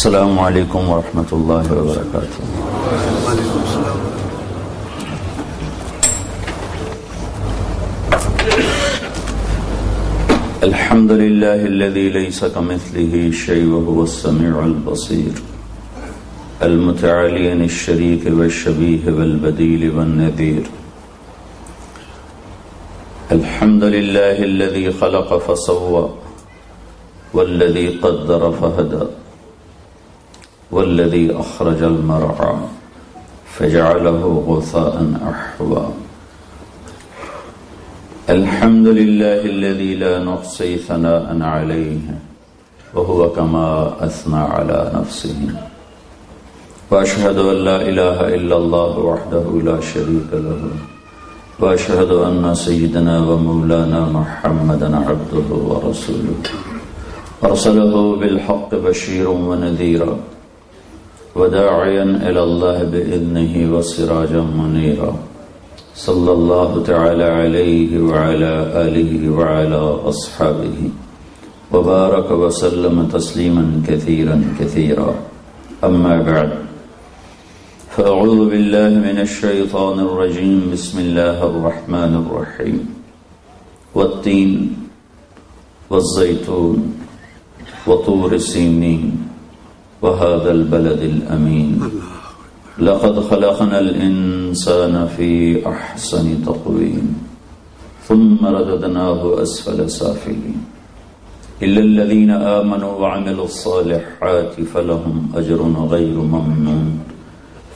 السلام علیکم ورحمۃ اللہ وبرکاتہ۔ الحمد لله الذي ليس كمثله شيء وهو السميع البصير المتعالي عن الشريك والشبيه والبديل والنذير الحمد لله الذي خلق فصوى والذي قدر فهدى والذي أخرج المرعى فجعله غثاء أحوى. الحمد لله الذي لا نحصي ثناء عليه، وهو كما أثنى على نفسه. وأشهد أن لا إله إلا الله وحده لا شريك له، وأشهد أن سيدنا ومولانا محمدا عبده ورسوله. أرسله بالحق بشير ونذيرا. وداعيا إلى الله بإذنه وسراجا منيرا. صلى الله تعالى عليه وعلى آله وعلى أصحابه. وبارك وسلم تسليما كثيرا كثيرا. أما بعد. فأعوذ بالله من الشيطان الرجيم. بسم الله الرحمن الرحيم. والتين والزيتون وطور سينين وهذا البلد الأمين. لقد خلقنا الإنسان في أحسن تقويم، ثم رددناه أسفل سافلين. إلا الذين آمنوا وعملوا الصالحات فلهم أجر غير ممنون.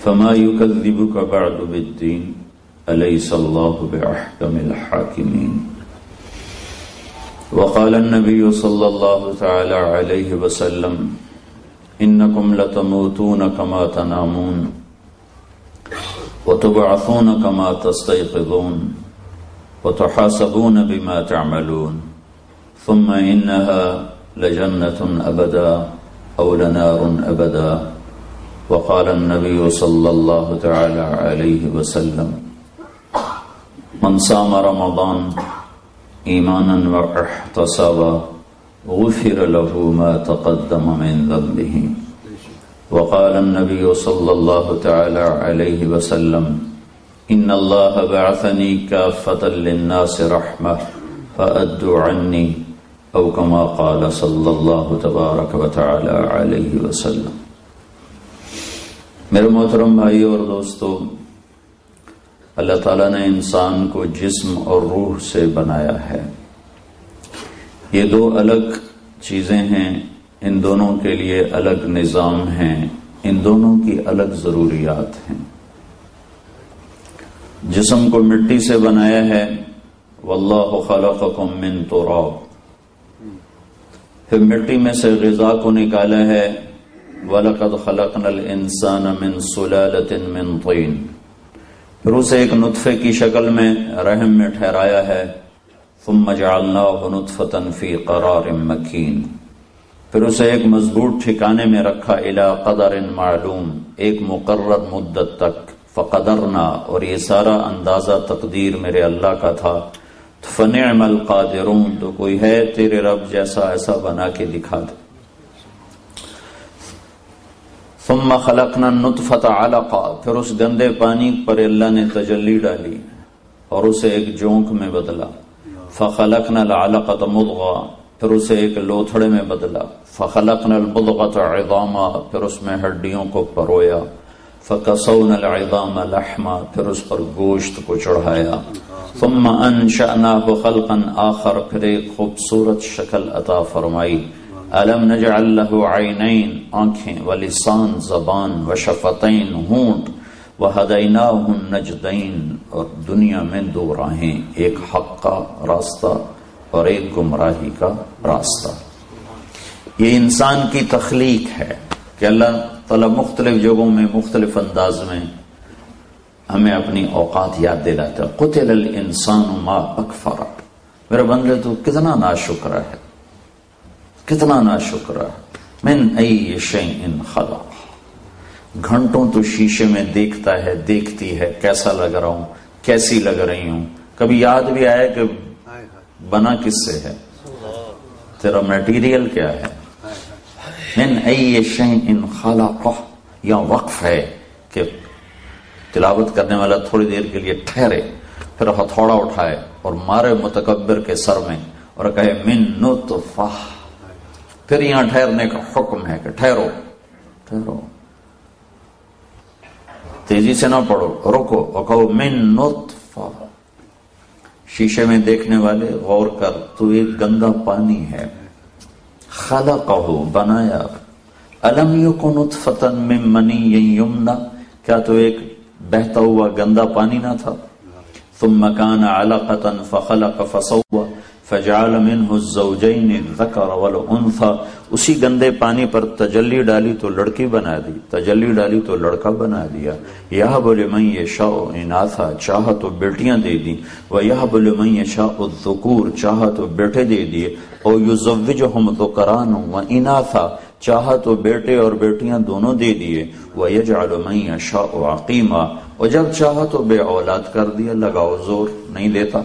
فما يكذبك بعد بالدين، أليس الله بأحكم الحاكمين. وقال النبي صلى الله تعالى عليه وسلم انکم لتموتون کما تنامون وتبعثون کما تستيقظون وتحاسبون بما تعملون ثم انها لجنة ابدا او لنار ابدا وقال النبي صلى الله تعالى عليه وسلم من صام رمضان ايمانا واحتصابا غفر له ما تقدم من ذنبه. وقال النبي صلى الله تعالى عليه وسلم، إن الله بعثني كافة للناس رحمة، فأدوا عني، أو كما قال صلى الله تبارك وتعالى عليه وسلم. میرے محترم بھائی اور دوستو، اللہ تعالیٰ نے انسان کو جسم اور روح سے بنایا ہے۔ یہ دو الگ چیزیں ہیں، ان دونوں کے لیے الگ نظام ہیں، ان دونوں کی الگ ضروریات ہیں۔ جسم کو مٹی سے بنایا ہے، واللہ خلقکم من تراب۔ پھر مٹی میں سے غذا کو نکالا ہے، وَلَقَدْ خَلَقْنَا الْإِنسَانَ مِن سُلَالَةٍ مِن طِين۔ پھر اسے ایک نطفے کی شکل میں رحم میں ٹھہرایا ہے۔ ثم جعلناه نطفة في قرار مكين۔ پھر اسے ایک مضبوط ٹھکانے میں رکھا الى قدر معلوم، ایک مقرر مدت تک۔ فقدرنا، اور یہ سارا اندازہ تقدیر میرے اللہ کا تھا۔ فنعم القادرون، تو کوئی ہے تیرے رب جیسا ایسا بنا کے دکھا دے۔ ثم خلقنا النطفة علقا۔ پھر اس گندے پانی پر اللہ نے تجلی ڈالی اور اسے ایک جونک میں بدلا۔ فخلقنا العلقة مضغا، پھر اسے ایک لوتھڑے میں بدلا۔ فخلقنا البضغة عظاما، پھر اس میں ہڈیوں کو پرویا۔ فکسونا العظام لحما، پھر اس پر گوشت کو چڑھایا۔ ثم انشأناه خلقا آخر، پھر ایک خوبصورت شکل عطا فرمائی۔ علم نجعل له عینین آنکھیں ولسان زبان وشفتین ہونٹ۔ وہ ہدینا نجدین اور دنیا میں دو راہیں، ایک حق کا راستہ اور ایک گمراہی کا راستہ۔ یہ انسان کی تخلیق ہے کہ اللہ تعالی مختلف جگہوں میں، مختلف انداز میں ہمیں اپنی اوقات یاد دلاتا ہے۔ قتل الانسان ما اکفر میرے بندے، تو کتنا ناشکرہ ہے، کتنا ناشکرہ ہے۔ من ای شیء خلق۔ گھنٹوں تو شیشے میں دیکھتا ہے، دیکھتی ہے، کیسا لگ رہا ہوں، کیسی لگ رہی ہوں۔ کبھی یاد بھی آئے کہ بنا کس سے ہے؟ تیرا میٹیریل کیا ہے؟ من ای شیء خلقہ، یا وقف ہے کہ تلاوت کرنے والا تھوڑی دیر کے لیے ٹھہرے، پھر ہتھوڑا اٹھائے اور مارے متکبر کے سر میں اور کہے، من نطفہ۔ پھر یہاں ٹھہرنے کا حکم ہے کہ ٹھہرو ٹھہرو۔ تیزی سے نہ پڑھو، رکو اور کہو، من نطفہ۔ شیشے میں دیکھنے والے، غور کر، تو ایک گندا پانی ہے۔ خلقہ بنایا۔ الم یکن نطفتا من منی یمنا کیا تو ایک بہتا ہوا گندا پانی نہ تھا؟ ثم كان علقة فخلق فسوى فجعل منه الزوجين الذكر والانثى اسی گندے پانی پر تجلی ڈالی تو لڑکی بنا دی، تجلی ڈالی تو لڑکا بنا دیا۔ یہ بولے میں یہ شاہ اناثا، چاہا تو بیٹیاں دے دی۔ وہ یہ بولے میں یہ شاہ الذکور، چاہا تو بیٹے دے دیے۔ او یزوجہم ذکران و اناثا، چاہا تو بیٹے اور بیٹیاں دونوں دے دیے۔ وہ یجعل من یشاء عقیما اور جب چاہا تو بے اولاد کر دیا، لگاؤ زور، نہیں دیتا۔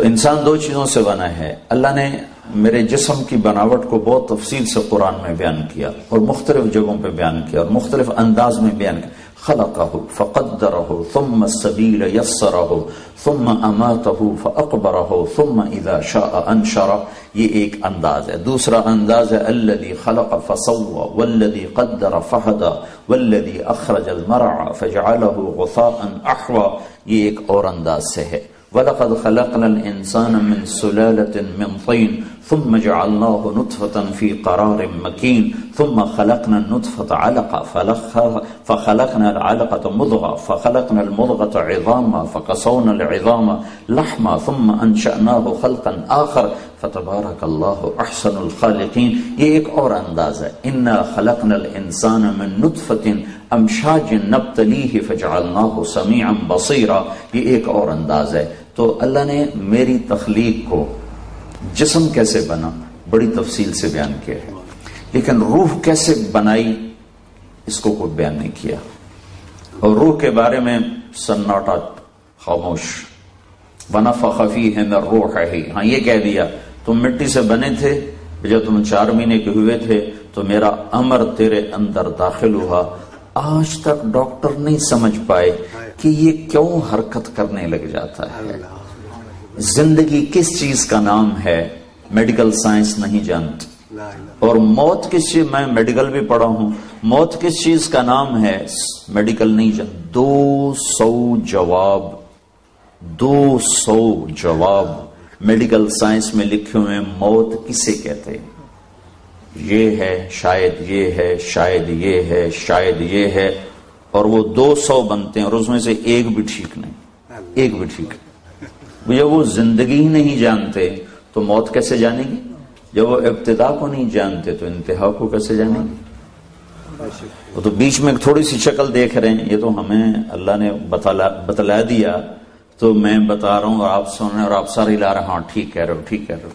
تو انسان دو چیزوں سے بنا ہے۔ اللہ نے میرے جسم کی بناوٹ کو بہت تفصیل سے قرآن میں بیان کیا اور مختلف جگہوں پہ بیان کیا اور مختلف انداز میں بیان کیا۔ خلقه فقدره ثم السبيل يسره ثم اماته فاقبره ثم اذا شاء انشره۔ یہ ایک انداز ہے۔ دوسرا انداز ہے، الذي خلق فسوى والذي قدر فهدى والذي اخرج المرعى فجعله غثاء احوى۔ یہ ایک اور انداز سے ہے۔ ولقد خلقنا الانسان من سلاله من طين ثم جعلناه نطفة في قرار مكين ثم خلقنا النطفة علقة فخلقنا العلقة مضغة فخلقنا المضغة عظاما فقصونا العظام لحما ثم أنشأناه خلقا آخر فتبارك الله أحسن الخالقين یہ ایک اور انداز ہے انا خلقنا الانسان من نطفة امشاج نبتلیه فجعلناه سميعا بصيرا یہ ایک اور انداز ہے تو اللہ نے میری تخلیق کو جسم کیسے بنا بڑی تفصیل سے بیان کیا ہے۔ لیکن روح کیسے بنائی اس کو کوئی بیان نہیں کیا۔ اور روح کے بارے میں سناٹا خاموش۔ بنا فخفی ہے میں روح ہے ہاں یہ کہہ دیا، تم مٹی سے بنے تھے، جب تم چار مہینے کے ہوئے تھے، تو میرا امر تیرے اندر داخل ہوا۔ آج تک ڈاکٹر نہیں سمجھ پائے کہ یہ کیوں حرکت کرنے لگ جاتا ہے؟ زندگی کس چیز کا نام ہے؟ میڈیکل سائنس نہیں جانتی اور موت کس چیز میں میڈیکل بھی پڑھا ہوں۔ موت کس چیز کا نام ہے؟ میڈیکل نہیں جان دو سو جواب، دو سو جواب میڈیکل سائنس میں لکھے ہوئے موت کسے کہتے یہ ہے، شاید یہ ہے، شاید یہ ہے، شاید یہ ہے۔ اور وہ دو سو بنتے ہیں اور اس میں سے ایک بھی ٹھیک نہیں۔ ایک بھی ٹھیک۔ نہیں جب وہ زندگی ہی نہیں جانتے تو موت کیسے جانے گی؟ جب وہ ابتدا کو نہیں جانتے تو انتہا کو کیسے جانے گی؟ وہ تو بیچ میں تھوڑی سی شکل دیکھ رہے ہیں۔ یہ تو ہمیں اللہ نے بتلا دیا۔ تو میں بتا رہا ہوں اور آپ سن رہے اور آپ سارے لا رہے ہاں ٹھیک کہہ رہے ہو، ٹھیک کہہ رہے ہو۔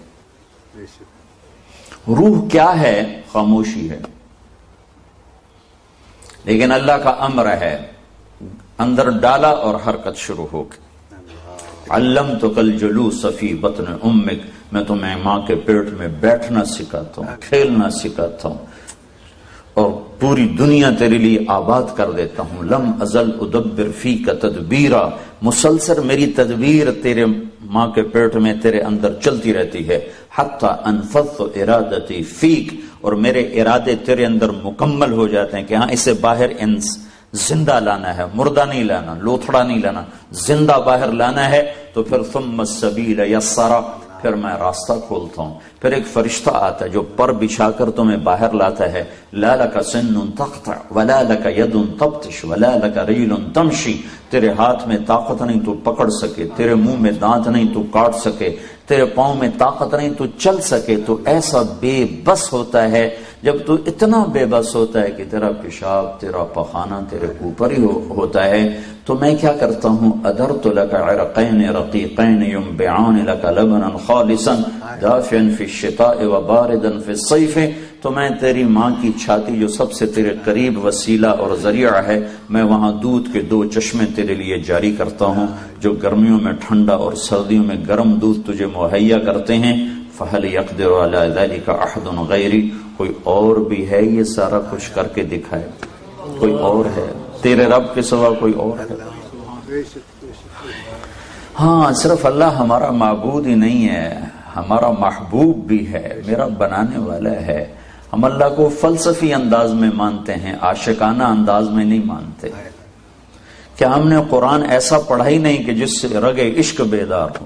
روح کیا ہے؟ خاموشی ہے۔ لیکن اللہ کا امر ہے اندر ڈالا اور حرکت شروع ہو گئی۔ علم تو کل جلو صفی بطن امک، میں تمہیں ماں کے پیٹ میں بیٹھنا سکھاتا ہوں، کھیلنا سکھاتا ہوں۔ اور پوری دنیا تیرے لیے آباد کر دیتا ہوں۔ لم ازل ادبر فی کا تدبیرا، مسلسل میری تدبیر تیرے ماں کے پیٹ میں تیرے اندر چلتی رہتی ہے۔ حتی انفت ارادتی فیک، اور میرے ارادے تیرے اندر مکمل ہو جاتے ہیں کہ ہاں اسے باہر انس زندہ لانا ہے، مردہ نہیں لانا، لوتھڑا نہیں لانا، زندہ باہر لانا ہے تو پھر ثم السبیل یسرا۔ پھر میں راستہ کھولتا ہوں۔ پھر ایک فرشتہ آتا ہے جو پر بچھا کر تمہیں باہر لاتا ہے۔ لا لک سن تقطع ولا لک ید تبتش ولا لک ریل تمشی۔ تیرے ہاتھ میں طاقت نہیں تو پکڑ سکے۔ تیرے منہ میں دانت نہیں تو کاٹ سکے۔ تیرے پاؤں میں طاقت نہیں تو چل سکے۔ تو ایسا بے بس ہوتا ہے جب تو اتنا بے بس ہوتا ہے کہ تیرا پیشاب، تیرا پخانہ تیرے اوپر ہی ہوتا ہے، تو میں کیا کرتا ہوں؟ ادر تو لکا عرقین رقیقین یم لکا لبنا خالصا دافعا فی الشتاء و باردا فی الصیف. تو میں تیری ماں کی چھاتی جو سب سے تیرے قریب وسیلہ اور ذریعہ ہے، میں وہاں دودھ کے دو چشمے تیرے لیے جاری کرتا ہوں، جو گرمیوں میں ٹھنڈا اور سردیوں میں گرم دودھ تجھے مہیا کرتے ہیں۔ فہل یکدر کا عہد غیری۔ کوئی اور بھی ہے یہ سارا کچھ کر کے دکھائے۔ کوئی اور ہے۔ تیرے رب کے سوا کوئی اور ہے۔ ہاں صرف اللہ ہمارا معبود ہی نہیں ہے، ہمارا محبوب بھی ہے، میرا بنانے والا ہے۔ ہم اللہ کو فلسفی انداز میں مانتے ہیں، عاشقانہ انداز میں نہیں مانتے۔ کیا ہم نے قرآن ایسا پڑھا ہی نہیں کہ جس سے رگ عشق بیدار ہو؟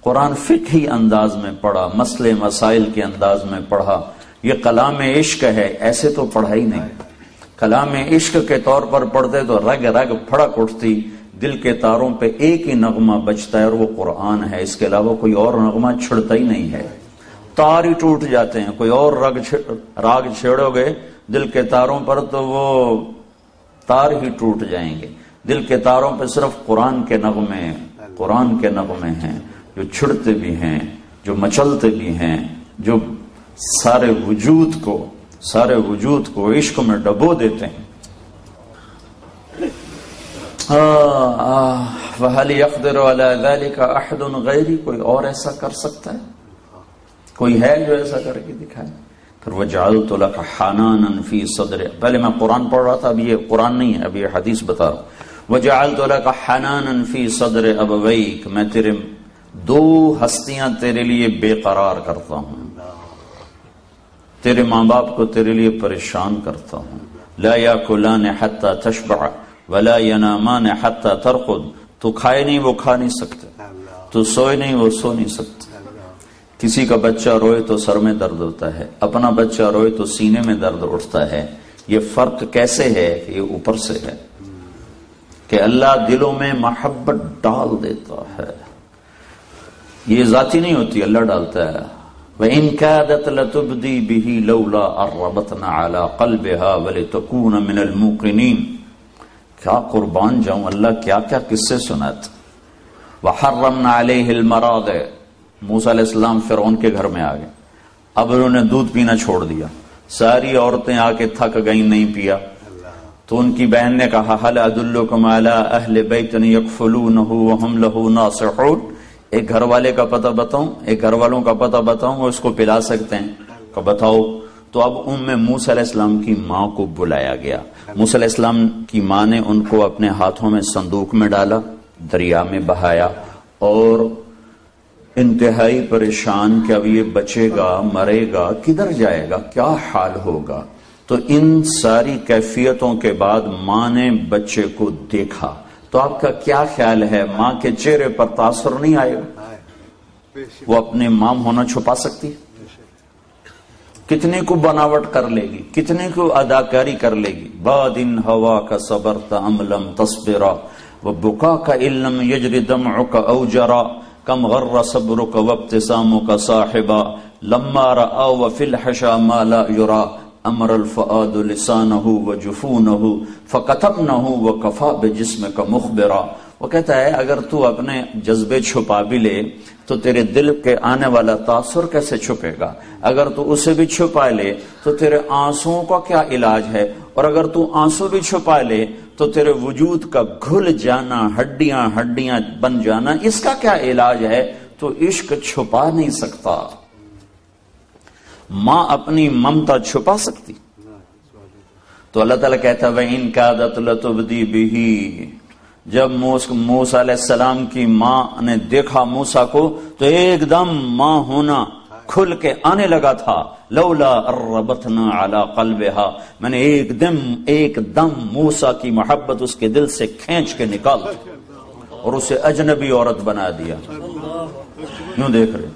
قرآن فقہی انداز میں پڑھا، مسئلے مسائل کے انداز میں پڑھا۔ یہ کلام عشق ہے، ایسے تو پڑھا ہی نہیں۔ کلام عشق کے طور پر پڑھتے تو رگ رگ پھڑک اٹھتی، دل کے تاروں پہ ایک ہی نغمہ بچتا ہے اور وہ قرآن ہے۔ اس کے علاوہ کوئی اور نغمہ چھڑتا ہی نہیں ہے۔ تار ہی ٹوٹ جاتے ہیں۔ کوئی اور رگ راگ چھیڑو گے دل کے تاروں پر تو وہ تار ہی ٹوٹ جائیں گے۔ دل کے تاروں پہ صرف قرآن کے نغمے، قرآن کے نغمے ہیں جو چھڑتے بھی ہیں، جو مچلتے بھی ہیں، جو سارے وجود کو، سارے وجود کو عشق میں ڈبو دیتے ہیں۔ کا عہد غیری، کوئی اور ایسا کر سکتا ہے؟ کوئی ہے جو ایسا کر کے دکھائے؟ پھر وہ جال تو حانان فی صدر پہلے میں قرآن پڑھ رہا تھا، اب یہ قرآن نہیں ہے، اب یہ حدیث بتا رہا ہوں۔ وہ جال تو کا حانان فی صدر اب میں تیرے دو ہستیاں تیرے لیے بے قرار کرتا ہوں۔ تیرے ماں باپ کو تیرے لیے پریشان کرتا ہوں۔ لا یا کلان حتی تشبع ولا ینامان حتی ترقد۔ تو کھائے نہیں، وہ کھا نہیں سکتے۔ تو سوئے نہیں، وہ سو نہیں سکتے۔ کسی کا بچہ روئے تو سر میں درد ہوتا ہے۔ اپنا بچہ روئے تو سینے میں درد اٹھتا ہے۔ یہ فرق کیسے ہے؟ کہ یہ اوپر سے ہے۔ کہ اللہ دلوں میں محبت ڈال دیتا ہے۔ یہ ذاتی نہیں ہوتی، اللہ ڈالتا ہے۔ وَإِن كَادَتْ لَتُبْدِي بِهِ لَوْلَا أَرَّبَتْنَا عَلَىٰ قَلْبِهَا وَلِتَكُونَ مِنَ الْمُوقِنِينَ۔ کیا قربان جاؤں اللہ، کیا کیا قصے سنات وَحَرَّمْنَا عَلَيْهِ الْمَرَاضِ موسا علیہ السلام فرعون کے گھر میں آ گئے۔ اب انہوں نے دودھ پینا چھوڑ دیا۔ ساری عورتیں آ کے تھک گئی نہیں پیا۔ تو ان کی بہن نے کہا حل ادلکم علی اہل بیت یکفلونہ وہم لہو ناصحون؟ ایک گھر والے کا پتہ بتاؤں، ایک گھر والوں کا پتہ بتاؤں اس کو پلا سکتے ہیں۔ کہ بتاؤ، تو اب ام میں موسیٰ علیہ السلام کی ماں کو بلایا گیا۔ موسیٰ علیہ السلام کی ماں نے ان کو اپنے ہاتھوں میں صندوق میں ڈالا، دریا میں بہایا اور انتہائی پریشان کہ اب یہ بچے گا، مرے گا، کدھر جائے گا، کیا حال ہوگا؟ تو ان ساری کیفیتوں کے بعد ماں نے بچے کو دیکھا۔ تو آپ کا کیا خیال ہے؟ ماں کے چہرے پر تاثر نہیں آئے گا؟ وہ اپنے مام ہونا چھپا سکتی کتنے کو بناوٹ کر لے گی؟ کتنے کو اداکاری کر لے گی؟ باد ان ہوا کا صبر تملم تصبرا وہ بکا کا علم یجر دم کا اوجرا، کم غر صبر کا وقت سامو کا صاحبہ لما را فل حشا مالا یورا امر الفعاد لسانہ و جفونہ فکتبنہ و کفا بجسم کا مخبرا۔ وہ کہتا ہے، اگر تو اپنے جذبے چھپا بھی لے، تو تیرے دل کے آنے والا تاثر کیسے چھپے گا؟ اگر تو اسے بھی چھپا لے، تو تیرے آنسوں کا کیا علاج ہے؟ اور اگر تو آنسو بھی چھپا لے، تو تیرے وجود کا گھل جانا، ہڈیاں ہڈیاں بن جانا، اس کا کیا علاج ہے؟ تو عشق چھپا نہیں سکتا۔ ماں اپنی ممتا چھپا سکتی۔ تو اللہ تعالیٰ کہتا ہے ان کا دتلتبدی بھی جب موسا علیہ السلام کی ماں نے دیکھا موسا کو، تو ایک دم ماں ہونا کھل کے آنے لگا تھا۔ لولا اربتنا علی قلبها میں نے ایک دم ایک دم موسا کی محبت اس کے دل سے کھینچ کے نکال اور اسے اجنبی عورت بنا دیا۔ کیوں دیکھ رہے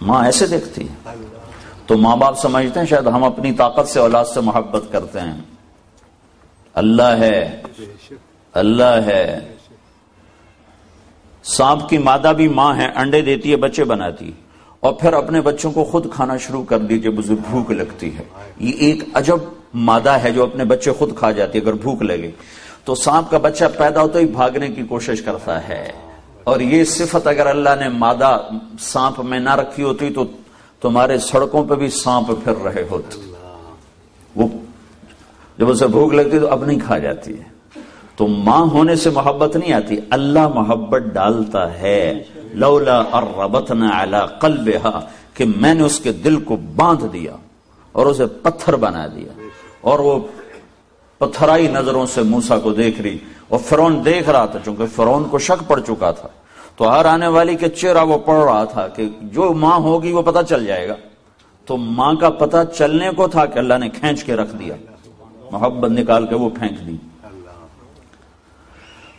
ماں ایسے دیکھتی تو ماں باپ سمجھتے ہیں شاید ہم اپنی طاقت سے اولاد سے محبت کرتے ہیں۔ اللہ ہے۔ اللہ ہے۔ سانپ کی مادہ بھی ماں ہے، انڈے دیتی ہے، بچے بناتی اور پھر اپنے بچوں کو خود کھانا شروع کر دیجیے بزرگ بھوک لگتی ہے۔ یہ ایک عجب مادہ ہے جو اپنے بچے خود کھا جاتی ہے، اگر بھوک لگے۔ تو سانپ کا بچہ پیدا ہوتا ہی بھاگنے کی کوشش کرتا ہے۔ اور یہ صفت اگر اللہ نے مادہ سانپ میں نہ رکھی ہوتی تو تمہارے سڑکوں پہ بھی سانپ پھر رہے ہوتے۔ وہ جب اسے بھوک لگتی تو اب نہیں کھا جاتی ہے۔ تو ماں ہونے سے محبت نہیں آتی۔ اللہ محبت ڈالتا ہے۔ لولا الربتنا علی قلبها کہ میں نے اس کے دل کو باندھ دیا اور اسے پتھر بنا دیا۔ اور وہ پتھرائی نظروں سے موسا کو دیکھ رہی۔ اور فرون دیکھ رہا تھا، چونکہ فرون کو شک پڑ چکا تھا۔ تو ہر آنے والی کے چہرہ وہ پڑھ رہا تھا کہ جو ماں ہوگی وہ پتہ چل جائے گا۔ تو ماں کا پتہ چلنے کو تھا کہ اللہ نے کھینچ کے رکھ دیا۔ محبت نکال کے وہ پھینک دی۔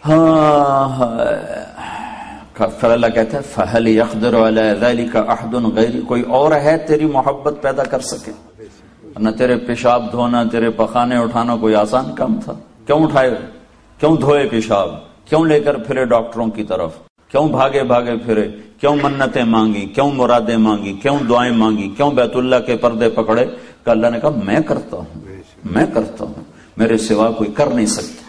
ہاں، پھر اللہ کہتا ہے فہل یخدر کا احدن غیری کوئی اور ہے تیری محبت پیدا کر سکے؟ نہ تیرے پیشاب دھونا تیرے پخانے اٹھانا کوئی آسان کام تھا۔ کیوں اٹھائے؟ کیوں دھوئے پیشاب؟ کیوں لے کر پھرے ڈاکٹروں کی طرف؟ کیوں بھاگے بھاگے پھرے؟ کیوں منتیں مانگی؟ کیوں مرادیں مانگی؟ کیوں دعائیں مانگی؟ کیوں بیت اللہ کے پردے پکڑے؟ کہ اللہ نے کہا، میں کرتا ہوں، میں کرتا ہوں، میرے سوا کوئی کر نہیں سکتا۔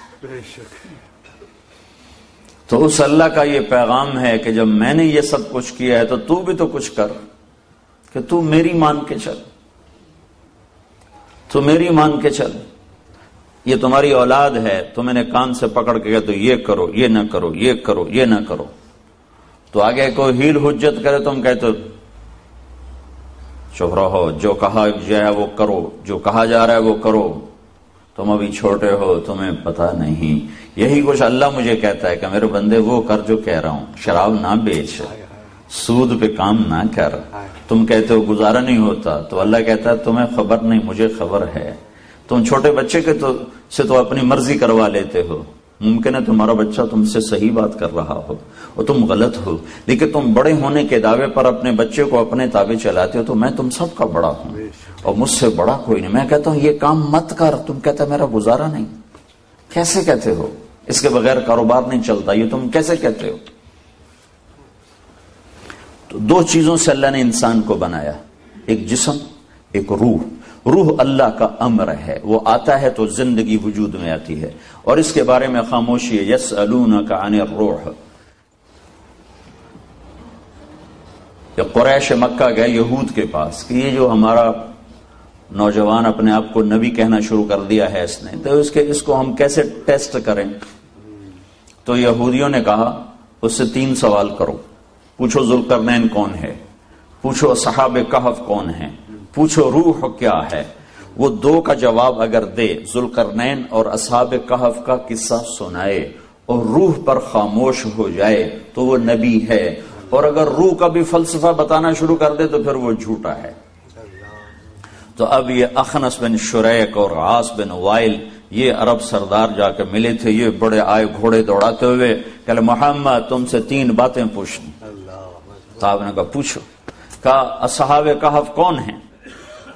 تو اس اللہ کا یہ پیغام ہے کہ جب میں نے یہ سب کچھ کیا ہے تو تو بھی تو کچھ کر، کہ تو میری مان کے چل۔ تو میری مان کے چل۔ یہ تمہاری اولاد ہے تو میں نے کان سے پکڑ کے تو یہ کرو، یہ نہ کرو، یہ کرو، یہ نہ کرو۔ تو آگے کوئی ہیل حجت کرے تم کہتے چپ رہو جو کہا جائے وہ کرو، جو کہا جا رہا ہے وہ کرو۔ تم ابھی چھوٹے ہو، تمہیں پتا نہیں۔ یہی کچھ اللہ مجھے کہتا ہے کہ میرے بندے وہ کر جو کہہ رہا ہوں۔ شراب نہ بیچ، سود پہ کام نہ کر۔ تم کہتے ہو گزارا نہیں ہوتا، تو اللہ کہتا ہے تمہیں خبر نہیں، مجھے خبر ہے۔ تم چھوٹے بچے کے تو سے تو اپنی مرضی کروا لیتے ہو۔ ممکن ہے تمہارا بچہ تم سے صحیح بات کر رہا ہو اور تم غلط ہو۔ لیکن تم بڑے ہونے کے دعوے پر اپنے بچے کو اپنے تابع چلاتے ہو، تو میں تم سب کا بڑا ہوں اور مجھ سے بڑا کوئی نہیں۔ میں کہتا ہوں، یہ کام مت کر۔ تم کہتا میرا گزارا نہیں۔ کیسے کہتے ہو؟ اس کے بغیر کاروبار نہیں چلتا۔ یہ تم کیسے کہتے ہو؟ تو دو چیزوں سے اللہ نے انسان کو بنایا۔ ایک جسم، ایک روح۔ روح اللہ کا امر ہے۔ وہ آتا ہے تو زندگی وجود میں آتی ہے۔ اور اس کے بارے میں خاموشی ہے۔ یس کا روح قریش مکہ گئے یہود کے پاس کہ یہ جو ہمارا نوجوان اپنے آپ کو نبی کہنا شروع کر دیا ہے اس نے، تو اس کے، اس کو ہم کیسے ٹیسٹ کریں؟ تو یہودیوں نے کہا، اس سے تین سوال کرو۔ پوچھو ذوالقرنین کون ہے؟ پوچھو صحاب کہف کون ہے پوچھو روح کیا ہے۔ وہ دو کا جواب اگر دے ذوالقرنین اور اصحاب کہف کا قصہ سنائے اور روح پر خاموش ہو جائے تو وہ نبی ہے۔ اور اگر روح کا بھی فلسفہ بتانا شروع کر دے تو پھر وہ جھوٹا ہے۔ تو اب یہ اخنس بن شریک اور عاص بن وائل یہ عرب سردار جا کے ملے تھے یہ بڑے آئے گھوڑے دوڑاتے ہوئے کہ محمد تم سے تین باتیں پوچھنی۔ صاحب نے کہا پوچھو۔ کہا اصحاب کہف کون ہیں؟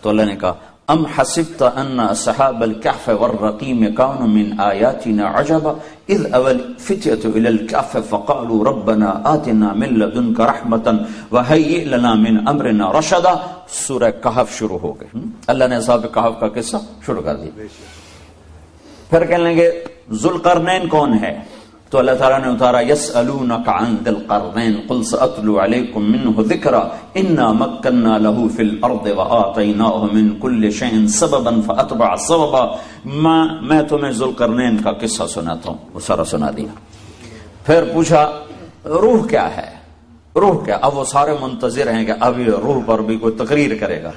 تو اللہ نے کہا ام حسبت ان اصحاب الكهف والرقيم كانوا من آياتنا عجبا؟ اذ اول فتية الى الكهف فقالوا ربنا آتنا من لدنك رحمة وهيئ لنا من امرنا رشدا. سورہ کہف شروع ہو گئے. اللہ نے اصحاب کہف کا قصہ شروع کر دیا. پھر کہنے لگے ذوالقرنین کون ہے؟ تو اللہ تعالیٰ نے اتارا یس عن قرنین قل علیکم ذکرہ انا مکننا لہو فی الارض وآتیناہ من سببا فاتبع سببا. میں تمہیں ذوالقرنین کا قصہ سناتا ہوں وہ سارا سنا دیا۔ پھر پوچھا روح کیا ہے؟ روح کیا؟ اب وہ سارے منتظر ہیں کہ اب یہ روح پر بھی کوئی تقریر کرے گا۔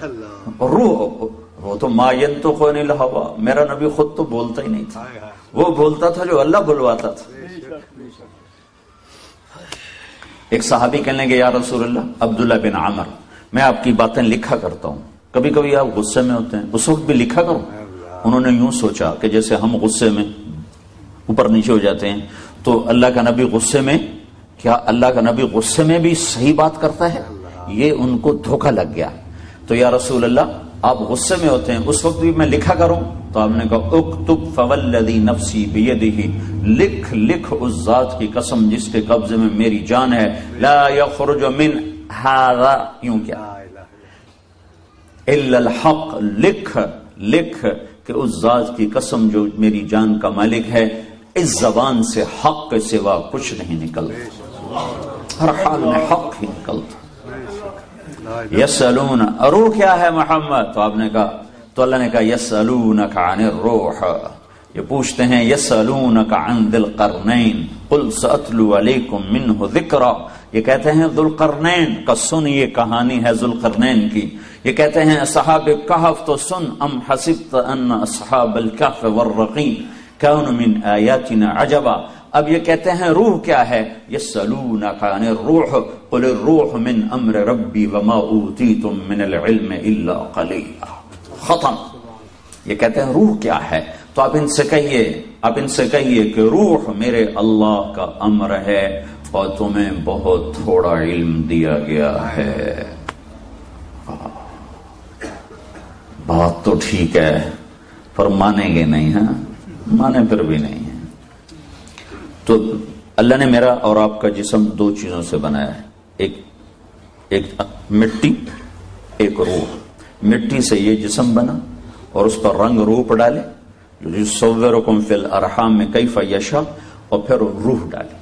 روح؟ وہ تو ما ینتو خونی لہوا میرا نبی خود تو بولتا ہی نہیں تھا۔ وہ بولتا تھا جو اللہ بلواتا تھا۔ ایک صحابی کہنے گے یا رسول اللہ، عبداللہ بن عامر میں آپ کی باتیں لکھا کرتا ہوں۔ کبھی کبھی آپ غصے میں ہوتے ہیں۔ اس وقت بھی لکھا کروں انہوں نے یوں سوچا کہ جیسے ہم غصے میں اوپر نیچے ہو جاتے ہیں، تو اللہ کا نبی غصے میں، کیا اللہ کا نبی غصے میں بھی صحیح بات کرتا ہے؟ یہ ان کو دھوکا لگ گیا۔ تو یا رسول اللہ، آپ غصے میں ہوتے ہیں۔ اس وقت بھی میں لکھا کروں۔ تو آپ نے کہا اکتب فولدی نفسی بیدہی لکھ لکھ اس ذات کی قسم جس کے قبضے میں میری جان ہے۔ لا یخرج من هذا یوں کیا؟ الا الحق لکھ لکھ کہ اس ذات کی قسم جو میری جان کا مالک ہے۔ اس زبان سے حق کے سوا کچھ نہیں نکلتا۔ ہر حال میں حق ہی نکلتا۔ یسلون روح کیا ہے محمد؟ تو آپ نے کہا تو اللہ نے کہا یسلونک عن الروح. یہ پوچھتے ہیں یسالونک عن ذل قرنین قل ساتلو علیکم منہ ذکرا۔ یہ کہتے ہیں ذل قرنین کا سن یہ کہانی ہے ذل قرنین کی۔ یہ کہتے ہیں، اصحاب کہف تو سن ام حسبت ان اصحاب الكهف والرقیم۔ كانوا من آیاتنا عجبا۔ اب یہ کہتے ہیں، روح کیا ہے؟ یسالونک عن الروح۔ قل الروح من امر ربی وما اوتیتم من العلم الا قلیلا۔ ختم۔ یہ کہتے ہیں روح کیا ہے؟ تو آپ ان سے کہیے، آپ ان سے کہیے کہ روح میرے اللہ کا امر ہے اور تمہیں بہت تھوڑا علم دیا گیا ہے۔ بات تو ٹھیک ہے، پر مانیں گے نہیں ہاں؟ مانے پھر بھی نہیں۔ ہے تو اللہ نے میرا اور آپ کا جسم دو چیزوں سے بنایا ہے۔ ایک ایک مٹی، ایک روح۔ مٹی سے یہ جسم بنا اور اس پر رنگ روپ ڈالے یصورکم فی الارحام میں کیف یشا اور پھر روح ڈالی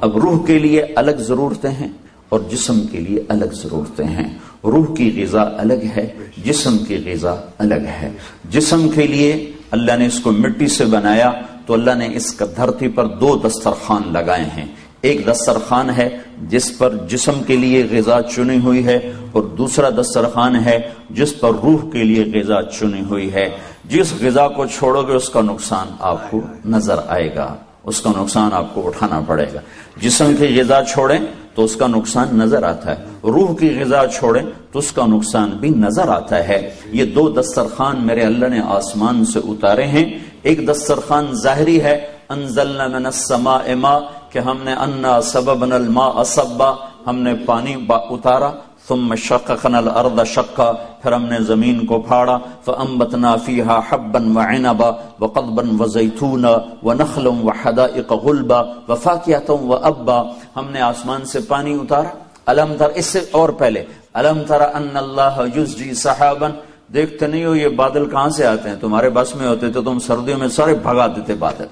اب روح کے لیے الگ ضرورتیں ہیں اور جسم کے لیے الگ ضرورتیں ہیں۔ روح کی غذا الگ ہے، جسم کی غذا الگ ہے۔ جسم کے لیے اللہ نے اس کو مٹی سے بنایا تو اللہ نے اس کا دھرتی پر دو دسترخوان لگائے ہیں۔ ایک دسترخوان ہے جس پر جسم کے لیے غذا چنی ہوئی ہے اور دوسرا دسترخوان ہے جس پر روح کے لیے غذا چنی ہوئی ہے۔ جس غذا کو چھوڑو گے اس کا نقصان آپ کو نظر آئے گا۔ اس کا نقصان آپ کو اٹھانا پڑے گا۔ جسم کی غذا چھوڑیں تو اس کا نقصان نظر آتا ہے۔ روح کی غذا چھوڑیں تو اس کا نقصان بھی نظر آتا ہے۔ یہ دو دسترخوان میرے اللہ نے آسمان سے اتارے ہیں۔ ایک دسترخوان ظاہری ہے، انزلنا من السماء ما کہ ہم نے انا سببنا الماء اسبا ہم نے پانی اتارا، ثم شققنا الارض شقا، پھر ہم نے زمین کو پھاڑا، فانبتنا فيها حبا وعنبا وقضبا وزيتونا ونخلا وحدائق غلبا وفاكهه وابا ہم نے آسمان سے پانی اتارا۔ الم تر، اس سے اور پہلے۔ الم تر ان اللہ یزجی سحابا۔ دیکھتے نہیں ہو یہ بادل کہاں سے آتے ہیں؟ تمہارے بس میں ہوتے تو تم سردیوں میں سارے بھگا دیتے بادل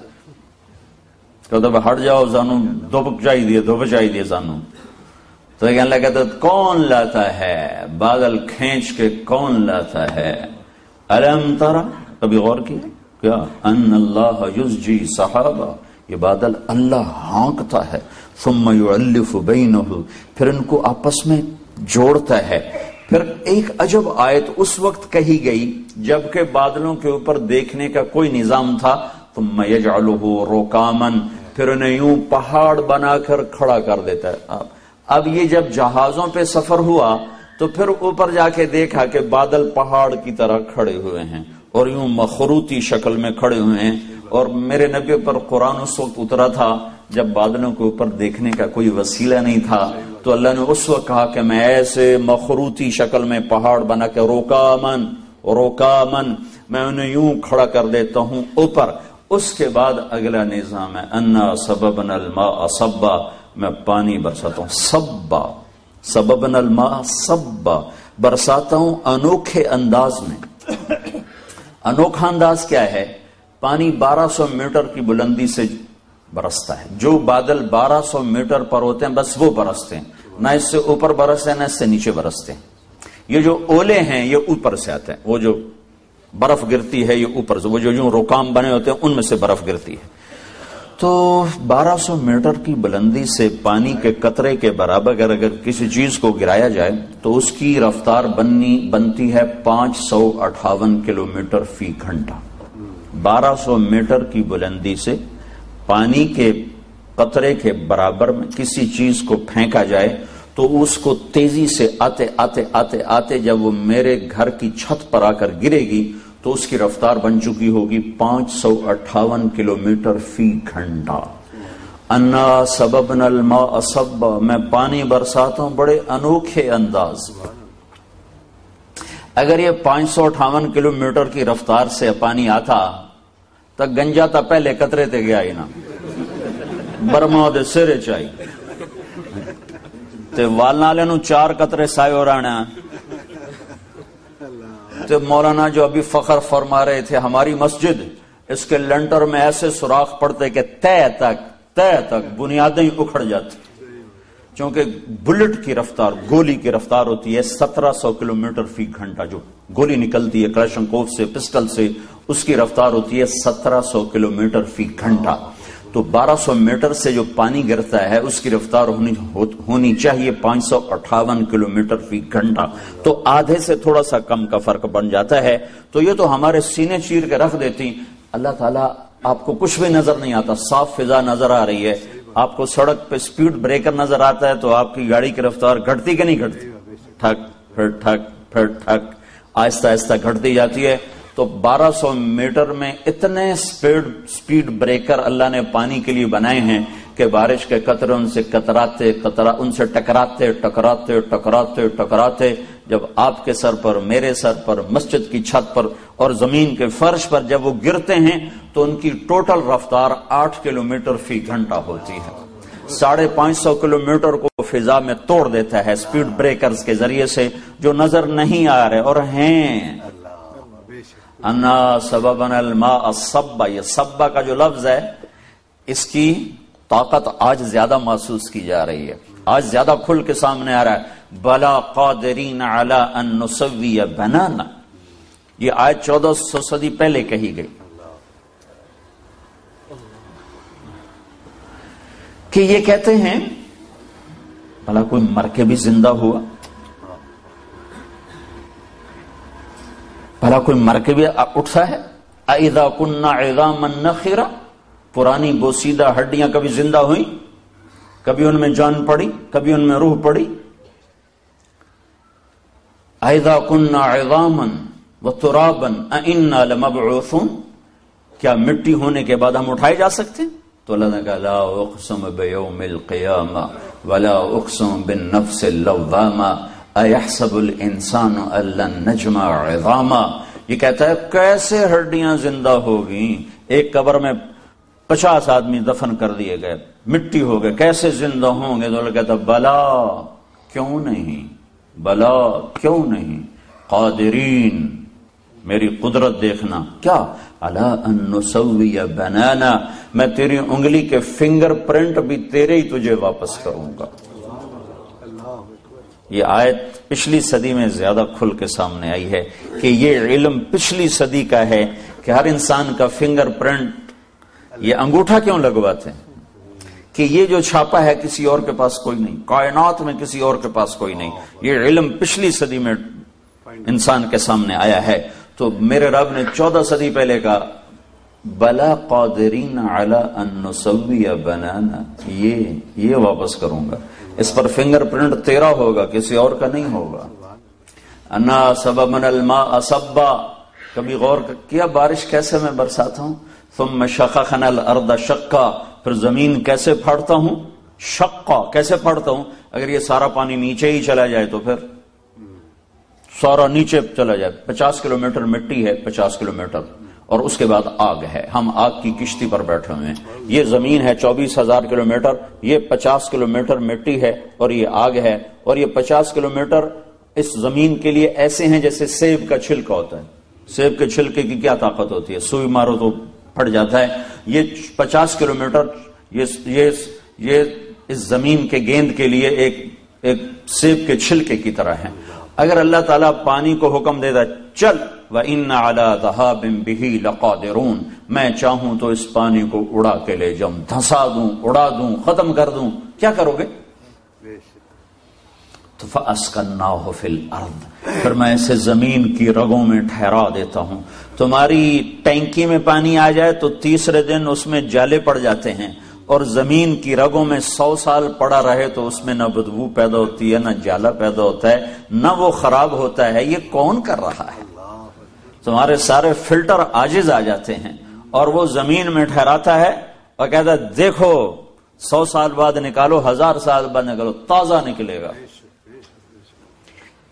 کہتے ہٹ جاؤ زانو دھوپ چاہیے دیے دھوپ چاہیے دیے زانو تو کہنے لگا تو کون لاتا ہے؟ بادل کھینچ کے کون لاتا ہے؟ الم ترا؟ کبھی غور کیا کیا؟ ان اللہ یزجی صحابہ۔ یہ بادل اللہ ہانکتا ہے، ثم یعلف بینہو۔ پھر ان کو آپس میں جوڑتا ہے۔ پھر ایک عجب آیت اس وقت کہی گئی جبکہ بادلوں کے اوپر دیکھنے کا کوئی نظام تھا۔ ثم یجعلہ روکامن پھر انہیں یوں پہاڑ بنا کر کھڑا کر دیتا ہے۔ اب یہ جب جہازوں پہ سفر ہوا، تو پھر اوپر جا کے دیکھا کہ بادل پہاڑ کی طرح کھڑے ہوئے ہیں اور یوں مخروطی شکل میں کھڑے ہوئے ہیں۔ اور میرے نبی پر قرآن اس وقت اترا تھا، جب بادلوں کے اوپر دیکھنے کا کوئی وسیلہ نہیں تھا۔ تو اللہ نے اس وقت کہا کہ میں ایسے مخروطی شکل میں پہاڑ بنا کے روکا من روکا من میں انہیں یوں کھڑا کر دیتا ہوں اوپر۔ اس کے بعد اگلا نظام ہے، انا سبب سبا، میں پانی برساتا ہوں، سبا سبب الماء سبا، برساتا ہوں انوکھے انداز میں۔ انوکھا انداز کیا ہے؟ پانی بارہ سو میٹر کی بلندی سے برستا ہے۔ جو بادل بارہ سو میٹر پر ہوتے ہیں، بس وہ برستے ہیں۔ نہ اس سے اوپر برستے ہیں، نہ اس سے نیچے برستے ہیں۔ یہ جو اولے ہیں، یہ اوپر سے آتے ہیں۔ وہ جو برف گرتی ہے، یہ اوپر سے، وہ جو یوں روکام بنے ہوتے ہیں، ان میں سے برف گرتی ہے۔ تو بارہ سو میٹر کی بلندی سے پانی کے قطرے کے برابر اگر اگر کسی چیز کو گرایا جائے، تو اس کی رفتار بننی بنتی ہے پانچ سو اٹھاون کلو میٹر فی گھنٹہ۔ بارہ سو میٹر کی بلندی سے پانی کے قطرے کے برابر میں کسی چیز کو پھینکا جائے تو اس کو تیزی سے آتے آتے آتے آتے جب وہ میرے گھر کی چھت پر آ کر گرے گی تو اس کی رفتار بن چکی ہوگی پانچ سو اٹھاون کلو میٹر فی گھنٹہ۔ انا سبب نلما اسب میں پانی برساتا ہوں، بڑے انوکھے انداز۔ اگر یہ پانچ سو اٹھاون کلو میٹر کی رفتار سے پانی آتا تو گنجا تا پہلے قطرے تے گیا ہی نا۔ برما دے سرے چاہی۔ تے والنالے چار قطرے سائے ہو رہنا تو مولانا جو ابھی فخر فرما رہے تھے ہماری مسجد، اس کے لنٹر میں ایسے سوراخ پڑتے کہ طے تک طے تک بنیادیں اکھڑ جاتی۔ چونکہ بلٹ کی رفتار، گولی کی رفتار ہوتی ہے سترہ سو کلو میٹر فی گھنٹہ۔ جو گولی نکلتی ہے کلاشنکوف سے، پسٹل سے، اس کی رفتار ہوتی ہے سترہ سو کلو میٹر فی گھنٹہ۔ تو بارہ سو میٹر سے جو پانی گرتا ہے، اس کی رفتار ہونی ہونی چاہیے پانچ سو اٹھاون کلو میٹر فی گھنٹہ۔ تو آدھے سے تھوڑا سا کم کا فرق بن جاتا ہے۔ تو یہ تو ہمارے سینے چیر کے رکھ دیتی۔ اللہ تعالیٰ آپ کو کچھ بھی نظر نہیں آتا، صاف فضا نظر آ رہی ہے۔ آپ کو سڑک پہ سپیڈ بریکر نظر آتا ہے تو آپ کی گاڑی کی رفتار گھٹتی کہ نہیں گھٹتی؟ ٹھک، پھر ٹھک پھر ٹھک۔ آہستہ آہستہ گھٹتی جاتی ہے۔ تو بارہ سو میٹر میں اتنے سپیڈ بریکر اللہ نے پانی کے لیے بنائے ہیں کہ بارش کے قطرے ان سے کتراتے ان سے ٹکراتے ٹکراتے ٹکراتے ٹکراتے، جب آپ کے سر پر، میرے سر پر، مسجد کی چھت پر اور زمین کے فرش پر جب وہ گرتے ہیں تو ان کی ٹوٹل رفتار آٹھ کلو میٹر فی گھنٹہ ہوتی ہے۔ ساڑھے پانچ سو کلو میٹر کو فضا میں توڑ دیتا ہے سپیڈ بریکرز کے ذریعے سے جو نظر نہیں آ رہے اور ہیں۔ انا سبب الماء سبا یہ سبا کا جو لفظ ہے، اس کی طاقت آج زیادہ محسوس کی جا رہی ہے۔ آج زیادہ کھل کے سامنے آ رہا ہے۔ بلا قادرین علی ان نسوی بنانا۔ یہ آج چودہ سو صدی پہلے کہی گئی۔ کہ یہ کہتے ہیں، بھلا کوئی مر کے بھی زندہ ہوا۔ بھلا کوئی مر کے بھی اٹھتا ہے؟ ایدا کنہ اعظام نخیرا پرانی بوسیدہ ہڈیاں کبھی زندہ ہوئی کبھی ان میں جان پڑی، کبھی ان میں روح پڑی۔ ایدا کنہ اعظام و ترابن انا لمبعوثون۔ کیا مٹی ہونے کے بعد ہم اٹھائے جا سکتے؟ ہیں تو اللہ نے کہا، لا اقسم بیوم القیامہ ولا اقسم بالنفس اللوامہ ایحسب الانسان اللہ نجمع عظاما۔ یہ کہتا ہے، کیسے ہڈیاں زندہ ہوگی ایک قبر میں پچاس آدمی دفن کر دیے گئے، مٹی ہو گئے، کیسے زندہ ہوں گے؟ تو کہتا بلا، کیوں نہیں؟ بلا، کیوں نہیں؟ قادرین، میری قدرت دیکھنا۔ کیا؟ اللہ انسوی بنانا۔ میں تیری انگلی کے فنگر پرنٹ بھی تیرے ہی تجھے واپس کروں گا۔ یہ آیت پچھلی صدی میں زیادہ کھل کے سامنے آئی ہے کہ یہ علم پچھلی صدی کا ہے کہ ہر انسان کا فنگر پرنٹ یہ انگوٹھا کیوں لگواتے ہیں؟ کہ یہ جو چھاپا ہے کسی اور کے پاس کوئی نہیں، کائنات میں کسی اور کے پاس کوئی نہیں۔ یہ علم پچھلی صدی میں انسان کے سامنے آیا ہے۔ تو میرے رب نے چودہ صدی پہلے کا بلا قادرین علی ان نسوی بنانا، یہ یہ واپس کروں گا۔ اس پر فنگر پرنٹ تیرا ہوگا، کسی اور کا نہیں ہوگا۔ انا سبب من الماء اسبا کبھی غور کیا بارش کیسے میں برساتا ہوں؟ تم ثم شققنا الارض شقا۔ پھر زمین کیسے پھاڑتا ہوں؟ شقا۔ کیسے پھاڑتا ہوں؟ اگر یہ سارا پانی نیچے ہی چلا جائے تو پھر سارا نیچے چلا جائے۔ پچاس کلومیٹر مٹی ہے، پچاس کلومیٹر۔ اور اس کے بعد آگ ہے۔ ہم آگ کی کشتی پر بیٹھے ہوئے ہیں۔ یہ زمین ہے چوبیس ہزار کلو میٹر، یہ پچاس کلو میٹر مٹی ہے اور یہ آگ ہے۔ اور یہ پچاس کلو میٹر اس زمین کے لیے ایسے ہیں جیسے سیب کا چھلکا ہوتا ہے۔ سیب کے چھلکے کی کیا طاقت ہوتی ہے؟ سوئی مارو تو پھٹ جاتا ہے۔ یہ پچاس کلو میٹر، یہ اس زمین کے گیند کے لیے ایک ایک سیب کے چھلکے کی طرح ہے۔ اگر اللہ تعالیٰ پانی کو حکم دے دا چل۔ ان بِهِ لَقَادِرُونَ میں چاہوں تو اس پانی کو اڑا کے لے جاؤں دھسا دوں، اڑا دوں، ختم کر دوں۔ کیا کرو گے؟ تو فَأَسْكَنَّاهُ فِي الْأَرْضِ۔ پھر میں اسے زمین کی رگوں میں ٹھہرا دیتا ہوں۔ تمہاری ٹینکی میں پانی آ جائے تو تیسرے دن اس میں جالے پڑ جاتے ہیں۔ اور زمین کی رگوں میں سو سال پڑا رہے تو اس میں نہ بدبو پیدا ہوتی ہے، نہ جالا پیدا ہوتا ہے، نہ وہ خراب ہوتا ہے۔ یہ کون کر رہا ہے؟ تمہارے سارے فلٹر آجز آ جاتے ہیں اور وہ زمین میں ٹھہراتا ہے اور کہتا ہے، دیکھو، سو سال بعد نکالو، ہزار سال بعد نکالو، تازہ نکلے گا۔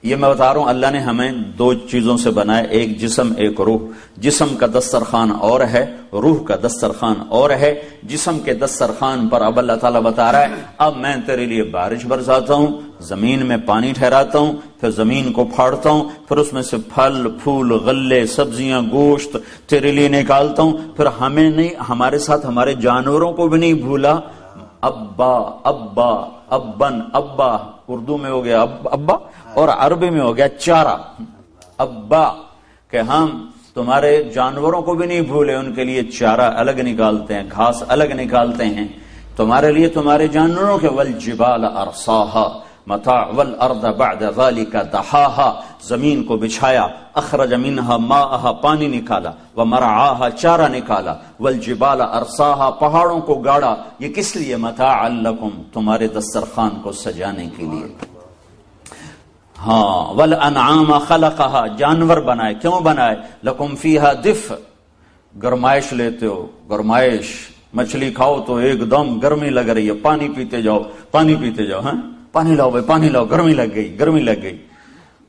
یہ میں بتا رہا ہوں، اللہ نے ہمیں دو چیزوں سے بنایا، ایک جسم، ایک روح۔ جسم کا دسترخوان اور ہے، روح کا دسترخوان اور ہے۔ جسم کے دسترخوان پر اب اللہ تعالیٰ بتا رہا ہے، اب میں تیرے لیے بارش برساتا ہوں، زمین میں پانی ٹھہراتا ہوں، پھر زمین کو پھاڑتا ہوں، پھر اس میں سے پھل، پھول، غلے، سبزیاں، گوشت تیرے لیے نکالتا ہوں۔ پھر ہمیں نہیں، ہمارے ساتھ ہمارے جانوروں کو بھی نہیں بھولا۔ ابا ابا، ابن، ابا، اردو میں ہو گیا ابا۔ اور عربی میں ہو گیا چارہ۔ ابا، کہ ہم تمہارے جانوروں کو بھی نہیں بھولے، ان کے لیے چارہ الگ نکالتے ہیں، گھاس الگ نکالتے ہیں۔ تمہارے لیے تمہارے جانوروں کے ول جبال ارساہا متا ول ارد بعد ذلك دہاہا زمین کو بچھایا، اخرج منها ماءها پانی نکالا و مرعاها چارہ نکالا، والجبال ارساها پہاڑوں کو گاڑا۔ یہ کس لیے؟ متاع لکم، تمہارے دسترخوان کو سجانے کے لیے۔ ہاں والانعام خلقها، جانور بنائے، کیوں بنائے؟ لکم فیها دف گرمائش لیتے ہو، گرمائش۔ مچھلی کھاؤ تو ایک دم گرمی لگ رہی ہے، پانی پیتے جاؤ، پانی پیتے جاؤ ہاں؟ پانی لاؤ بھائی، پانی لاؤ، گرمی لگ گئی، گرمی لگ گئی۔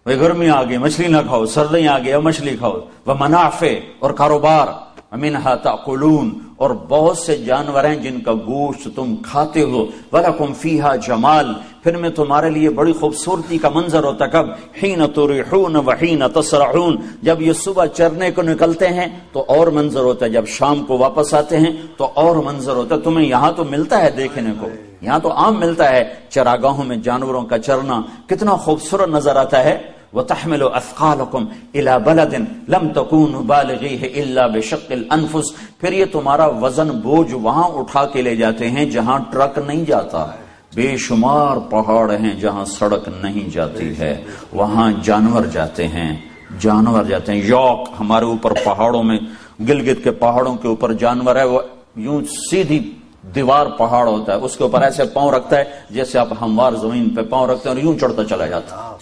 بھائی، گرمی آ گئی، مچھلی نہ کھاؤ سردی آ گئی مچھلی کھاؤ۔ وہ منافع اور کاروبار۔ امینہ تاقلون اور بہت سے جانور ہیں جن کا گوشت تم کھاتے ہو، وَلَكُمْ فِيهَا جمال۔ پھر میں تمہارے لیے بڑی خوبصورتی کا منظر ہوتا کب؟ حین تُرِحُونَ وَحِينَ تَسْرَعُونَ جب یہ صبح چرنے کو نکلتے ہیں، تو اور منظر ہوتا ہے۔ جب شام کو واپس آتے ہیں، تو اور منظر ہوتا ہے۔ تمہیں یہاں تو ملتا ہے دیکھنے کو۔ یہاں تو عام ملتا ہے۔ چراگاہوں میں جانوروں کا چرنا کتنا خوبصورت نظر آتا ہے۔ وَتَحْمِلُ أَثْقَالَكُمْ إِلَى بَلَدٍ لَمْ تَكُونُ بَالِغِيهِ إِلَّا بِشَقِّ الْأَنفُسِ۔ پھر یہ تمہارا وزن بوجھ وہاں اٹھا کے لے جاتے ہیں جہاں ٹرک نہیں جاتا۔ بے شمار پہاڑ ہیں جہاں سڑک نہیں جاتی ہے۔ وہاں جانور جاتے ہیں۔ جانور جاتے ہیں۔ یوک ہمارے اوپر پہاڑوں میں، گلگت کے پہاڑوں کے اوپر جانور ہے۔ وہ یوں سیدھی دیوار پہاڑ ہوتا ہے۔ اس کے اوپر ایسے پاؤں رکھتا ہے جیسے آپ ہموار زمین پہ پاؤں رکھتے ہیں اور یوں چڑھتا چلا جاتا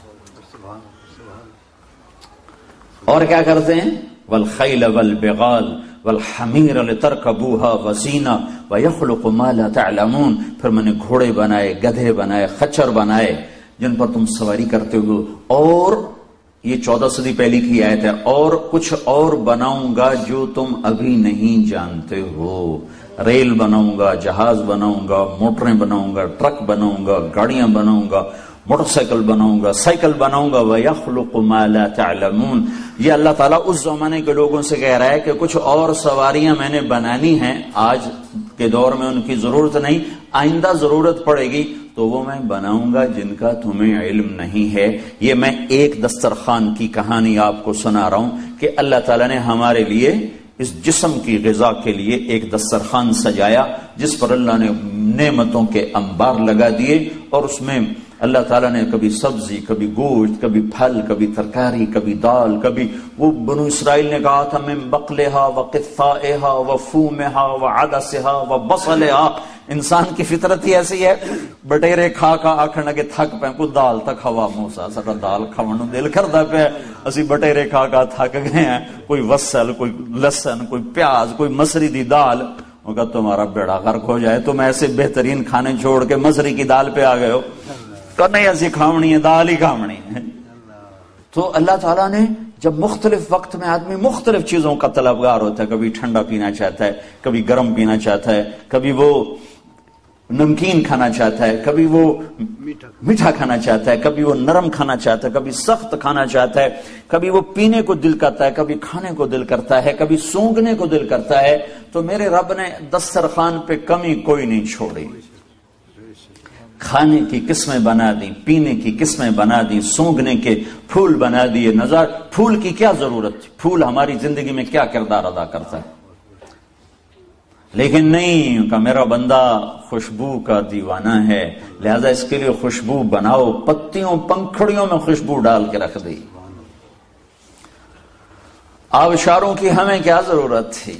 اور کیا کرتے ہیں؟ والخیل والبغال والحمیر لترکبوها وزینا ویخلق ما لا تعلمون پھر میں نے گھوڑے بنائے، گدھے بنائے، خچر بنائے، جن پر تم سواری کرتے ہو۔ اور یہ چودہ صدی پہلی کی آیت ہے، اور کچھ اور بناؤں گا جو تم ابھی نہیں جانتے ہو۔ ریل بناؤں گا، جہاز بناؤں گا، موٹریں بناؤں گا، ٹرک بناؤں گا، گاڑیاں بناؤں گا۔ موٹر سائیکل بناؤں گا، سائیکل بناؤں گا، وَيَخْلُقُ مَا لَا تَعْلَمُونَ۔ یہ اللہ تعالیٰ اس زمانے کے لوگوں سے کہہ رہا ہے کہ کچھ اور سواریاں میں نے بنانی ہیں، آج کے دور میں ان کی ضرورت نہیں، آئندہ ضرورت پڑے گی تو وہ میں بناؤں گا جن کا تمہیں علم نہیں ہے۔ یہ میں ایک دسترخوان کی کہانی آپ کو سنا رہا ہوں کہ اللہ تعالیٰ نے ہمارے لیے اس جسم کی غذا کے لیے ایک دسترخوان سجایا، جس پر اللہ نے نعمتوں کے انبار لگا دیے اور اس میں اللہ تعالیٰ نے کبھی سبزی، کبھی گوشت، کبھی پھل، کبھی ترکاری، کبھی دال، کبھی وہ بنو اسرائیل نے کہا تھا میں بقلہا و قطفائہا و فومہا و عدسہا و بصلہا. انسان کی فطرت ہی ایسی ہے، بٹیرے کھا کا آکھنا کے تھک پہ کوئی دال تک ہوا موسا سٹا دال کھوانو دل کردہ پہ اسی بٹیرے کھا کا تھک گئے ہیں۔ کوئی وصل کوئی لسن، کوئی پیاز، کوئی مصری دی دال۔ وہ کہا، تمہارا بیڑا غرق ہو جائے، تم ایسے بہترین کھانے چھوڑ کے مصری کی دال پہ آ گئے ہو۔ نہیں ایسی کھاونی ہے دال ہی کھاونی ہے تو اللہ تعالیٰ نے جب مختلف وقت میں آدمی مختلف چیزوں کا طلبگار ہوتا ہے، کبھی ٹھنڈا پینا چاہتا ہے، کبھی گرم پینا چاہتا ہے، کبھی وہ نمکین کھانا چاہتا ہے، کبھی وہ میٹھا کھانا چاہتا ہے، کبھی وہ نرم کھانا چاہتا ہے، کبھی سخت کھانا چاہتا ہے، کبھی وہ پینے کو دل کرتا ہے، کبھی کھانے کو دل کرتا ہے، کبھی سونگنے کو دل کرتا ہے۔ تو میرے رب نے دسترخوان پہ کمی کوئی نہیں چھوڑی۔ کھانے کی قسمیں بنا دی پینے کی قسمیں بنا دی سونگنے کے پھول بنا دیے۔ نظر، پھول کی کیا ضرورت تھی؟ پھول ہماری زندگی میں کیا کردار ادا کرتا ہے؟ لیکن نہیں کہ میرا بندہ خوشبو کا دیوانہ ہے، لہذا اس کے لیے خوشبو بناؤ۔ پتیوں، پنکھڑیوں میں خوشبو ڈال کے رکھ دی آبشاروں کی ہمیں کیا ضرورت تھی؟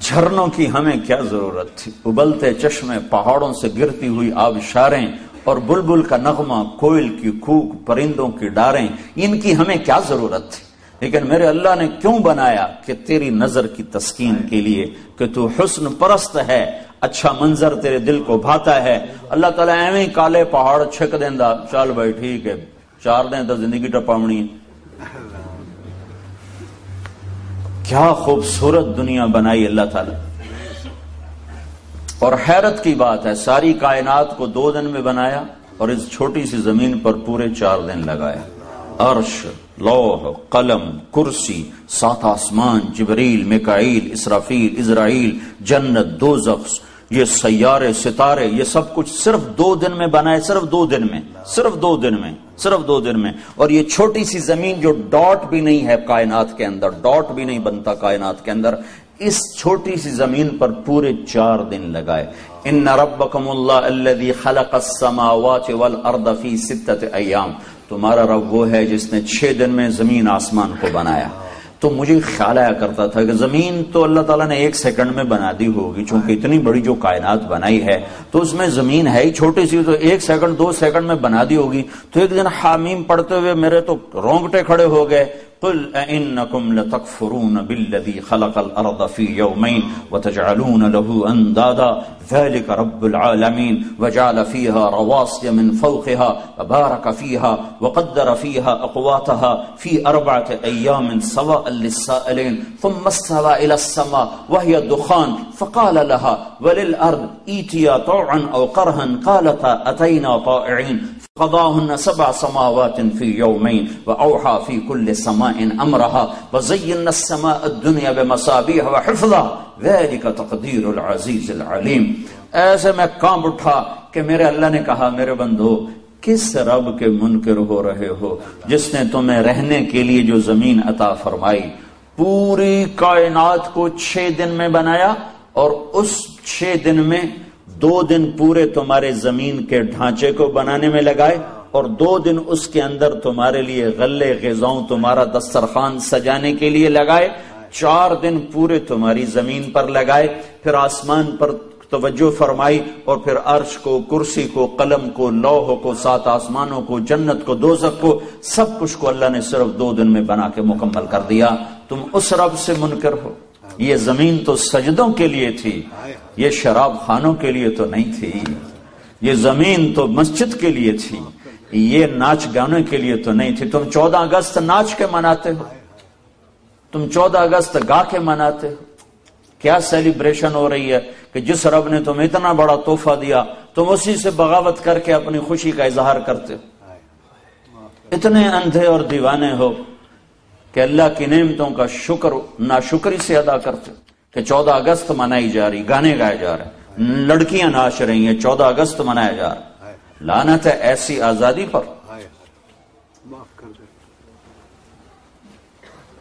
جھرنوں کی ہمیں کیا ضرورت تھی؟ ابلتے چشمے پہاڑوں سے گرتی ہوئی آبشاریں اور بلبل کا نغمہ، کوئل کی کوک پرندوں کی ڈاریں، ان کی ہمیں کیا ضرورت تھی؟ لیکن میرے اللہ نے کیوں بنایا کہ تیری نظر کی تسکین کے لیے؟ کہ تو حسن پرست ہے اچھا منظر تیرے دل کو بھاتا ہے۔ اللہ تعالیٰ ایویں کالے پہاڑ چھک دینا چل بھائی ٹھیک ہے، چار دن تو زندگی ٹپاونی کیا خوبصورت دنیا بنائی اللہ تعالی۔ اور حیرت کی بات ہے، ساری کائنات کو دو دن میں بنایا اور اس چھوٹی سی زمین پر پورے چار دن لگایا۔ عرش، لوح، قلم، کرسی، سات آسمان، جبریل مکائیل اسرافیل، اسرائیل، جنت دو یہ سیارے، ستارے، یہ سب کچھ صرف دو دن میں بنائے صرف دو دن میں، صرف دو دن میں، صرف دو دن میں۔ اور یہ چھوٹی سی زمین جو ڈاٹ بھی نہیں ہے کائنات کے اندر، ڈاٹ بھی نہیں بنتا کائنات کے اندر، اس چھوٹی سی زمین پر پورے چار دن لگائے۔ ان ربکم اللہ الذي خلق السماوات والارض في ستة ایام تمہارا رب وہ ہے جس نے چھ دن میں زمین آسمان کو بنایا۔ تو مجھے خیال آیا کرتا تھا کہ زمین تو اللہ تعالیٰ نے ایک سیکنڈ میں بنا دی ہوگی، چونکہ اتنی بڑی جو کائنات بنائی ہے، تو اس میں زمین ہے ہی چھوٹی سی، تو ایک سیکنڈ، دو سیکنڈ میں بنا دی ہوگی۔ تو ایک دن حامیم پڑھتے ہوئے میرے تو رونگٹے کھڑے ہو گئے۔ قل أئنكم لتكفرون بالذي خلق الأرض في يومين وتجعلون له أندادا. ذلك رب العالمين. وجعل فيها رواسي من فوقها وبارك فيها وقدر فيها أقواتها في أربعة أيام سواء للسائلين. ثم استوى إلى السماء وهي الدخان فقال لها وللأرض إيتيا طوعا أو قرها قالتا أتينا طائعين. قضاهن سبع سماوات في يومين وأوحى في كل سماء أمرها وزينا السماء الدنيا بمصابيح وحفظها. ذلك تقدير العزيز العليم. ایسے میں کام اٹھا کہ میرے اللہ نے کہا، میرے بندو، کس رب کے منکر ہو رہے ہو؟ جس نے تمہیں رہنے کے لیے جو زمین عطا فرمائی، پوری کائنات کو چھ دن میں بنایا اور اس چھ دن میں دو دن پورے تمہارے زمین کے ڈھانچے کو بنانے میں لگائے۔ اور دو دن اس کے اندر تمہارے لیے غلے غذاؤں تمہارا دسترخوان سجانے کے لیے لگائے، چار دن پورے تمہاری زمین پر لگائے، پھر آسمان پر توجہ فرمائی اور پھر عرش کو، کرسی کو، قلم کو لوہ کو، سات آسمانوں کو، جنت کو دوزک کو، سب کچھ کو اللہ نے صرف دو دن میں بنا کے مکمل کر دیا۔ تم اس رب سے منکر ہو۔ یہ زمین تو سجدوں کے لیے تھی، یہ شراب خانوں کے لیے تو نہیں تھی۔ یہ زمین تو مسجد کے لیے تھی۔ یہ ناچ گانے کے لیے تو نہیں تھی تم چودہ اگست ناچ کے مناتے ہو تم چودہ اگست گا کے مناتے ہو کیا سیلیبریشن ہو رہی ہے کہ جس رب نے تم اتنا بڑا تحفہ دیا تم اسی سے بغاوت کر کے اپنی خوشی کا اظہار کرتے ہو اتنے اندھے اور دیوانے ہو کہ اللہ کی نعمتوں کا شکر ناشکری سے ادا کرتے ہو کہ چودہ اگست منائی جا رہی گانے گائے جا رہے لڑکیاں ناچ رہی ہیں چودہ اگست منایا جا رہا لانت ہے ایسی آزادی پر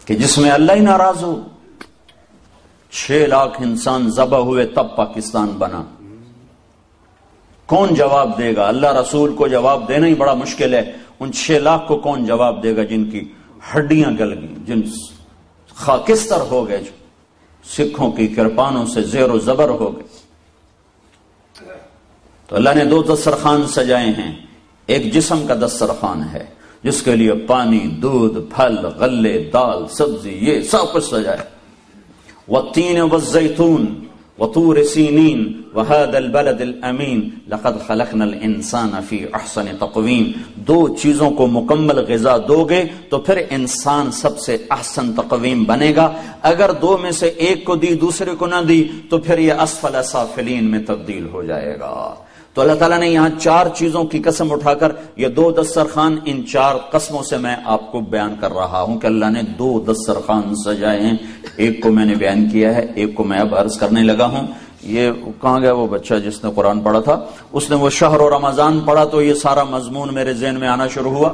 کہ جس میں اللہ ہی ناراض ہو۔ چھ لاکھ انسان ذبح ہوئے تب پاکستان بنا۔ کون جواب دے گا؟ اللہ رسول کو جواب دینا ہی بڑا مشکل ہے۔ ان چھ لاکھ کو کون جواب دے گا جن کی ہڈیاں گل گئی جن خاکستر ہو گئے، جو سکھوں کی کرپانوں سے زیر و زبر ہو گئے۔ تو اللہ نے دو دسترخوان سجائے ہیں۔ ایک جسم کا دسترخوان ہے، جس کے لیے پانی، دودھ، پھل، غلے، دال، سبزی، یہ سب کچھ سجائے۔ وہ تین وزیتون وطور سینین وهذا البلد الامین لقد خلقنا الانسان فی احسن تقویم دو چیزوں کو مکمل غذا دو گے تو پھر انسان سب سے احسن تقویم بنے گا۔ اگر دو میں سے ایک کو دی، دوسرے کو نہ دی، تو پھر یہ اسفل سافلین میں تبدیل ہو جائے گا۔ تو اللہ تعالیٰ نے یہاں چار چیزوں کی قسم اٹھا کر یہ دو دسترخوان ان چار قسموں سے میں آپ کو بیان کر رہا ہوں کہ اللہ نے دو دسترخوان سجائے ہیں۔ ایک کو میں نے بیان کیا ہے، ایک کو میں اب عرض کرنے لگا ہوں۔ یہ کہاں گیا وہ بچہ جس نے قرآن پڑھا تھا؟ اس نے وہ شہر و رمضان پڑھا تو یہ سارا مضمون میرے ذہن میں آنا شروع ہوا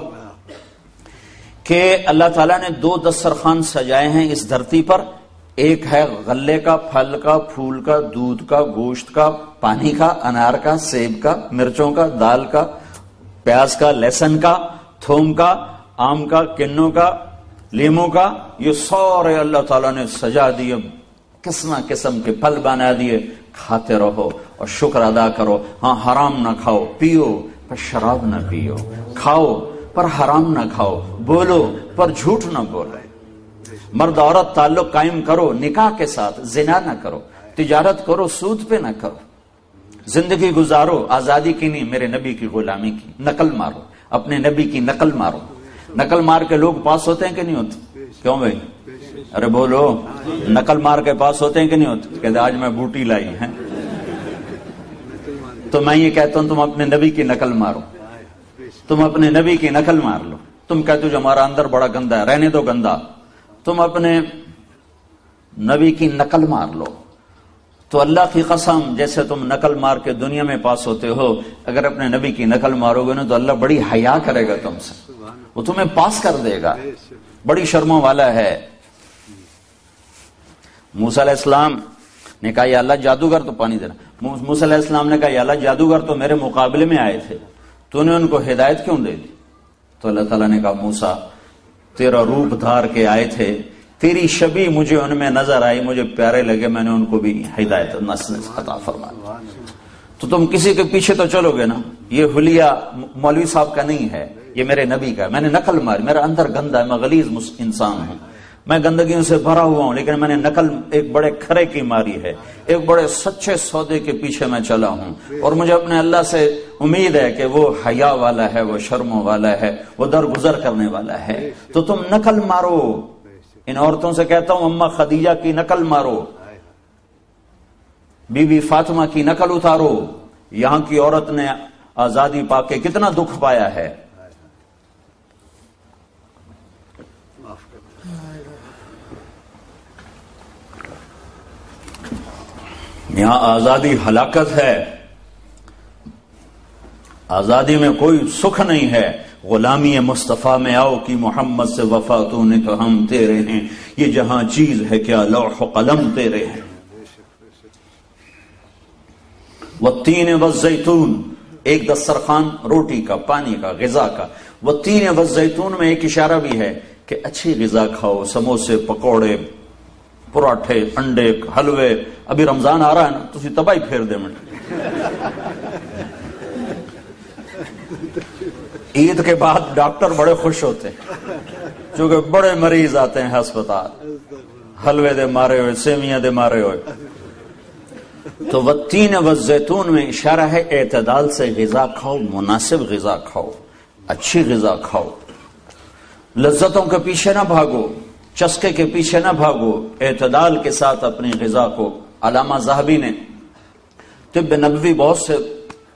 کہ اللہ تعالیٰ نے دو دسترخوان سجائے ہیں اس دھرتی پر۔ ایک ہے غلے کا پھل کا، پھول کا، دودھ کا، گوشت کا، پانی کا، انار کا، سیب کا، مرچوں کا، دال کا، پیاز کا، لہسن کا، تھوم کا، آم کا، کنوں کا، لیموں کا، یہ سورے اللہ تعالیٰ نے سجا دیے قسم قسم کے پھل بنا دیے، کھاتے رہو اور شکر ادا کرو۔ ہاں حرام نہ کھاؤ، پیو، پر شراب نہ پیو، کھاؤ، پر حرام نہ کھاؤ، بولو، پر جھوٹ نہ بولو مرد عورت تعلق قائم کرو، نکاح کے ساتھ زنا نہ کرو، تجارت کرو، سود پہ نہ کرو۔ زندگی گزارو، آزادی کی نہیں، میرے نبی کی غلامی کی۔ نقل مارو، اپنے نبی کی نقل مارو۔ نقل مار کے لوگ پاس ہوتے ہیں کہ نہیں ہوتے؟ کیوں بھائی؟ ارے بولو، نقل مار کے پاس ہوتے ہیں کہ نہیں ہوتے؟ کہتے آج میں بوٹی لائی ہے۔ تو میں یہ کہتا ہوں، تم اپنے نبی کی نقل مارو۔ تم اپنے نبی کی نقل مار لو۔ تم کہتے ہو، جو ہمارا اندر بڑا گندا ہے، رہنے دو گندا۔ تم اپنے نبی کی نقل مار لو۔ تو اللہ کی قسم، جیسے تم نقل مار کے دنیا میں پاس ہوتے ہو، اگر اپنے نبی کی نقل مارو گے نا، تو اللہ بڑی حیا کرے گا تم سے۔ وہ تمہیں پاس کر دے گا۔ بڑی شرموں والا ہے۔ موسیٰ علیہ السلام نے کہا، یا اللہ جادوگر تو پانی دینا۔ موسیٰ علیہ السلام نے کہا، یا اللہ جادوگر تو میرے مقابلے میں آئے تھے۔ تو نے ان کو ہدایت کیوں دے دی؟ تو اللہ تعالیٰ نے کہا موسا تیرا روپ دھار کے آئے تھے، تیری شبی مجھے ان میں نظر آئی، مجھے پیارے لگے، میں نے ان کو بھی ہدایت عطا فرمایا تو تم کسی کے پیچھے تو چلو گے نا؟ یہ حلیہ مولوی صاحب کا نہیں ہے، یہ میرے نبی کا میں نے نقل ماری، میرا اندر گندا ہے، میں غلیظ انسان ہوں۔ میں گندگیوں سے بھرا ہوا ہوں، لیکن میں نے نقل ایک بڑے کھرے کی ماری ہے۔ ایک بڑے سچے سودے کے پیچھے میں چلا ہوں۔ اور مجھے اپنے اللہ سے امید ہے کہ وہ حیا والا ہے، وہ شرموں والا ہے، وہ درگزر کرنے والا ہے۔ تو تم نقل مارو۔ ان عورتوں سے کہتا ہوں، اما خدیجہ کی نقل مارو۔ بی بی فاطمہ کی نقل اتارو۔ یہاں کی عورت نے آزادی پا کے کتنا دکھ پایا ہے۔ یہاں آزادی ہلاکت ہے۔ آزادی میں کوئی سکھ نہیں ہے۔ غلامی مصطفیٰ میں آؤ کی محمد سے وفا تو نے تو ہم تیرے ہیں۔ یہ جہاں چیز ہے کیا لوح و قلم تیرے ہیں۔ وہ تین وزیتون ایک دسترخوان روٹی کا، پانی کا، غذا کا۔ وہ تین وزیتون میں ایک اشارہ بھی ہے کہ اچھی غذا کھاؤ، سموسے، پکوڑے پراٹھے، انڈے، حلوے۔ ابھی رمضان آ رہا ہے نا، تو تباہی پھیر دے منٹ عید کے بعد ڈاکٹر بڑے خوش ہوتے ہیں، چونکہ بڑے مریض آتے ہیں ہسپتال۔ حلوے دے مارے ہوئے، سیویاں دے مارے ہوئے۔ تو وہ تین و زیتون میں اشارہ ہے، اعتدال سے غذا کھاؤ، مناسب غذا کھاؤ، اچھی غذا کھاؤ۔ لذتوں کے پیچھے نہ بھاگو۔ چسکے کے پیچھے نہ بھاگو، اعتدال کے ساتھ اپنی غذا کو، علامہ زہبی نے طب نبوی بہت سے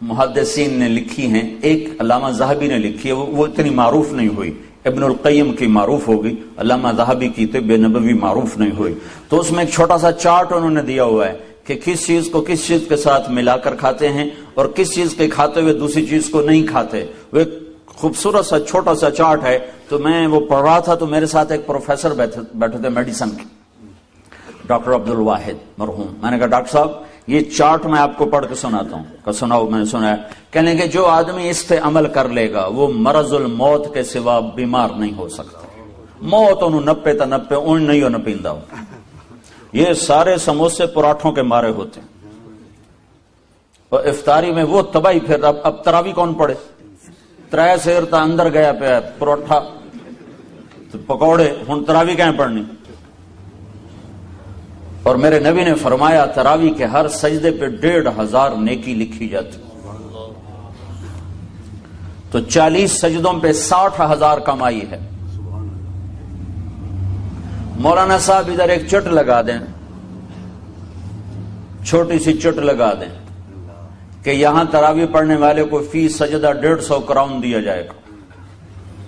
محدثین نے لکھی ہیں، ایک علامہ زہبی نے لکھی ہے، وہ اتنی معروف نہیں ہوئی۔ ابن القیم کی معروف ہوگی، علامہ زہبی کی طب نبوی معروف نہیں ہوئی۔ تو اس میں ایک چھوٹا سا چارٹ انہوں نے دیا ہوا ہے کہ کس چیز کو کس چیز کے ساتھ ملا کر کھاتے ہیں اور کس چیز کے کھاتے ہوئے دوسری چیز کو نہیں کھاتے۔ وہ خوبصورت سا، چھوٹا سا چارٹ ہے، تو میں وہ پڑھ رہا تھا، تو میرے ساتھ ایک پروفیسر بیٹھے تھے میڈیسن کے۔ ڈاکٹر عبد الواحد مرحوم۔ میں نے کہا، ڈاکٹر صاحب، یہ چارٹ میں آپ کو پڑھ کے سناتا ہوں۔ کہ سناؤ، میں نے سنا کہنے کہ جو آدمی اس پہ عمل کر لے گا، وہ مرض الموت کے سوا بیمار نہیں ہو سکتا۔ موت انہوں نپے تا نپے اون نہیں ہو نپیندا ہو یہ سارے سموسے پراٹھوں کے مارے ہوتے ہیں۔ اور افطاری میں وہ تباہی، پھر اب تراوی کون پڑے تر سیر تا اندر گیا پیا پروٹھا پکوڑے ہوں تراوی کہیں پڑنی اور میرے نبی نے فرمایا تراوی کے ہر سجدے پہ ڈیڑھ ہزار نیکی لکھی جاتی تو چالیس سجدوں پہ ساٹھ ہزار کمائی ہے مولانا صاحب ادھر ایک چٹ لگا دیں چھوٹی سی چٹ لگا دیں کہ یہاں تراوی پڑھنے والے کو فی سجدہ ڈیڑھ سو کراؤن دیا جائے گا۔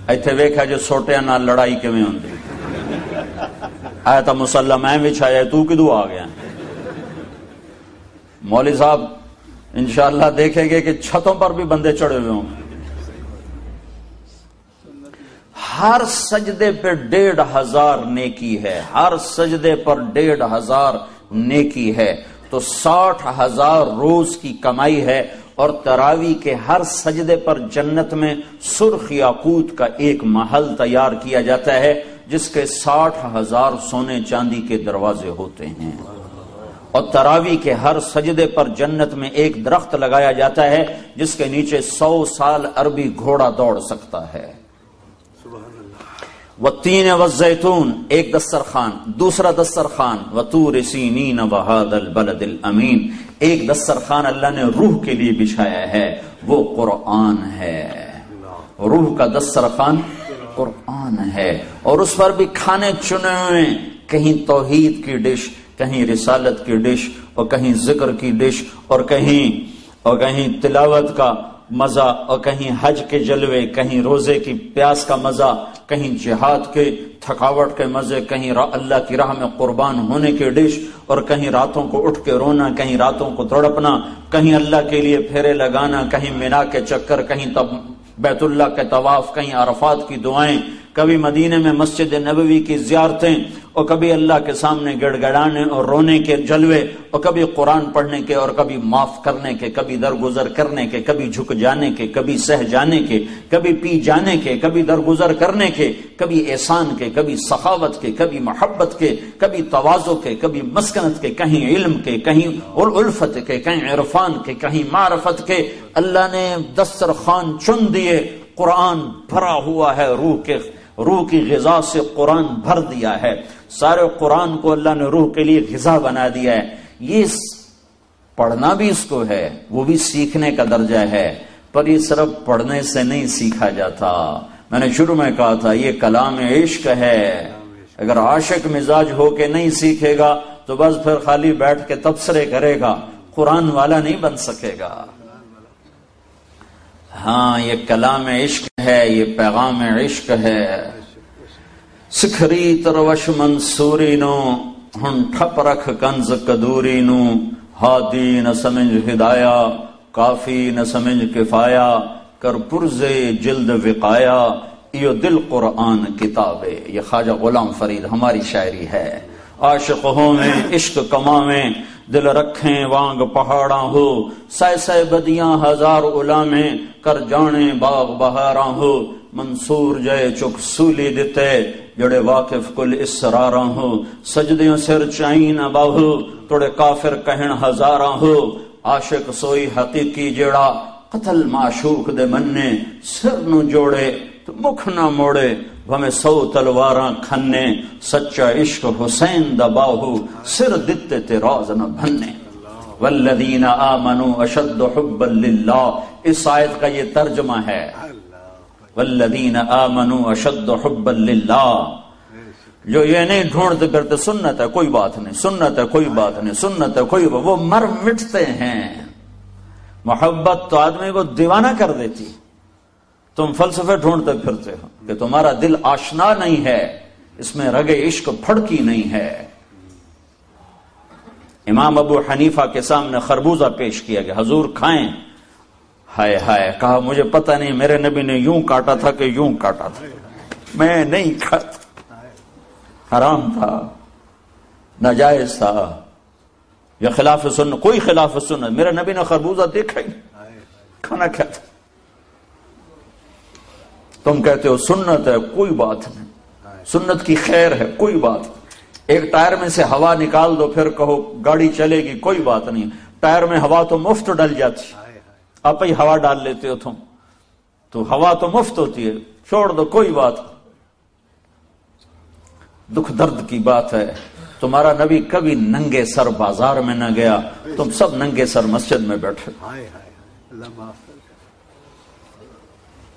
ایتھے ویکھا جو سوٹے نہ لڑائی کے میں ہوندی۔ آیا تھا مسلح میں بھی چھایا تو کدو آ گیا؟ مولوی صاحب، انشاءاللہ دیکھیں گے کہ چھتوں پر بھی بندے چڑھے ہوئے ہوں۔ ہر سجدے پہ ڈیڑھ ہزار نیکی ہے۔ ہر سجدے پر ڈیڑھ ہزار نیکی ہے۔ تو ساٹھ ہزار روز کی کمائی ہے اور تراوی کے ہر سجدے پر جنت میں سرخ یاقوت کا ایک محل تیار کیا جاتا ہے، جس کے ساٹھ ہزار سونے چاندی کے دروازے ہوتے ہیں۔ اور تراوی کے ہر سجدے پر جنت میں ایک درخت لگایا جاتا ہے، جس کے نیچے سو سال عربی گھوڑا دوڑ سکتا ہے۔ وہ تین وزیتون ایک دسترخان دوسرا دسترخان و تور سینین وحاد البلد الامین ایک دسترخان اللہ نے روح کے لیے بچھایا ہے، وہ قرآن ہے۔ روح کا دسترخان قرآن ہے۔ اور اس پر بھی کھانے چنے ہوئے کہیں توحید کی ڈش، کہیں رسالت کی ڈش، اور کہیں ذکر کی ڈش، اور کہیں اور کہیں تلاوت کا مزہ اور کہیں حج کے جلوے، کہیں روزے کی پیاس کا مزہ، کہیں جہاد کے تھکاوٹ کے مزے، کہیں اللہ کی راہ میں قربان ہونے کے ڈش اور کہیں راتوں کو اٹھ کے رونا، کہیں راتوں کو تڑپنا کہیں اللہ کے لیے پھیرے لگانا، کہیں مینا کے چکر، کہیں تب بیت اللہ کے طواف، کہیں عرفات کی دعائیں کبھی مدینے میں مسجد نبوی کی زیارتیں اور کبھی اللہ کے سامنے گڑ گڑانے اور رونے کے جلوے اور کبھی قرآن پڑھنے کے اور کبھی معاف کرنے کے کبھی درگزر کرنے کے کبھی جھک جانے کے کبھی سہ جانے کے کبھی پی جانے کے کبھی درگزر کرنے کے کبھی احسان کے کبھی سخاوت کے کبھی محبت کے کبھی توازو کے کبھی مسکنت کے کہیں علم کے کہیں الفت کے کہیں عرفان کے کہیں معرفت کے اللہ نے دسترخوان چن دیے قرآن بھرا ہوا ہے روح کے روح کی غذا سے قرآن بھر دیا ہے۔ سارے قرآن کو اللہ نے روح کے لیے غذا بنا دیا ہے۔ یہ پڑھنا بھی اس کو ہے، وہ بھی سیکھنے کا درجہ ہے۔ پر یہ صرف پڑھنے سے نہیں سیکھا جاتا۔ میں نے شروع میں کہا تھا، یہ کلام عشق ہے۔ اگر عاشق مزاج ہو کے نہیں سیکھے گا، تو بس پھر خالی بیٹھ کے تبصرے کرے گا۔ قرآن والا نہیں بن سکے گا۔ ہاں یہ کلام عشق ہے، یہ پیغام عشق ہے۔ سکھری تروش منصوری نو ہن ٹھپ رکھ کنز کدوری نو ہادی نہ سمجھ ہدایا، کافی نہ سمجھ کفایا۔ کر پرزے جلد وقایا یہ دل قرآن کتاب۔ یہ خواجہ غلام فرید ہماری شاعری ہے۔ عاشق ہو میں، عشق کما میں دل رکھیں وانگ پہاڑا ہو۔ سہ سہ بدیاں ہزار علامیں کر جانے باغ بہارا ہو۔ منصور جے چک سولی دیتے جڑے واقف کل اسرارا ہو۔ سجدیوں سر چائین باہو، توڑے کافر کہن ہزارا ہو۔ عاشق سوئی حقیقی جڑا قتل معشوق دے مننے سر نو جوڑے تو مکھ نہ موڑے۔ ہمیں سو تلواراں کھنے، سچا عشق حسین دا باہو، سر دتے تے راز نہ بھنے۔ والذین آمنوا اشد حبا للہ، اس آیت کا یہ ترجمہ ہے۔ والذین آمنوا اشد حبا للہ۔ جو یہ نہیں ڈھونڈتے کرتے، سنت ہے، کوئی بات نہیں، سنت ہے، کوئی بات نہیں، سنت ہے، کوئی بات وہ مر مٹتے ہیں۔ محبت تو آدمی کو دیوانہ کر دیتی۔ تم فلسفے ڈھونڈتے پھرتے ہو کہ تمہارا دل آشنا نہیں ہے، اس میں رگ عشق پھڑکی نہیں ہے۔ امام ابو حنیفہ کے سامنے خربوزہ پیش کیا گیا حضور کھائیں۔ ہائے ہائے، کہا مجھے پتہ نہیں میرے نبی نے یوں کاٹا تھا کہ یوں کاٹا تھا۔ میں نہیں کھاتا۔ حرام تھا۔ ناجائز تھا۔ یا خلاف سن کوئی خلاف سن میرے نبی نے خربوزہ دیکھا ہی کھانا کیا تھا۔ تم کہتے ہو سنت ہے، کوئی بات نہیں۔ سنت کی خیر ہے، کوئی بات ایک ٹائر میں سے ہوا نکال دو، پھر کہو گاڑی چلے گی، کوئی بات نہیں۔ ٹائر میں ہوا تو مفت ڈل جاتی۔ آپ ہی ہوا ڈال لیتے ہو تم۔ تو ہوا تو مفت ہوتی ہے، چھوڑ دو، کوئی بات دکھ درد کی بات ہے، تمہارا نبی کبھی ننگے سر بازار میں نہ گیا۔ تم سب ننگے سر مسجد میں بیٹھے۔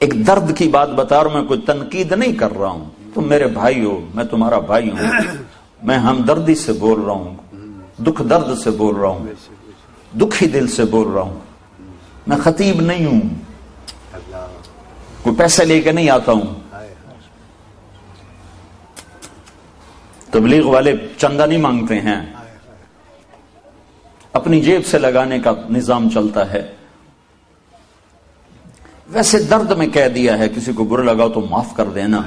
ایک درد کی بات بتا رہا ہوں، میں کوئی تنقید نہیں کر رہا ہوں۔ تم میرے بھائی ہو میں تمہارا بھائی ہوں۔ میں ہمدردی سے بول رہا ہوں، دکھ درد سے بول رہا ہوں دکھی دل سے بول رہا ہوں۔ میں خطیب نہیں ہوں۔ کوئی پیسے لے کے نہیں آتا ہوں۔ تبلیغ والے چندہ نہیں مانگتے ہیں۔ اپنی جیب سے لگانے کا نظام چلتا ہے۔ ویسے درد میں کہہ دیا ہے کسی کو برا لگا تو معاف کر دینا۔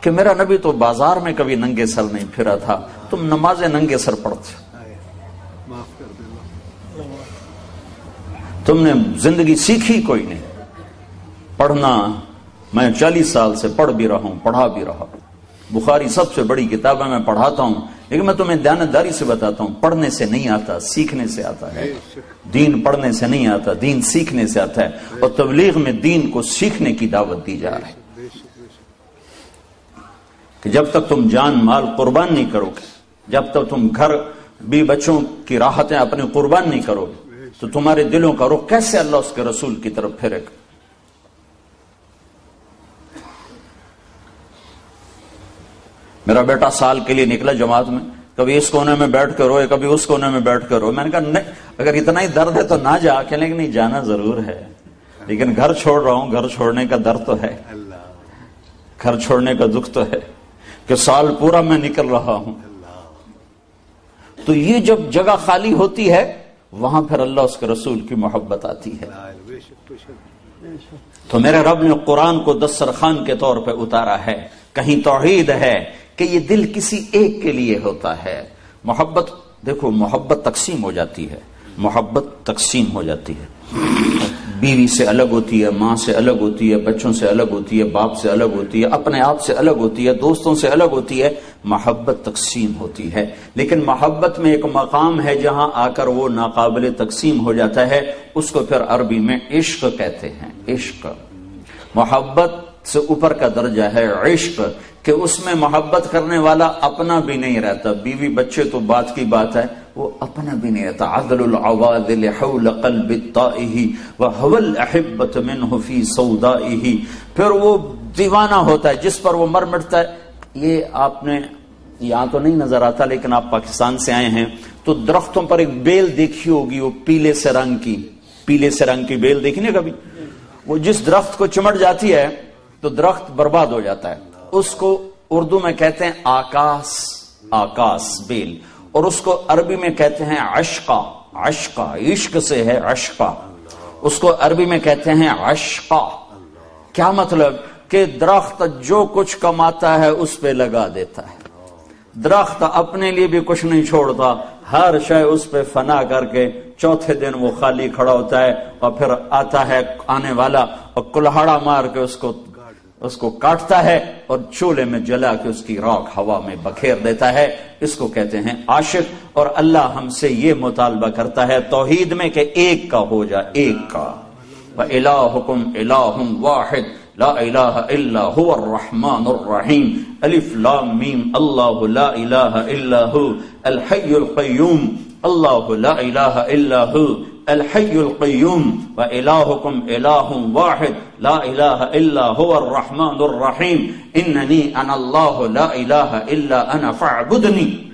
کہ میرا نبی تو بازار میں کبھی ننگے سر نہیں پھرا تھا تم نماز ننگے سر پڑھتے تم نے زندگی سیکھی کوئی نہیں۔ پڑھنا میں چالیس سال سے پڑھ بھی رہا ہوں پڑھا بھی رہا بخاری سب سے بڑی کتاب ہے میں پڑھاتا ہوں۔ لیکن میں تمہیں دیانتداری سے بتاتا ہوں، پڑھنے سے نہیں آتا، سیکھنے سے آتا ہے۔ دین پڑھنے سے نہیں آتا، دین سیکھنے سے آتا ہے۔ اور تبلیغ میں دین کو سیکھنے کی دعوت دی جا رہی۔ کہ جب تک تم جان مال قربان نہیں کرو گے جب تک تم گھر بھی بچوں کی راحتیں اپنے قربان نہیں کرو گے تو تمہارے دلوں کا رخ کیسے اللہ اس کے رسول کی طرف پھرے گا؟ میرا بیٹا سال کے لیے نکلا جماعت میں کبھی اس کونے میں بیٹھ کر روئے کبھی اس کونے میں بیٹھ کر روئے۔ میں نے کہا نہیں اگر اتنا ہی درد ہے تو نہ جا کے لیکن نہیں جانا ضرور ہے۔ لیکن گھر چھوڑ رہا ہوں گھر چھوڑنے کا درد تو ہے۔ گھر چھوڑنے کا دکھ تو ہے کہ سال پورا میں نکل رہا ہوں۔ تو یہ جب جگہ خالی ہوتی ہے وہاں پھر اللہ اس کے رسول کی محبت آتی ہے۔ تو میرے رب نے قرآن کو دسترخوان کے طور پہ اتارا ہے کہیں توحید ہے کہ یہ دل کسی ایک کے لیے ہوتا ہے۔ محبت، دیکھو، محبت تقسیم ہو جاتی ہے۔ محبت تقسیم ہو جاتی ہے۔ بیوی سے الگ ہوتی ہے، ماں سے الگ ہوتی ہے، بچوں سے الگ ہوتی ہے، باپ سے الگ ہوتی ہے، اپنے آپ سے الگ ہوتی ہے، دوستوں سے الگ ہوتی ہے۔ محبت تقسیم ہوتی ہے۔ لیکن محبت میں ایک مقام ہے جہاں آ کر وہ ناقابل تقسیم ہو جاتا ہے۔ اس کو پھر عربی میں عشق کہتے ہیں۔ عشق۔ محبت سے اوپر کا درجہ ہے عشق۔ کہ اس میں محبت کرنے والا اپنا بھی نہیں رہتا۔ بیوی بچے تو بات کی بات ہے، وہ اپنا بھی نہیں رہتا۔ عدل العوادل حول قلب وحول احبت منہ فی سودائه۔ پھر وہ دیوانہ ہوتا ہے، جس پر وہ مر مٹتا ہے۔ یہ آپ نے یہاں تو نہیں نظر آتا، لیکن آپ پاکستان سے آئے ہیں۔ تو درختوں پر ایک بیل دیکھی ہوگی، وہ پیلے سے رنگ کی، پیلے سے رنگ کی بیل دیکھی نہیں کبھی۔ وہ جس درخت کو چمٹ جاتی ہے، تو درخت برباد ہو جاتا ہے۔ اس کو اردو میں کہتے ہیں آکاس آکاس بیل۔ اور اس کو عربی میں کہتے ہیں عشقا عشقا، عشق سے ہے عشقا۔ اس کو عربی میں کہتے ہیں عشقا۔ کیا مطلب؟ کہ درخت جو کچھ کماتا ہے اس پہ لگا دیتا ہے۔ درخت اپنے لیے بھی کچھ نہیں چھوڑتا، ہر شے اس پہ فنا کر کے چوتھے دن وہ خالی کھڑا ہوتا ہے اور پھر آتا ہے آنے والا اور کلہاڑا مار کے اس کو اس کو کاٹتا ہے اور چولہے میں جلا کے اس کی راک ہوا میں بکھیر دیتا ہے۔ اس کو کہتے ہیں عاشق اور اللہ ہم سے یہ مطالبہ کرتا ہے توحید میں کہ ایک کا ہو جا ایک کا۔ الہکم الہ واحد، لا الہ الا هو الرحمن الرحیم۔ الف لام میم، اللہ لا الہ الا هو، الحی القیوم، اللہ لا الہ الا هو۔ الحي القيوم وإلهكم إله واحد لا إله إلا هو الرحمن الرحيم. إنني أنا الله، لا إله إلا أنا فاعبدني.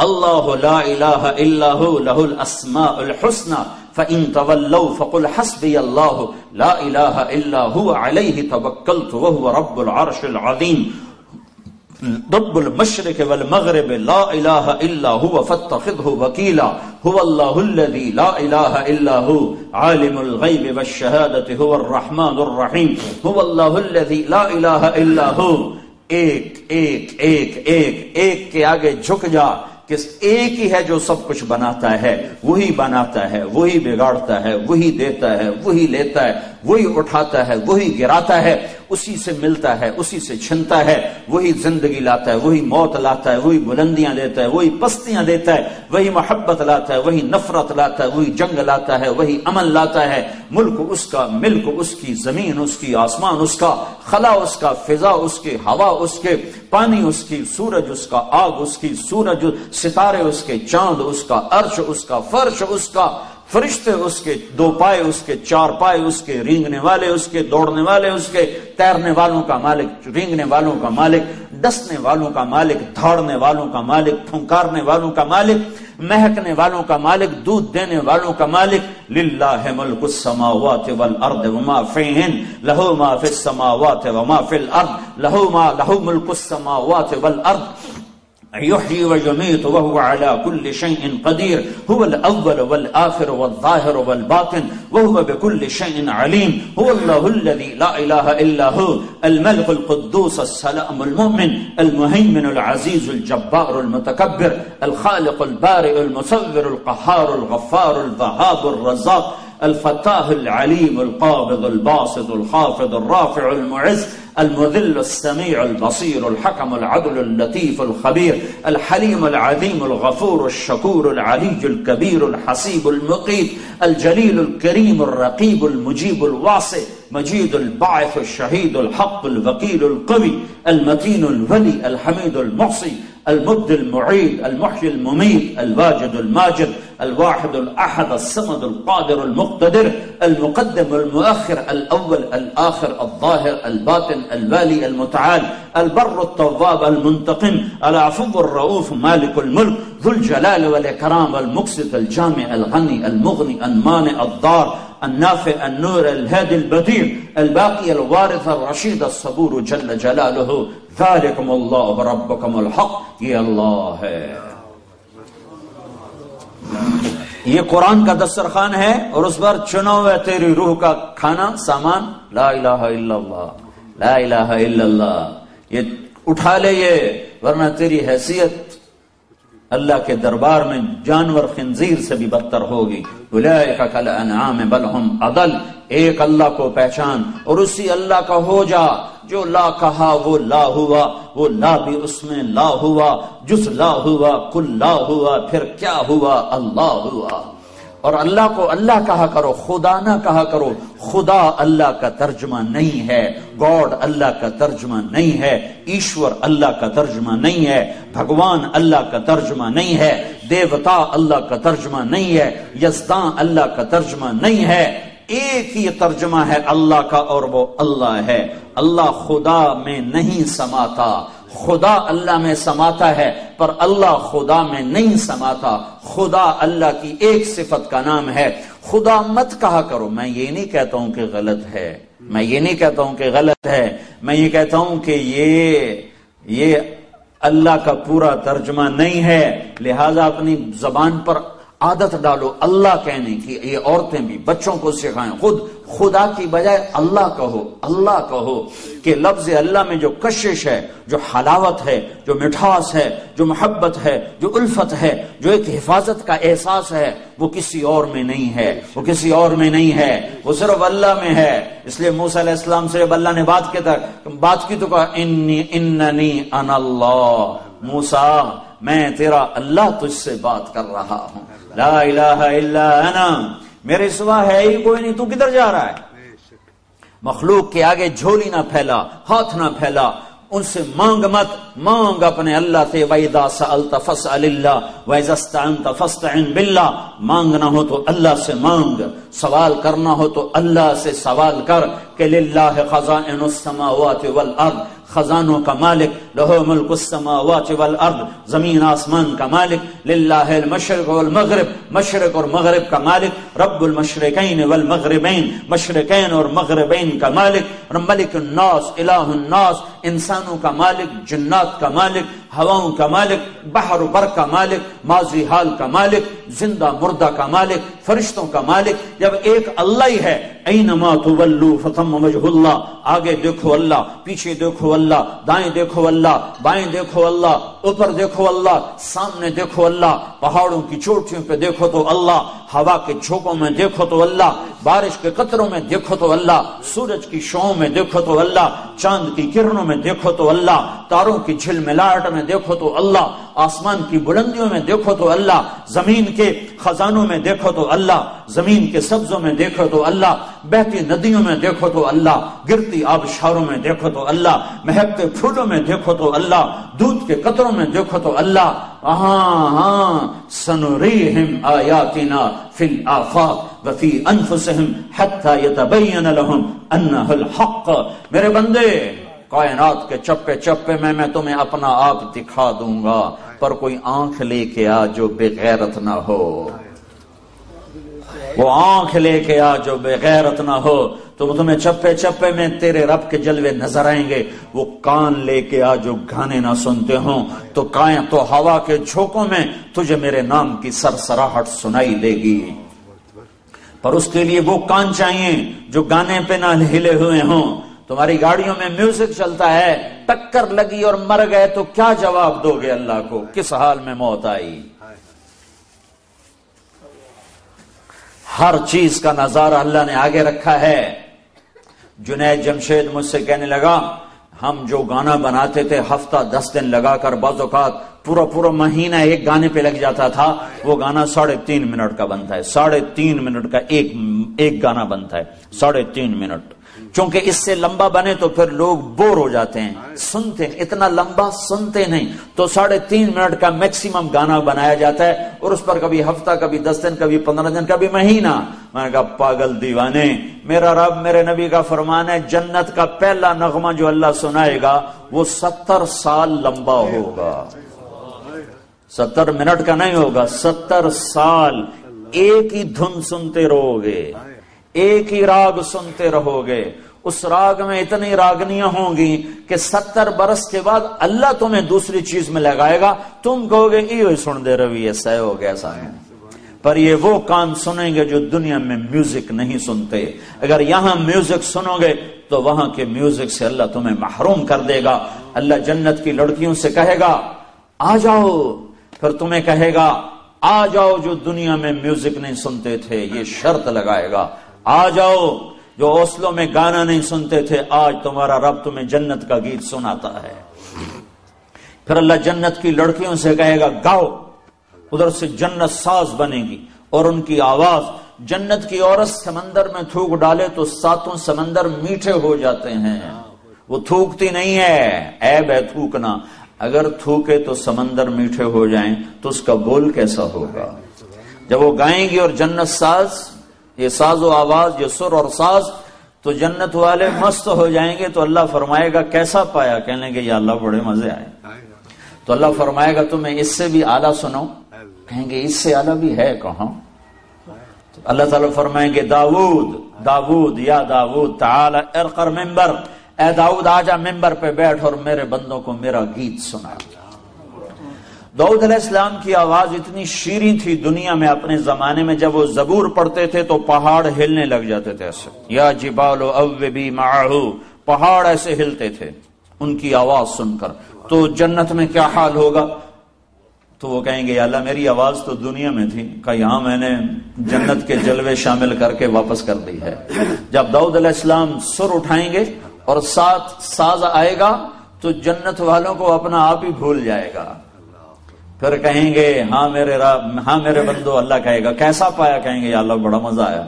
الله لا إله إلا هو، له الأسماء الحسنى. فإن تولوا فقل حسبي الله، لا إله إلا هو، عليه توكلت وهو رب العرش العظيم. رب المشرق والمغرب لا الہ الا هو فاتخذه وکیلا هو اللہ الذي لا الہ الا هو. عالم الغیب والشہادت هو الرحمن الرحیم هو اللہ الذي لا الہ الا هو. ایک ایک ایک ایک ایک کے آگے جھک جا. کہ ایک ہی ہے جو سب کچھ بناتا ہے. وہی بناتا ہے، وہی بگاڑتا ہے، وہی دیتا ہے، وہی لیتا ہے، وہی اٹھاتا ہے، وہی گراتا ہے. اسی سے ملتا ہے، اسی سے چھنتا ہے، وہی زندگی لاتا ہے، وہی موت لاتا ہے، وہی بلندیاں دیتا ہے، وہی پستیاں دیتا ہے، وہی محبت لاتا ہے، وہی نفرت لاتا ہے، وہی جنگ لاتا ہے، وہی عمل لاتا ہے۔ ملک اس کا، ملک اس کی، زمین اس کی، آسمان اس کا، خلا اس کا، فضا اس کے، ہوا اس کے، پانی اس کی، سورج اس کا، آگ اس کی، سورج، ستارے اس کے، چاند اس کا، عرش اس کا، فرش اس کا۔ فرشتے اس کے دو پائے، اس کے چار پائے، اس کے رینگنے والے، اس کے دوڑنے والے، اس کے تیرنے والوں کا مالک، رینگنے والوں کا مالک ڈسنے والوں کا مالک، دھاڑنے والوں کا مالک پھنکارنے والوں کا مالک، مہکنے والوں کا مالک، دودھ دینے والوں کا مالک، للہ ملک السماوات والارض وما فیہن، لہو ما فی السماوات وما فی الارض، لہو ما، لہو ملک السماوات والارض۔ يحيي ويميت وهو على كل شيء قدير. هو الأول والآخر والظاهر والباطن. وهو بكل شيء عليم. هو الله الذي لا إله إلا هو. الملك القدوس السلام المؤمن. المهيمن العزيز الجبار المتكبر. الخالق البارئ المصور القهار الغفار الذهاب الرزاق. الفتاه العليم القابض الباسط الخافض الرافع المعز. المذل السميع البصير الحكم العدل اللطيف الخبير الحليم العظيم الغفور الشكور العلي الكبير الحسيب المقيت الجليل الكريم الرقيب المجيب الواسع مجيد البعث الشهيد الحق الوكيل القوي المتين الولي الحميد المحصي المد المعيد المحيي المميت الواجد الماجد الواحد الاحد الصمد القادر المقتدر المقدم المؤخر الاول الاخر الظاهر الباطن الوالي المتعال البر التواب المنتقم العفو الرؤوف مالك الملك ذو الجلال والاكرام المقسط الجامع الغني المغني المانع الضار النافع النور الهادي البديع الباقي الوارث الرشيد الصبور جل جلاله ذالکم اللہ ربکم الحق یہ اللہ ہے یہ قرآن کا دسترخوان ہے اور اس پر چنا ہوا تیری روح کا کھانا، سامان۔ لا الہ الا اللہ، لا الہ الا اللہ۔ یہ اٹھا لے یہ، ورنہ تیری حیثیت اللہ کے دربار میں جانور خنزیر سے بھی بدتر ہوگی۔ کل انعام بل ہم عدل۔ ایک اللہ کو پہچان اور اسی اللہ کا ہو جا۔ جو لا کہا وہ لا ہوا، وہ لا بھی اس میں لا ہوا۔ جس لا ہوا، کل لا ہوا، پھر کیا ہوا؟ اللہ ہوا۔ اور اللہ کو اللہ کہا کرو خدا نہ کہا کرو، خدا اللہ کا ترجمہ نہیں ہے، گاڈ اللہ کا ترجمہ نہیں ہے، ایشور اللہ کا ترجمہ نہیں ہے، بھگوان اللہ کا ترجمہ نہیں ہے، دیوتا اللہ کا ترجمہ نہیں ہے یزداں اللہ کا ترجمہ نہیں ہے، ایک ہی ترجمہ ہے اللہ کا اور وہ اللہ ہے، اللہ خدا میں نہیں سماتا خدا اللہ میں سماتا ہے، پر اللہ خدا میں نہیں سماتا۔ خدا اللہ کی ایک صفت کا نام ہے۔ خدا مت کہا کرو، میں یہ نہیں کہتا ہوں کہ غلط ہے۔ میں یہ نہیں کہتا ہوں کہ غلط ہے۔ میں یہ کہتا ہوں کہ یہ یہ اللہ کا پورا ترجمہ نہیں ہے۔ لہذا اپنی زبان پر عادت ڈالو، اللہ کہنے کی، یہ عورتیں بھی، بچوں کو سکھائیں۔ خود خدا کی بجائے اللہ کہو اللہ کہو کہ لفظ اللہ میں جو کشش ہے، جو حلاوت ہے، جو مٹھاس ہے، جو محبت ہے، جو الفت ہے، جو ایک حفاظت کا احساس ہے، وہ کسی اور میں نہیں ہے، وہ کسی اور میں نہیں ہے، وہ صرف اللہ میں ہے۔ اس لیے موسیٰ علیہ السلام سے جب اللہ نے بات کی بات کی تو کہا انی اننی ان اللہ. موسیٰ، میں تیرا اللہ تجھ سے بات کر رہا ہوں۔ لا الہ الا انا۔ میرے سوا ہے ہی کوئی نہیں تو کدھر جا رہا ہے؟ مخلوق کے آگے جھولی نہ پھیلا ہاتھ نہ پھیلا۔ ان سے مانگ مت مانگ اپنے اللہ سے وَإِذَا سَأَلْتَ فَسْأَلِ اللَّهِ وَإِذَا اسْتَعِنْتَ فَاسْتَعِنْ بِاللَّهِ مانگنا ہو تو اللہ سے مانگ سوال کرنا ہو تو اللہ سے سوال کر کہ لِلَّهِ خَزَائِنُ السَّمَاوَاتِ وَالْأَرْضِ خزانوں کا مالک، لہو ملک السماوات والارض، زمین آسمان کا مالک، للہ المشرق والمغرب، مشرق اور مغرب کا مالک، رب المشرقین والمغربین، مشرقین اور مغربین کا مالک ملک الناس، الہ الناس انسانوں کا مالک، جنات کا مالک، ہواؤں کا مالک، بحر و بر کا مالک، ماضی حال کا مالک، زندہ مردہ کا مالک، فرشتوں کا مالک۔ جب ایک اللہ ہی ہے، اینما تولو فتم وجہ اللہ۔ آگے دیکھو اللہ، پیچھے دیکھو اللہ، دائیں دیکھو اللہ، بائیں دیکھو اللہ، اوپر دیکھو اللہ، سامنے دیکھو اللہ۔ پہاڑوں کی چوٹیوں پہ دیکھو تو اللہ، ہوا کے جھوکوں میں دیکھو تو اللہ، بارش کے قطروں میں دیکھو تو اللہ، سورج کی شوہوں میں دیکھو تو اللہ، چاند کی کرنوں میں دیکھو تو اللہ، تاروں کی جھل ملاٹ میں دیکھو تو اللہ، آسمان کی بلندیوں میں دیکھو تو اللہ، زمین کے خزانوں میں دیکھو تو اللہ، زمین کے سبزوں میں دیکھو تو اللہ، بہتی ندیوں میں دیکھو تو اللہ، گرتی آبشاروں میں دیکھو تو اللہ، مہکتے پھولوں میں دیکھو تو اللہ، دودھ کے قطروں میں دیکھو تو اللہ ہاں ہاں سنریہم آیاتنا فی الافاق وفی انفسہم حتی یتبین لہم انہ الحق۔ میرے بندے کائنات کے چپے چپے میں میں تمہیں اپنا آپ دکھا دوں گا، پر کوئی آنکھ لے کے آ جو بے غیرت نہ ہو۔ وہ آنکھ لے کے آ جو بے غیرت نہ ہو۔ تو تمہیں چپے چپے میں تیرے رب کے جلوے نظر آئیں گے۔ وہ کان لے کے آ جو گانے نہ سنتے ہوں۔ تو کائیں تو ہوا کے جھوکوں میں تجھے میرے نام کی سرسراہٹ سنائی دے گی۔ پر اس کے لیے وہ کان چاہیے جو گانے پہ نہ ہلے ہوئے ہوں۔ تمہاری گاڑیوں میں میوزک چلتا ہے، ٹکر لگی اور مر گئے تو کیا جواب دو گے اللہ کو؟ کس حال میں موت آئی؟ ہر چیز کا نظارہ اللہ نے آگے رکھا ہے۔ جنید جمشید مجھ سے کہنے لگا، ہم جو گانا بناتے تھے، ہفتہ دس دن لگا کر بعض اوقات پورا پورا مہینہ ایک گانے پہ لگ جاتا تھا۔ وہ گانا ساڑھے تین منٹ کا بنتا ہے، ساڑھے تین منٹ کا ایک ایک گانا بنتا ہے، ساڑھے تین منٹ۔ چونکہ اس سے لمبا بنے تو پھر لوگ بور ہو جاتے ہیں۔ سنتے ہیں، اتنا لمبا سنتے نہیں۔ تو ساڑھے تین منٹ کا میکسیمم گانا بنایا جاتا ہے اور اس پر کبھی ہفتہ، کبھی دس دن، کبھی پندرہ دن، کبھی مہینہ۔ میں نے کہا، پاگل دیوانے، میرا رب، میرے نبی کا فرمان ہے، جنت کا پہلا نغمہ جو اللہ سنائے گا، وہ ستر سال لمبا ہوگا۔ ستر منٹ کا نہیں ہوگا، ستر سال۔ ایک ہی دھن سنتے رہو گے۔ ایک ہی راگ سنتے رہو گے۔ اس راگ میں اتنی راگنیاں ہوں گی کہ ستر برس کے بعد اللہ تمہیں دوسری چیز میں لگائے گا۔ تم کہو گے یہ سن دے روی ایسا ہو گیا ایسا ہے پر یہ وہ کام سنیں گے جو دنیا میں میوزک نہیں سنتے۔ اگر یہاں میوزک سنو گے تو وہاں کے میوزک سے اللہ تمہیں محروم کر دے گا۔ اللہ جنت کی لڑکیوں سے کہے گا، آ جاؤ۔ پھر تمہیں کہے گا، آ جاؤ جو دنیا میں میوزک نہیں سنتے تھے، یہ شرط لگائے گا۔ آ جاؤ، جو اوسلوں میں گانا نہیں سنتے تھے، آج تمہارا رب تمہیں جنت کا گیت سناتا ہے۔ پھر اللہ جنت کی لڑکیوں سے کہے گا، گاؤ، ادھر سے جنت ساز بنے گی۔ اور ان کی آواز، جنت کی عورت سمندر میں تھوک ڈالے تو ساتوں سمندر میٹھے ہو جاتے ہیں۔ وہ تھوکتی نہیں ہے۔ ایب ہے تھوکنا۔ اگر تھوکے تو سمندر میٹھے ہو جائیں تو اس کا بول کیسا ہوگا؟ جب وہ گائیں گی اور جنت ساز یہ ساز و آواز، یہ سر اور ساز تو جنت والے مست ہو جائیں گے تو اللہ فرمائے گا کیسا پایا؟ کہنے گے یا اللہ بڑے مزے آئے۔ تو اللہ فرمائے گا، تمہیں اس سے بھی آلہ سنو کہیں گے، اس سے آلہ بھی ہے کہاں؟ اللہ تعالیٰ فرمائیں گے داود داود یا داود تعالی ارقر ممبر اے داود آجا ممبر پہ بیٹھ اور میرے بندوں کو میرا گیت سنا۔ دعود علیہ السلام کی آواز اتنی شیریں تھی دنیا میں اپنے زمانے میں، جب وہ زبور پڑھتے تھے تو پہاڑ ہلنے لگ جاتے تھے ایسے۔ یا جبال اوبی معہو پہاڑ ایسے ہلتے تھے۔ ان کی آواز سن کر۔ تو جنت میں کیا حال ہوگا؟ تو وہ کہیں گے اللہ، میری آواز تو دنیا میں تھی۔ کہ یہاں میں نے جنت کے جلوے شامل کر کے واپس کر دی ہے۔ جب دعود علیہ السلام سر اٹھائیں گے اور ساتھ ساز آئے گا، تو جنت والوں کو اپنا آپ ہی بھول جائے گا۔ پھر کہیں گے ہاں میرے ہاں میرے بندو، اللہ کہے گا، کیسا پایا؟ کہیں گے، یا اللہ، بڑا مزہ آیا۔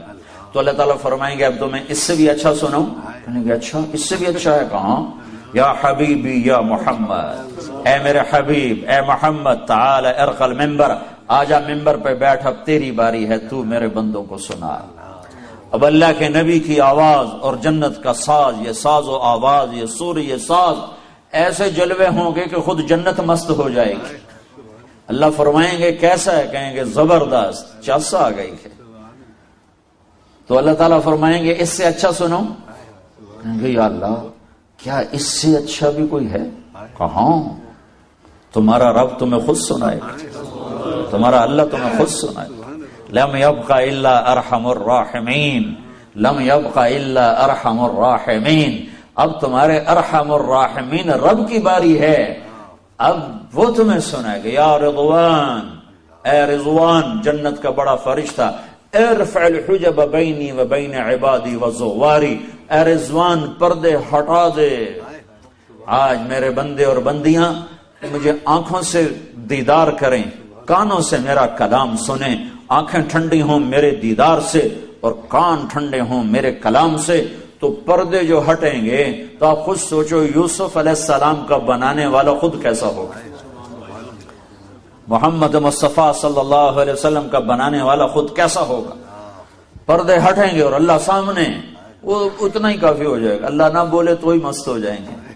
تو اللہ تعالیٰ فرمائیں گے، اب تو میں اس سے بھی اچھا سنو کہیں گے اچھا اس سے بھی اچھا ہے، کہاں؟ یا حبیبی، یا محمد۔ اے میرے حبیب، اے محمد تعال ارقل ممبر آجا ممبر پہ بیٹھ، اب تیری باری ہے، تو میرے بندوں کو سنا۔ اب اللہ کے نبی کی آواز اور جنت کا ساز، یہ ساز و آواز، یہ سور یہ ساز ایسے جلوے ہوں گے کہ خود جنت مست ہو جائے گی۔ اللہ فرمائیں گے، کیسا ہے؟ کہیں گے، زبردست چس آ گئی ہے۔ تو اللہ تعالیٰ فرمائیں گے، اس سے اچھا سنو۔ کہیں گے، یا اللہ، کیا اس سے اچھا بھی کوئی ہے؟ کہاں؟ تمہارا رب تمہیں خود سنائے۔ تمہارا اللہ تمہیں خود سنائے۔ لم يبقى الا ارحم الراحمین۔ لم يبقى الا ارحم الراحمین۔ اب تمہارے ارحم الراحمین رب کی باری ہے۔ اب وہ تمہیں سنا گا، یا رضوان، اے رضوان، جنت کا بڑا فرشتہ، ارفع الحجب بینی و بین عبادی و زواری، اے رضوان، پردے ہٹا دے۔ آج میرے بندے اور بندیاں، مجھے آنکھوں سے دیدار کریں، کانوں سے میرا کلام سنیں، آنکھیں ٹھنڈی ہوں میرے دیدار سے، اور کان ٹھنڈے ہوں میرے کلام سے تو پردے جو ہٹیں گے تو آپ خود سوچو یوسف علیہ السلام کا بنانے والا خود کیسا ہوگا؟ محمد مصطفیٰ صلی اللہ علیہ وسلم کا بنانے والا خود کیسا ہوگا؟ پردے ہٹیں گے اور اللہ سامنے، وہ اتنا ہی کافی ہو جائے گا۔ اللہ نہ بولے تو ہی مست ہو جائیں گے۔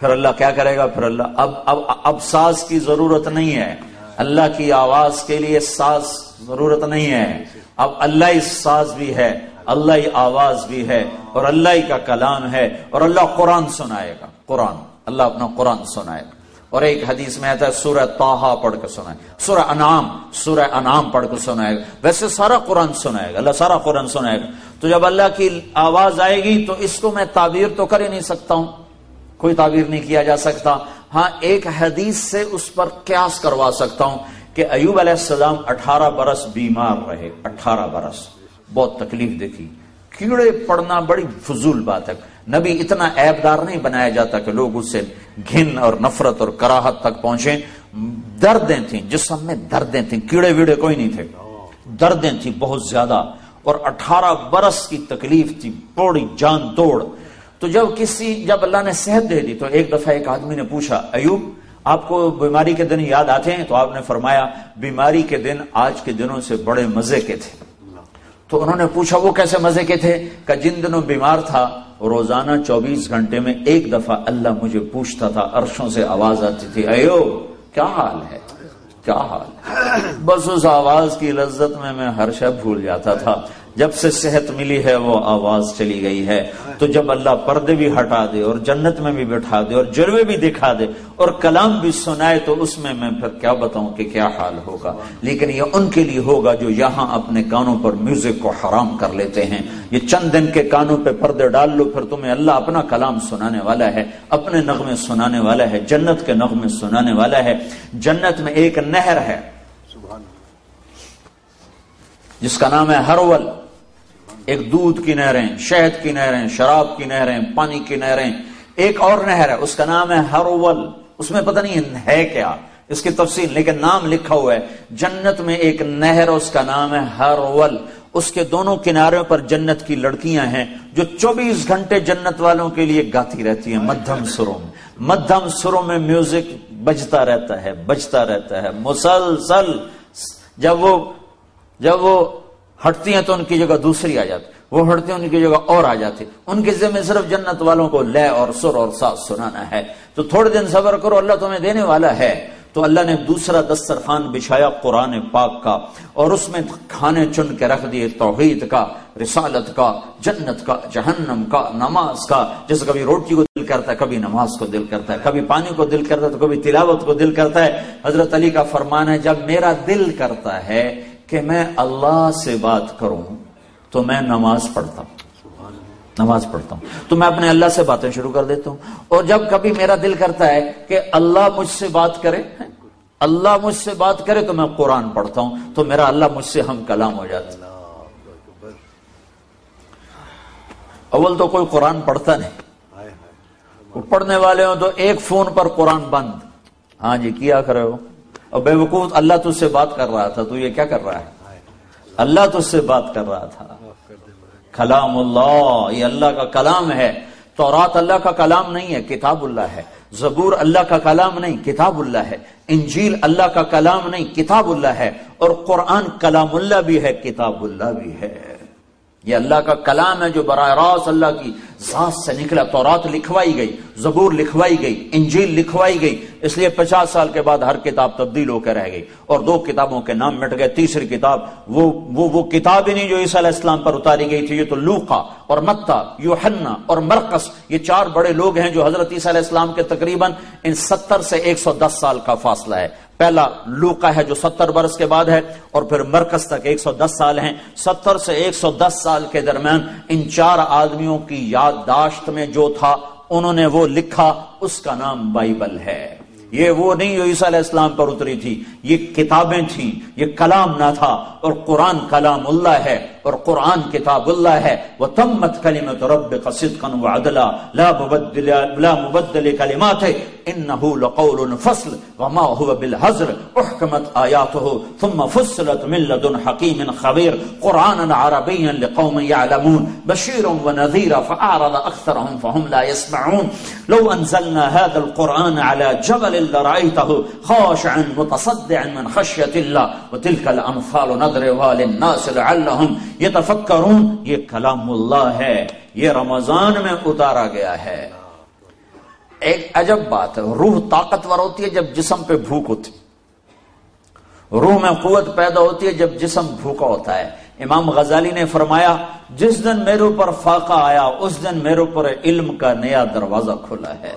پھر اللہ کیا کرے گا؟ پھر اللہ، اب اب اب ساز کی ضرورت نہیں ہے۔ اللہ کی آواز کے لیے ساز ضرورت نہیں ہے۔ اب اللہ ہی ساز بھی ہے۔ اللہ ہی آواز بھی ہے اور اللہ ہی کا کلام ہے اور اللہ قرآن سنائے گا۔ قرآن، اللہ اپنا قرآن سنائے گا۔ اور ایک حدیث میں آتا ہے، سورہ تاہا پڑھ کے سنائے سورہ انعام سورہ انعام پڑھ کے سنائے گا۔ ویسے سارا قرآن سنائے گا، اللہ سارا قرآن سنائے گا۔ تو جب اللہ کی آواز آئے گی تو اس کو میں تعبیر تو کر ہی نہیں سکتا ہوں۔ کوئی تعبیر نہیں کیا جا سکتا۔ ہاں ایک حدیث سے اس پر قیاس کروا سکتا ہوں کہ ایوب علیہ السلام اٹھارہ برس بیمار رہے۔ اٹھارہ برس۔ بہت تکلیف دیکھی۔ کیڑے پڑنا بڑی فضول بات ہے۔ نبی اتنا عیبدار نہیں بنایا جاتا کہ لوگ اس سے گھن اور نفرت اور کراہت تک پہنچے دردیں تھیں، جسم میں دردیں تھیں۔ کیڑے ویڑے کوئی نہیں تھے۔ دردیں تھیں بہت زیادہ۔ اور اٹھارہ برس کی تکلیف تھی بڑی جان توڑ۔ تو جب کسی، جب اللہ نے صحت دے دی، تو ایک دفعہ ایک آدمی نے پوچھا، ایوب، آپ کو بیماری کے دن یاد آتے ہیں؟ تو آپ نے فرمایا، بیماری کے دن آج کے دنوں سے بڑے مزے کے تھے۔ تو انہوں نے پوچھا وہ کیسے مزے کے تھے؟ کہ جن دنوں بیمار تھا، روزانہ چوبیس گھنٹے میں ایک دفعہ اللہ مجھے پوچھتا تھا، عرشوں سے آواز آتی تھی، ایو، کیا حال ہے؟ کیا حال بس اس آواز کی لذت میں میں ہر شب بھول جاتا تھا۔ جب سے صحت ملی ہے وہ آواز چلی گئی ہے۔ تو جب اللہ پردے بھی ہٹا دے اور جنت میں بھی بٹھا دے اور جلوے بھی دکھا دے اور کلام بھی سنائے تو اس میں میں پھر کیا بتاؤں کہ کیا حال ہوگا۔ لیکن یہ ان کے لیے ہوگا جو یہاں اپنے کانوں پر میوزک کو حرام کر لیتے ہیں۔ یہ چند دن کے کانوں پہ پردے ڈال لو پھر تمہیں اللہ اپنا کلام سنانے والا ہے، اپنے نغمے سنانے والا ہے، جنت کے نغمے سنانے والا ہے۔ جنت میں ایک نہر ہے، جس کا نام ہے ہرول ایک دودھ کی نہریں، شہد کی نہریں، شراب کی نہریں، پانی کی نہریں، ایک اور نہر ہے، اس کا نام ہے ہرول۔ اس میں پتہ نہیں ہے کیا، اس کی تفصیل، لیکن نام لکھا ہوا ہے۔ جنت میں ایک نہر اس کا نام ہے ہرول۔ اس کے دونوں کناروں پر جنت کی لڑکیاں ہیں، جو چوبیس گھنٹے جنت والوں کے لیے گاتی رہتی ہیں، مدھم سروں میں۔ مدھم سروں میں میوزک بجتا رہتا ہے، بجتا رہتا ہے۔ مسلسل، جب وہ جب وہ ہٹتی ہیں تو ان کی جگہ دوسری آ جاتی، وہ ہٹتی ہیں ان کی جگہ اور آ جاتی۔ ان کے ذمہ صرف جنت والوں کو لے اور سر اور ساز سنانا ہے۔ تو تھوڑے دن صبر کرو، اللہ تمہیں دینے والا ہے۔ تو اللہ نے دوسرا دسترخوان بچھایا قرآن پاک کا اور اس میں کھانے چن کے رکھ دیے، توحید کا، رسالت کا، جنت کا، جہنم کا، نماز کا۔ جیسے کبھی روٹی کو دل کرتا ہے، کبھی نماز کو دل کرتا ہے۔ کبھی پانی کو دل کرتا ہے، تو کبھی تلاوت کو دل کرتا ہے۔ حضرت علی کا فرمان ہے، جب میرا دل کرتا ہے کہ میں اللہ سے بات کروں تو میں نماز پڑھتا ہوں۔ نماز پڑھتا ہوں۔ تو میں اپنے اللہ سے باتیں شروع کر دیتا ہوں۔ اور جب کبھی میرا دل کرتا ہے کہ اللہ مجھ سے بات کرے اللہ مجھ سے بات کرے تو میں قرآن پڑھتا ہوں تو میرا اللہ مجھ سے ہم کلام ہو جاتا اول تو کوئی قرآن پڑھتا نہیں۔ پڑھنے والے ہوں تو ایک فون پر قرآن بند۔ ہاں جی کیا کرے ہو؟ اور بے وقوف اللہ تجھ سے بات کر رہا تھا، تو یہ کیا کر رہا ہے؟ اللہ تجھ سے بات کر رہا تھا۔ کلام اللہ، یہ اللہ کا کلام ہے۔ تو رات اللہ کا کلام نہیں ہے، کتاب اللہ ہے۔ زبور اللہ کا کلام نہیں، کتاب اللہ ہے۔ انجیل اللہ کا کلام نہیں، کتاب اللہ ہے۔ اور قرآن کلام اللہ بھی ہے، کتاب اللہ بھی ہے۔ یہ اللہ کا کلام ہے جو براہ راست اللہ کی ذات سے نکلا تورات لکھوائی گئی زبور لکھوائی گئی انجیل لکھوائی گئی اس لیے پچاس سال کے بعد ہر کتاب تبدیل ہو کے رہ گئی اور دو کتابوں کے نام مٹ گئے تیسری کتاب وہ وہ, وہ کتاب ہی نہیں جو عیسیٰ علیہ السلام پر اتاری گئی تھی یہ تو لوکا اور متا یوحنا اور مرکز یہ چار بڑے لوگ ہیں جو حضرت عیسیٰ علیہ السلام کے تقریباً ان ستر سے ایک سو دس سال کا فاصلہ ہے۔ پہلا لوکا ہے جو ستر برس کے بعد ہے اور پھر مرکز تک ایک سو دس سال ہیں۔ ستر سے ایک سو دس سال کے درمیان ان چار آدمیوں کی یادداشت میں جو تھا، انہوں نے وہ لکھا، اس کا نام بائبل ہے۔ یہ وہ نہیں جو عیسیٰ علیہ السلام پر اتری تھی، یہ کتابیں تھیں، یہ کلام نہ تھا اور قرآن کلام اللہ ہے۔ اور قرآن کتاب اللہ ہے. وہ تمت کلیمت رب کا صدقن و عدلا لا مبدل لا مبدل کلمات انه لقول فصل. وما هو بالحزر احكمت اياته ثم فصلت من لدن حكيم خبير. قرانا عربيا لقوم يعلمون. بشير ونذير فاعرض اكثرهم فهم لا يسمعون. لو انزلنا هذا القران على جبل لرايته خاشعا متصدعا من خشيه الله. وتلك الامثال نضربها للناس لعلهم یہ تفکرون یہ کلام اللہ ہے، یہ رمضان میں اتارا گیا ہے۔ ایک عجب بات ہے، روح طاقتور ہوتی ہے جب جسم پہ بھوک ہوتی۔ روح میں قوت پیدا ہوتی ہے جب جسم بھوکا ہوتا ہے۔ امام غزالی نے فرمایا، جس دن میرے اوپر فاقہ آیا، اس دن میرے اوپر علم کا نیا دروازہ کھلا ہے۔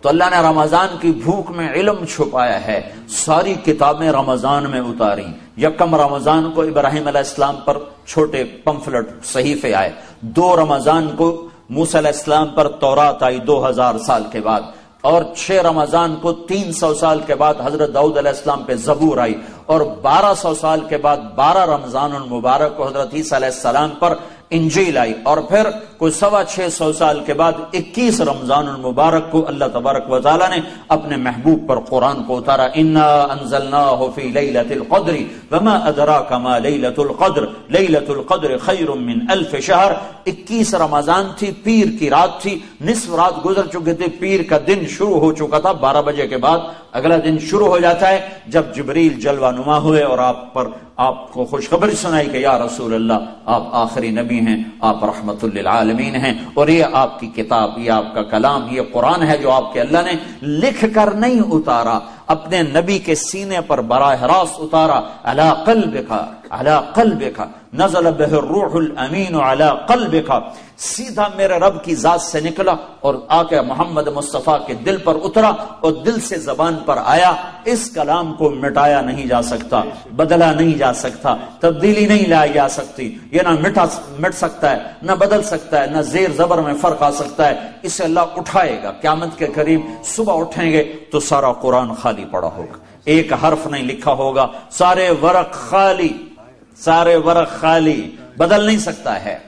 تو اللہ نے رمضان کی بھوک میں علم چھپایا ہے۔ ساری کتابیں رمضان میں اتاری۔ یکم رمضان کو ابراہیم علیہ السلام پر چھوٹے پمفلٹ صحیفے آئے۔ دو رمضان کو موس علیہ السلام پر تورات آئی دو ہزار سال کے بعد، اور چھ رمضان کو تین سو سال کے بعد حضرت داؤد علیہ السلام پہ زبور آئی، اور بارہ سو سال کے بعد بارہ رمضان المبارک کو حضرت عیسیٰ علیہ السلام پر انجیل آئی۔ اور پھر کوئی سوا چھ سو سال کے بعد اکیس رمضان المبارک کو اللہ تبارک و تعالیٰ نے اپنے محبوب پر قرآن کو اتارا۔ انا انزلناه في ليله القدر وما ادراك ما ليله القدر ليله القدر خير من الف شهر۔ اکیس رمضان تھی، پیر کی رات تھی، نصف رات گزر چکے تھے۔ پیر کا دن شروع ہو چکا تھا۔ بارہ بجے کے بعد اگلا دن شروع ہو جاتا ہے۔ جب جبریل جلوہ نما ہوئے اور آپ پر آپ کو خوشخبری سنائی کہ یا رسول اللہ، آپ آخری نبی ہیں، آپ رحمت للعالمین ہیں۔ اور یہ آپ کی کتاب، یہ آپ کا کلام، یہ قرآن ہے جو آپ کے اللہ نے لکھ کر نہیں اتارا۔ اپنے نبی کے سینے پر براہ راست اتارا۔ اللہ قلب کا اللہ قلب کا نزل به الروح الامین علا قلبک. سیدھا میرے رب کی ذات سے نکلا اور آ کے محمد مصطفیٰ کے دل پر اترا اور دل سے زبان پر آیا، اس کلام کو مٹایا نہیں جا سکتا، بدلا نہیں جا سکتا، تبدیلی نہیں لائی جا سکتی، یہ نہ مٹا مٹ سکتا ہے، نہ بدل سکتا ہے، نہ زیر زبر میں فرق آ سکتا ہے، اسے اللہ اٹھائے گا، قیامت کے قریب صبح اٹھیں گے تو سارا قرآن خالی پڑا ہوگا، ایک حرف نہیں لکھا ہوگا، سارے ورق خالی سارے ورق خالی بدل نہیں سکتا ہے۔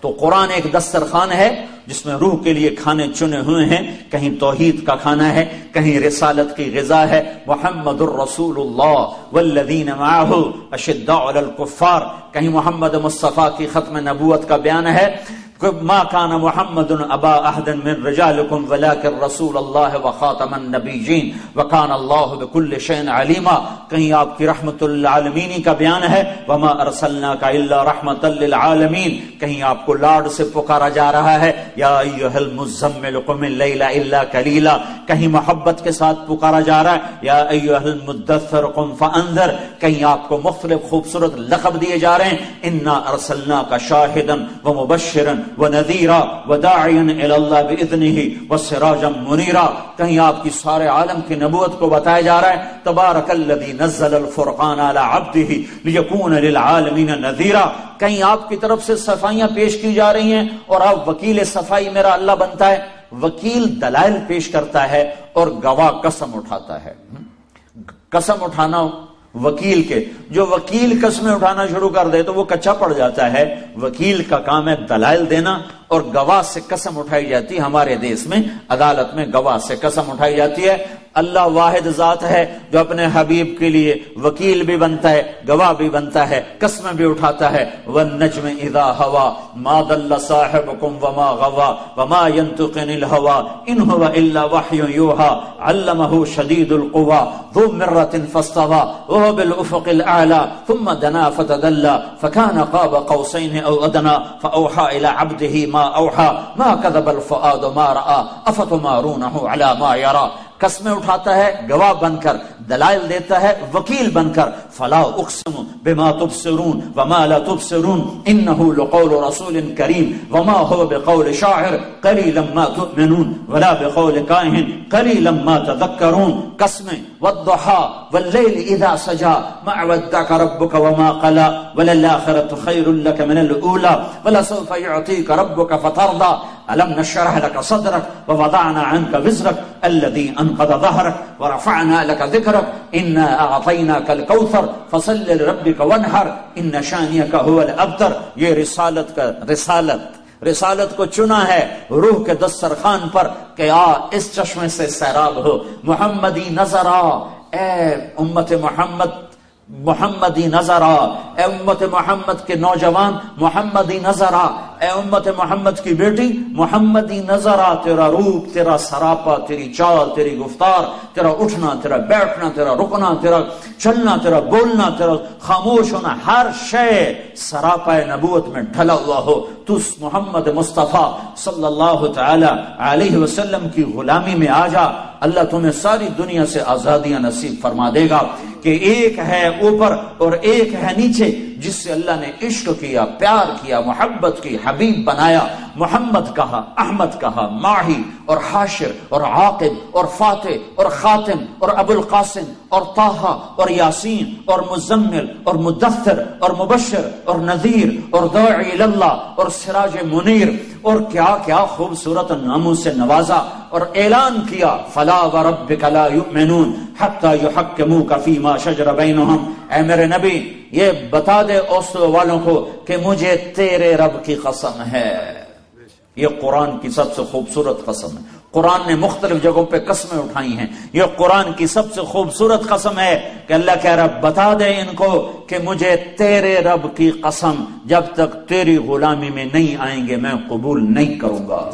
تو قرآن ایک دسترخوان ہے جس میں روح کے لیے کھانے چنے ہوئے ہیں۔ کہیں توحید کا کھانا ہے، کہیں رسالت کی غذا ہے۔ محمد الرسول اللہ والذین معاہو اشداء الکفار۔ کہیں محمد مصطفیٰ کی ختم نبوت کا بیان ہے۔ ما كان محمد ابا احد من رجالكم ولكن رسول الله وخاتم النبيين وكان الله بكل شيء عليما کہیں آپ کی رحمت للعالمین کا بیان ہے وما ارسلناك الا رحمتا للعالمین کہیں آپ کو لاڈ سے پکارا جا رہا ہے یا ایها المزمل قم الليل الا قليلا کہیں محبت کے ساتھ پکارا جا رہا ہے یا ایها المدثر قم فانذر کہیں آپ کو مختلف خوبصورت لقب دیے جا رہے ہیں انا ارسلناك شاهدا ومبشرا ونذیرا وداعیا الى اللہ باذنہ وسراجا منیرا کہیں آپ کی سارے عالم کی نبوت کو بتایا جا رہا ہے، تبارک الذی نزل الفرقان على عبده ليكون للعالمین نذیرا کہیں آپ کی طرف سے صفائیاں پیش کی جا رہی ہیں اور آپ وکیل صفائی میرا اللہ بنتا ہے، وکیل دلائل پیش کرتا ہے اور گواہ قسم اٹھاتا ہے۔ قسم اٹھانا وکیل کے۔ جو وکیل قسمیں اٹھانا شروع کر دے تو وہ کچا پڑ جاتا ہے۔ وکیل کا کام ہے دلائل دینا۔ اور گواہ سے قسم اٹھائی جاتی ہے ہمارے دیش میں، عدالت میں گواہ سے قسم اٹھائی جاتی ہے۔ اللہ واحد ذات ہے جو اپنے حبیب کے لیے وکیل بھی بنتا ہے، گواہ بھی بنتا ہے، قسم بھی اٹھاتا ہے۔ والنجم اذا ہوا، ما دل صاحبكم وما غوا، وما ينطق عن الهوى ان هو الا وحي يوحى علمه شديد القوى ذو مرة فاستوى، وهو بالافق الاعلى ثم دنا فتدلى فكان قاب قوسين او ادنى فاوحى الى عبده ما اوحى ما كذب الفؤاد ما راى افتمارونه على ما يرى؟ قسمیں اٹھاتا ہے، گواہ بن کر، دلائل دیتا ہے، وکیل بن کر، فلا اقسم بما تبصرون وما لا تبصرون انه لقول رسول کریم وما هو بقول شاعر قليلا ما تؤمنون ولا بقول كاهن قليلا ما تذكرون قسمیں والضحى والليل اذا سجى ما ودعك ربك وما قلى وللآخرة خير لك من الاولى ولا سوف يعطيك ربك فترضى الم نشرح لك صدرك ووضعنا عنك وزرك الذي انقض ظهرك ورفعنا لك ذكرك انا اعطيناك الكوثر فصل لربك وانحر ان شانيك هو الابتر یہ رسالت کا رسالت رسالت کو چنا ہے روح کے دسترخوان پر کہ آ، اس چشمے سے سیراب ہو محمدی نظر آ اے امت محمد محمدی نظر آ اے امت محمد کے نوجوان، محمدی نظر آ اے امت محمد کی بیٹی، محمدی نظر آ تیرا روپ، تیرا سراپا، تیری چال، تیری گفتار، تیرا اٹھنا، تیرا بیٹھنا، تیرا رکنا، تیرا چلنا، تیرا بولنا، تیرا خاموش ہونا، ہر شے سراپا نبوت میں ڈھلا ہوا ہو۔ تو محمد مصطفیٰ صلی اللہ تعالی علیہ وسلم کی غلامی میں آ جا، اللہ تمہیں ساری دنیا سے آزادیاں نصیب فرما دے گا کہ ایک ہے اوپر اور ایک ہے نیچے، جس سے اللہ نے عشق کیا، پیار کیا، محبت کی حبیب بنایا۔ محمد کہا، احمد کہا، ماہی اور حاشر اور عاقب اور فاتح اور خاتم اور ابو القاسم اور طاہا اور یاسین اور مزمل اور مدثر اور مبشر اور نذیر اور دعی اللہ اور سراج منیر اور کیا کیا خوبصورت ناموں سے نوازا اور اعلان کیا، فلا وربک لا یؤمنون حتی یحکموک فیما شجر بینہم۔ اے میرے نبی، یہ بتا دے اس والوں کو کہ مجھے تیرے رب کی قسم ہے۔ یہ قرآن کی سب سے خوبصورت قسم ہے۔ قرآن نے مختلف جگہوں پہ قسمیں اٹھائی ہیں۔ یہ قرآن کی سب سے خوبصورت قسم ہے کہ اللہ کہہ رہا بتا دے ان کو کہ مجھے تیرے رب کی قسم جب تک تیری غلامی میں نہیں آئیں گے میں قبول نہیں کروں گا۔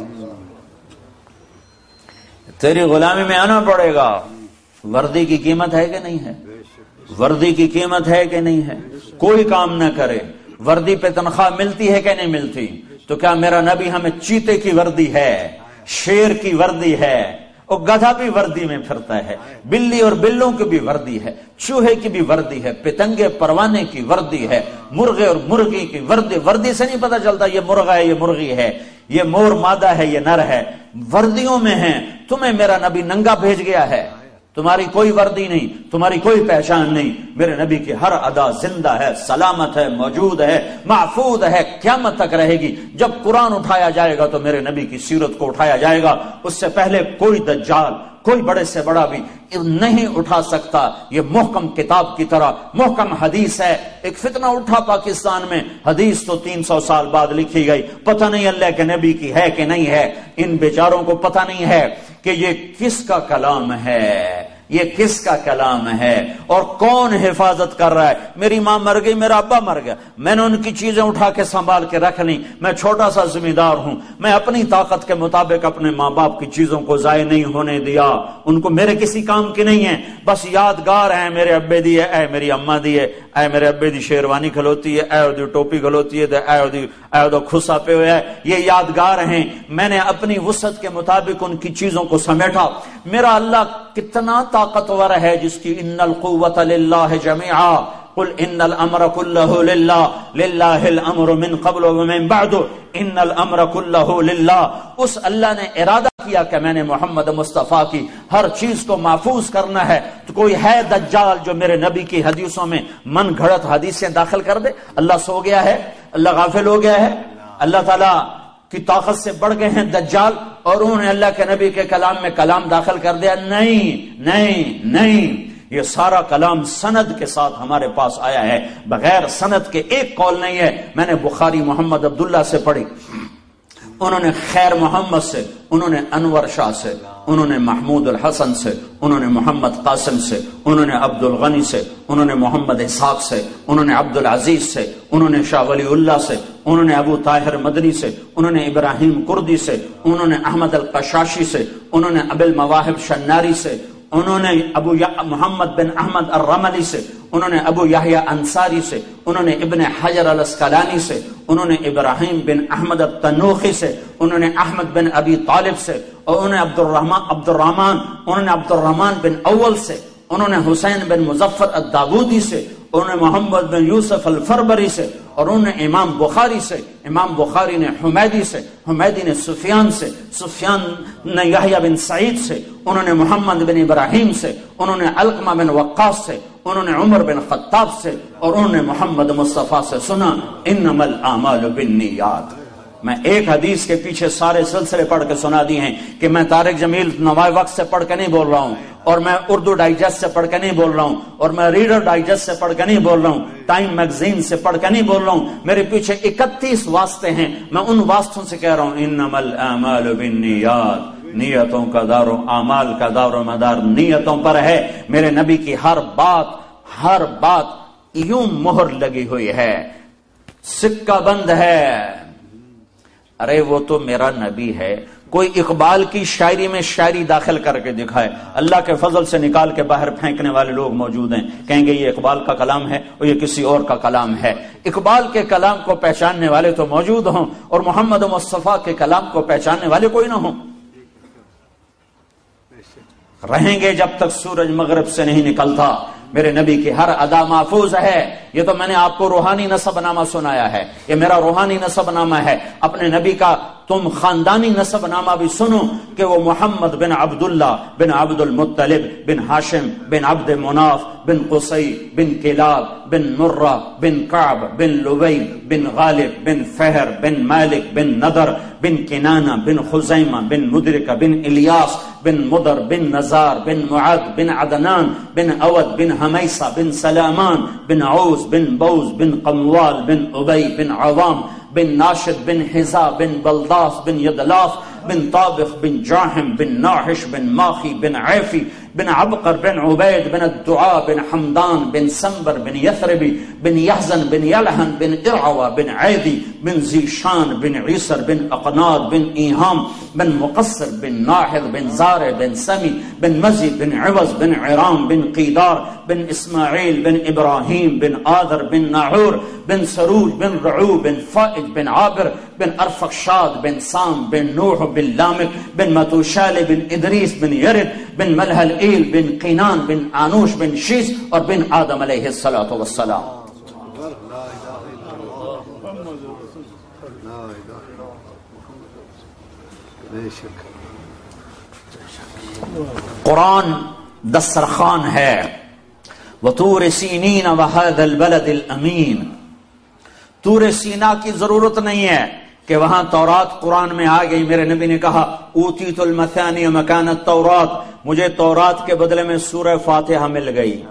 تیری غلامی میں آنا پڑے گا۔ وردی کی قیمت ہے کہ نہیں ہے؟ وردی کی قیمت ہے کہ نہیں ہے؟ کوئی کام نہ کرے۔ وردی پہ تنخواہ ملتی ہے کہ نہیں ملتی؟ تو کیا میرا نبی ہمیں چیتے کی وردی ہے؟ شیر کی وردی ہے اور گدھا بھی وردی میں پھرتا ہے، بلی اور بلوں کی بھی وردی ہے، چوہے کی بھی وردی ہے، پتنگے، پروانے کی وردی ہے، مرغے اور مرغی کی وردی وردی سے نہیں پتا چلتا یہ مرغا ہے، یہ مرغی ہے، یہ مور مادہ ہے، یہ نر ہے۔ وردیوں میں ہیں، تمہیں میرا نبی ننگا بھیج گیا ہے۔ تمہاری کوئی وردی نہیں، تمہاری کوئی پہچان نہیں۔ میرے نبی کی ہر ادا زندہ ہے، سلامت ہے، موجود ہے، محفوظ ہے، قیامت تک رہے گی۔ جب قرآن اٹھایا جائے گا تو میرے نبی کی سیرت کو اٹھایا جائے گا۔ اس سے پہلے کوئی دجال کوئی بڑے سے بڑا بھی نہیں اٹھا سکتا۔ یہ محکم کتاب کی طرح، محکم حدیث ہے۔ ایک فتنہ اٹھا پاکستان میں۔ حدیث تو تین سو سال بعد لکھی گئی۔ پتہ نہیں اللہ کے نبی کی ہے کہ نہیں ہے۔ ان بیچاروں کو پتہ نہیں ہے کہ یہ کس کا کلام ہے۔ یہ کس کا کلام ہے اور کون حفاظت کر رہا ہے؟ میری ماں مر گئی، میرا ابا مر گیا۔ میں نے ان کی چیزیں اٹھا کے سنبھال کے رکھ لی میں چھوٹا سا ذمہ دار ہوں۔ میں اپنی طاقت کے مطابق اپنے ماں باپ کی چیزوں کو ضائع نہیں ہونے دیا۔ ان کو میرے کسی کام کی نہیں ہے۔ بس یادگار ہیں میرے ابے دی ہے اے میری اما دی ہے اے میرے ابے دی شیروانی کھلوتی ہے، اے دی ٹوپی کھلوتی ہے، اے دی، اے دو خسا پہ ہوئے ہے۔ یہ یادگار ہیں۔ میں نے اپنی وسط کے مطابق ان کی چیزوں کو سمیٹا۔ میرا اللہ کتنا طاقتور ہے جس کی ان القوت للہ جميعا، قل ان الامر كله لله لله الامر من قبل ومن بعد، ان الامر كله لله اس اللہ نے ارادہ کیا کہ میں نے محمد مصطفیٰ کی ہر چیز کو محفوظ کرنا ہے۔ تو کوئی ہے دجال جو میرے نبی کی حدیثوں میں من گھڑت حدیثیں داخل کر دے؟ اللہ سو گیا ہے، اللہ غافل ہو گیا ہے۔ اللہ تعالی کی طاقت سے بڑھ گئے ہیں دجال اور انہوں نے اللہ کے نبی کے کلام میں کلام داخل کر دیا، نہیں نہیں نہیں۔ یہ سارا کلام سند کے ساتھ ہمارے پاس آیا ہے، بغیر سند کے ایک کال نہیں ہے۔ میں نے بخاری محمد عبداللہ سے پڑھی۔ انہوں نے خیر محمد سے، انہوں نے انور شاہ سے۔ انہوں نے محمود الحسن سے انہوں نے محمد قاسم سے انہوں نے عبد الغنی سے انہوں نے محمد اسحاق سے انہوں نے عبد العزیز سے انہوں نے شاہ ولی اللہ سے انہوں نے ابو طاہر مدنی سے انہوں نے ابراہیم کردی سے انہوں نے احمد القشاشی سے انہوں نے ابل مواہب شناری سے انہوں نے ابو محمد بن احمد الرملی سے، انہوں نے ابو یحییٰ انصاری سے، انہوں نے ابن حجر الاسکلانی سے، انہوں نے ابراہیم بن احمد التنوخی سے، انہوں نے احمد بن ابی طالب سے، اور انہوں نے عبد الرحمان عبد الرحمان انہوں نے عبد الرحمان بن اول سے، انہوں نے حسین بن مظفر الدابودی سے انہوں نے محمد بن یوسف الفربری سے اور انہوں نے امام بخاری سے، امام بخاری نے حمیدی سے، حمیدی نے سفیان سے، سفیان نے یحییٰ بن سعید سے، انہوں نے محمد بن ابراہیم سے، انہوں نے علقمہ بن وقاص سے، انہوں نے عمر بن خطاب سے، اور انہوں نے محمد مصطفیٰ سے سنا، انما الاعمال بالنیات۔ میں ایک حدیث کے پیچھے سارے سلسلے پڑھ کے سنا دی ہیں کہ میں تارک جمیل نوائے وقت سے پڑھ کے نہیں بول رہا ہوں، اور میں اردو ڈائجسٹ سے پڑھ کے نہیں بول رہا ہوں، اور میں ریڈر ڈائجسٹ سے پڑھ کے نہیں بول رہا ہوں، ٹائم میگزین سے پڑھ کے نہیں بول رہا ہوں، میرے پیچھے اکتیس واسطے ہیں۔ میں ان واسطوں سے کہہ رہا ہوں انما الاعمال بالنیات، نیتوں کا دار و اعمال کا دار و مدار نیتوں پر ہے۔ میرے نبی کی ہر بات ہر بات یوں مہر لگی ہوئی ہے۔ سکہ بند ہے۔ ارے وہ تو میرا نبی ہے، کوئی اقبال کی شاعری میں شاعری داخل کر کے دکھائے۔ اللہ کے فضل سے نکال کے باہر پھینکنے والے لوگ موجود ہیں۔ کہیں گے یہ اقبال کا کلام ہے اور یہ کسی اور کا کلام ہے۔ اقبال کے کلام کو پہچاننے والے تو موجود ہوں اور محمد مصطفیٰ کے کلام کو پہچاننے والے کوئی نہ ہوں۔ رہیں گے جب تک سورج مغرب سے نہیں نکلتا۔ میرے نبی کی ہر ادا محفوظ ہے۔ یہ تو میں نے آپ کو روحانی نصب نامہ سنایا ہے، یہ میرا روحانی نصب نامہ ہے۔ اپنے نبی کا تم خاندانی نصب نامہ بھی سنو کہ وہ محمد بن عبداللہ بن عبد المطلب بن ہاشم بن عبد مناف بن قصی بن کلاب بن مرہ بن کعب بن لبی بن غالب بن فہر بن مالک بن نظر بن کنانہ بن خزیمہ بن مدرکہ بن الیاس بن مدر بن نزار بن معد بن عدنان بن اود بن حمیسہ بن سلامان بن عوز بن بوز بن قموال بن عبی بن عوام بن ناشد بن حزا بن بلداس بن یدلاف بن طابخ بن جاهم بن ناحش بن ماخي بن عيفي بن عبقر بن عبيد بن الدعاء بن حمدان بن سنبر بن يثربي بن يحزن بن يلهن بن إرعوى بن عيدي بن زيشان بن عيسر بن أقناد بن إيهام بن مقصر بن ناحض بن زار بن سمي بن مزي بن عوز بن عرام بن قيدار بن إسماعيل بن إبراهيم بن آذر بن ناعور بن سروج بن رعو بن فائد بن عابر بن أرفقشاد بن سام بن نوح بن لامك بن متوشال بن إدريس بن يرد بن ملهل اسماعیل بن قینان بن آنوش بن شیس اور بن آدم علیہ السلام قرآن دسترخان ہے۔ وطور سینین وحد البلد الامین۔ تور سینا کی ضرورت نہیں ہے۔ کہ وہاں تورات قرآن میں آ گئی۔ میرے نبی نے کہا اوتی المثانی مکان تورات مجھے تورات کے بدلے میں سورہ فاتحہ مل گئی۔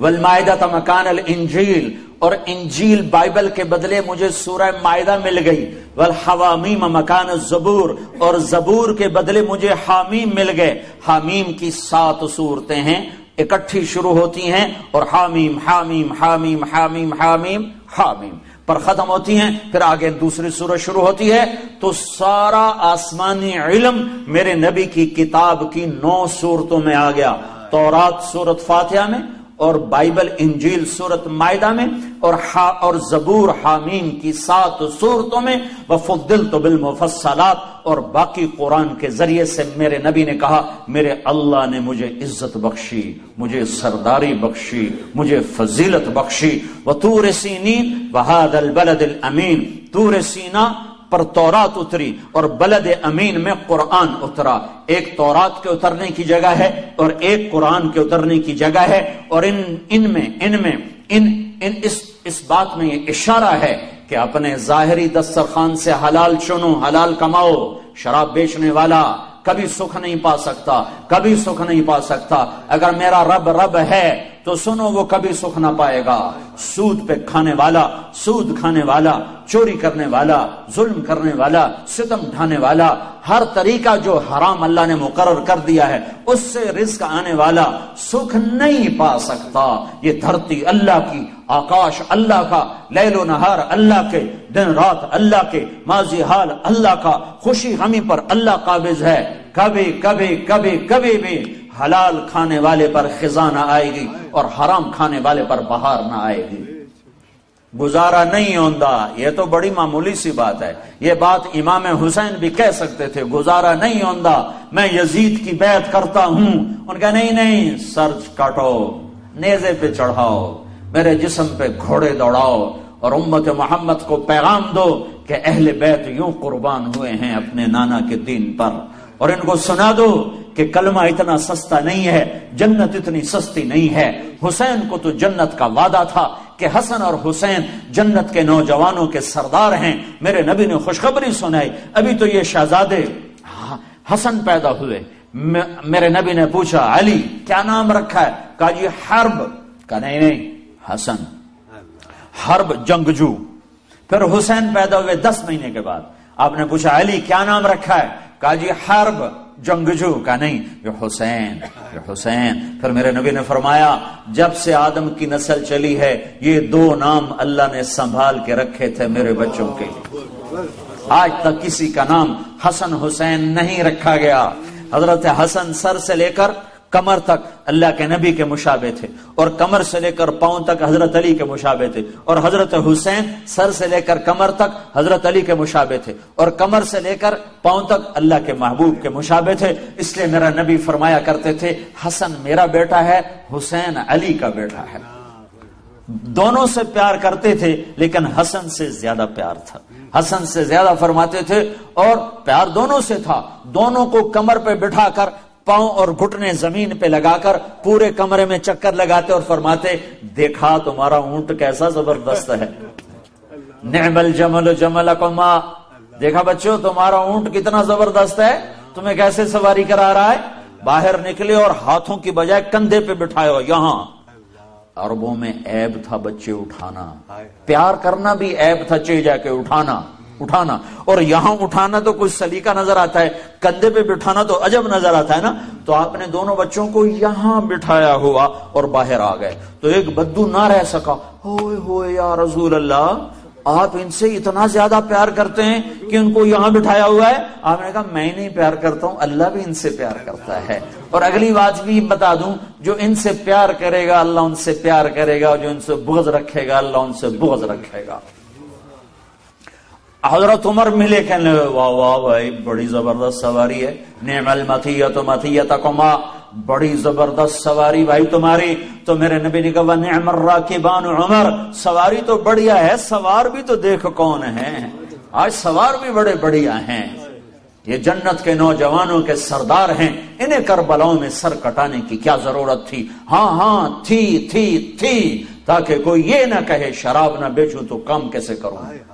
والمائدہ مکان الانجیل۔ اور انجیل بائبل کے بدلے مجھے سورہ معدہ مل گئی۔ والحوامیم مکان الزبور۔ اور زبور کے بدلے مجھے حامیم مل گئے۔ حامیم کی سات صورتیں ہیں۔ اکٹھی شروع ہوتی ہیں اور حامیم حامیم حامیم حامیم حامیم حامیم۔ پر ختم ہوتی ہیں، پھر آگے دوسری سورج شروع ہوتی ہے۔ تو سارا آسمانی علم میرے نبی کی کتاب کی نو صورتوں میں آ گیا۔ تورات سورت فاتحہ میں اور بائبل انجیل صورت معدہ میں اور حا اور زبور حامیم کی سات صورتوں میں وفدل تو بالمفصلات اور باقی قرآن کے ذریعے سے میرے نبی نے کہا، میرے اللہ نے مجھے عزت بخشی، مجھے سرداری بخشی، مجھے فضیلت بخشی۔ وہ تور سینین بہاد البلد الامین تور سینا پر تورات اتری اور بلد امین میں قرآن اترا۔ ایک تورات کے اترنے کی جگہ ہے اور ایک قرآن کے اترنے کی جگہ ہے اور ان ان میں ان میں، ان ان اس اس بات میں یہ اشارہ ہے کہ اپنے ظاہری دسترخوان سے حلال چنو، حلال کماؤ، شراب بیچنے والا کبھی سکھ نہیں پا سکتا، کبھی سکھ نہیں پا سکتا۔ اگر میرا رب رب ہے تو سنو وہ کبھی سکھ نہ پائے گا۔ سود پہ کھانے والا، سود کھانے والا، چوری کرنے والا، ظلم کرنے والا، ستم ڈھانے والا، ہر طریقہ جو حرام اللہ نے مقرر کر دیا ہے، اس سے رزق آنے والا سکھ نہیں پا سکتا۔ یہ دھرتی اللہ کی، آکاش اللہ کا، لیل و نہار اللہ کے، دن رات اللہ کے، ماضی حال اللہ کا، خوشی غمی پر اللہ قابض ہے۔ کبھی کبھی کبھی کبھی بھی حلال کھانے والے پر خزاں نہ آئے گی اور حرام کھانے والے پر بہار نہ آئے گی۔ گزارا نہیں ہوندا یہ تو بڑی معمولی سی بات ہے۔ یہ بات امام حسین بھی کہہ سکتے تھے، گزارا نہیں ہوندا میں یزید کی بیعت کرتا ہوں۔ ان کا نہیں نہیں، سر کاٹو، نیزے پہ چڑھاؤ، میرے جسم پہ گھوڑے دوڑاؤ اور امت محمد کو پیغام دو کہ اہل بیت یوں قربان ہوئے ہیں اپنے نانا کے دین پر۔ اور ان کو سنا دو کہ کلمہ اتنا سستا نہیں ہے، جنت اتنی سستی نہیں ہے۔ حسین کو تو جنت کا وعدہ تھا کہ حسن اور حسین جنت کے نوجوانوں کے سردار ہیں۔ میرے نبی نے خوشخبری سنائی۔ ابھی تو یہ شہزادے ہاں، حسن پیدا ہوئے۔ میرے نبی نے پوچھا، علی، کیا نام رکھا ہے؟ کہا جی حرب۔ کہا، نہیں نہیں، حسن۔ حرب جنگجو۔ پھر حسین پیدا ہوئے دس مہینے کے بعد۔ آپ نے پوچھا، علی، کیا نام رکھا ہے؟ کہا جی حرب۔ جنگجو کا نہیں یہ حسین یہ حسین۔ پھر میرے نبی نے فرمایا، جب سے آدم کی نسل چلی ہے، یہ دو نام اللہ نے سنبھال کے رکھے تھے میرے بچوں کے آج تک کسی کا نام حسن حسین نہیں رکھا گیا۔ حضرت حسن سر سے لے کر کمر تک اللہ کے نبی کے مشابے تھے اور کمر سے لے کر پاؤں تک حضرت علی کے مشابے تھے اور حضرت حسین سر سے لے کر کمر تک حضرت علی کے مشابے تھے اور کمر سے لے کر پاؤں تک اللہ کے محبوب کے مشابے تھے اس لیے میرا نبی فرمایا کرتے تھے، حسن میرا بیٹا ہے، حسین علی کا بیٹا ہے۔ دونوں سے پیار کرتے تھے، لیکن حسن سے زیادہ پیار تھا۔ حسن سے زیادہ فرماتے تھے اور پیار دونوں سے تھا۔ دونوں کو کمر پہ بٹھا کر پاؤں اور گھٹنے زمین پہ لگا کر پورے کمرے میں چکر لگاتے اور فرماتے دیکھا تمہارا اونٹ کیسا زبردست ہے۔ نعم الجمل جمل اکما دیکھا بچوں تمہارا اونٹ کتنا زبردست ہے۔ تمہیں کیسے سواری کرا رہا ہے؟ باہر نکلے اور ہاتھوں کی بجائے کندھے پہ بٹھائے ہو۔ یہاں۔ عربوں میں عیب تھا بچے اٹھانا۔ پیار کرنا بھی عیب تھا چے جا کے اٹھانا۔ اٹھانا۔ اور یہاں اٹھانا تو کچھ سلیقہ نظر آتا ہے، کندھے پہ بٹھانا تو عجب نظر آتا ہے نا۔ تو آپ نے دونوں بچوں کو یہاں بٹھایا ہوا اور باہر آ گئے۔ تو ایک بدو نہ رہ سکا۔ ہوئے ہوئے یا رسول اللہ، آپ ان سے اتنا زیادہ پیار کرتے ہیں کہ ان کو یہاں بٹھایا ہوا ہے۔ آپ نے کہا، میں نہیں پیار کرتا ہوں، اللہ بھی ان سے پیار کرتا ہے۔ اور اگلی بات بھی بتا دوں، جو ان سے پیار کرے گا، اللہ ان سے پیار کرے گا جو ان سے بغض رکھے گا، اللہ ان سے بغض رکھے گا۔ حضرت عمر ملے کہنے واہ واہ بھائی، بڑی زبردست سواری ہے۔ نعم المتیت متیتکما بڑی زبردست سواری۔ بھائی تمہاری تو میرے نبی نے کہا نعم الراکبان عمر سواری تو بڑھیا ہے، سوار بھی تو دیکھ کون ہے۔ آج سوار بھی بڑے بڑھیا ہیں۔ یہ جنت کے نوجوانوں کے سردار ہیں۔ انہیں کربلاؤں میں سر کٹانے کی کیا ضرورت تھی؟ ہاں ہاں تھی تھی تھی۔ تاکہ کوئی یہ نہ کہے، شراب نہ بیچوں تو کام کیسے کروں؟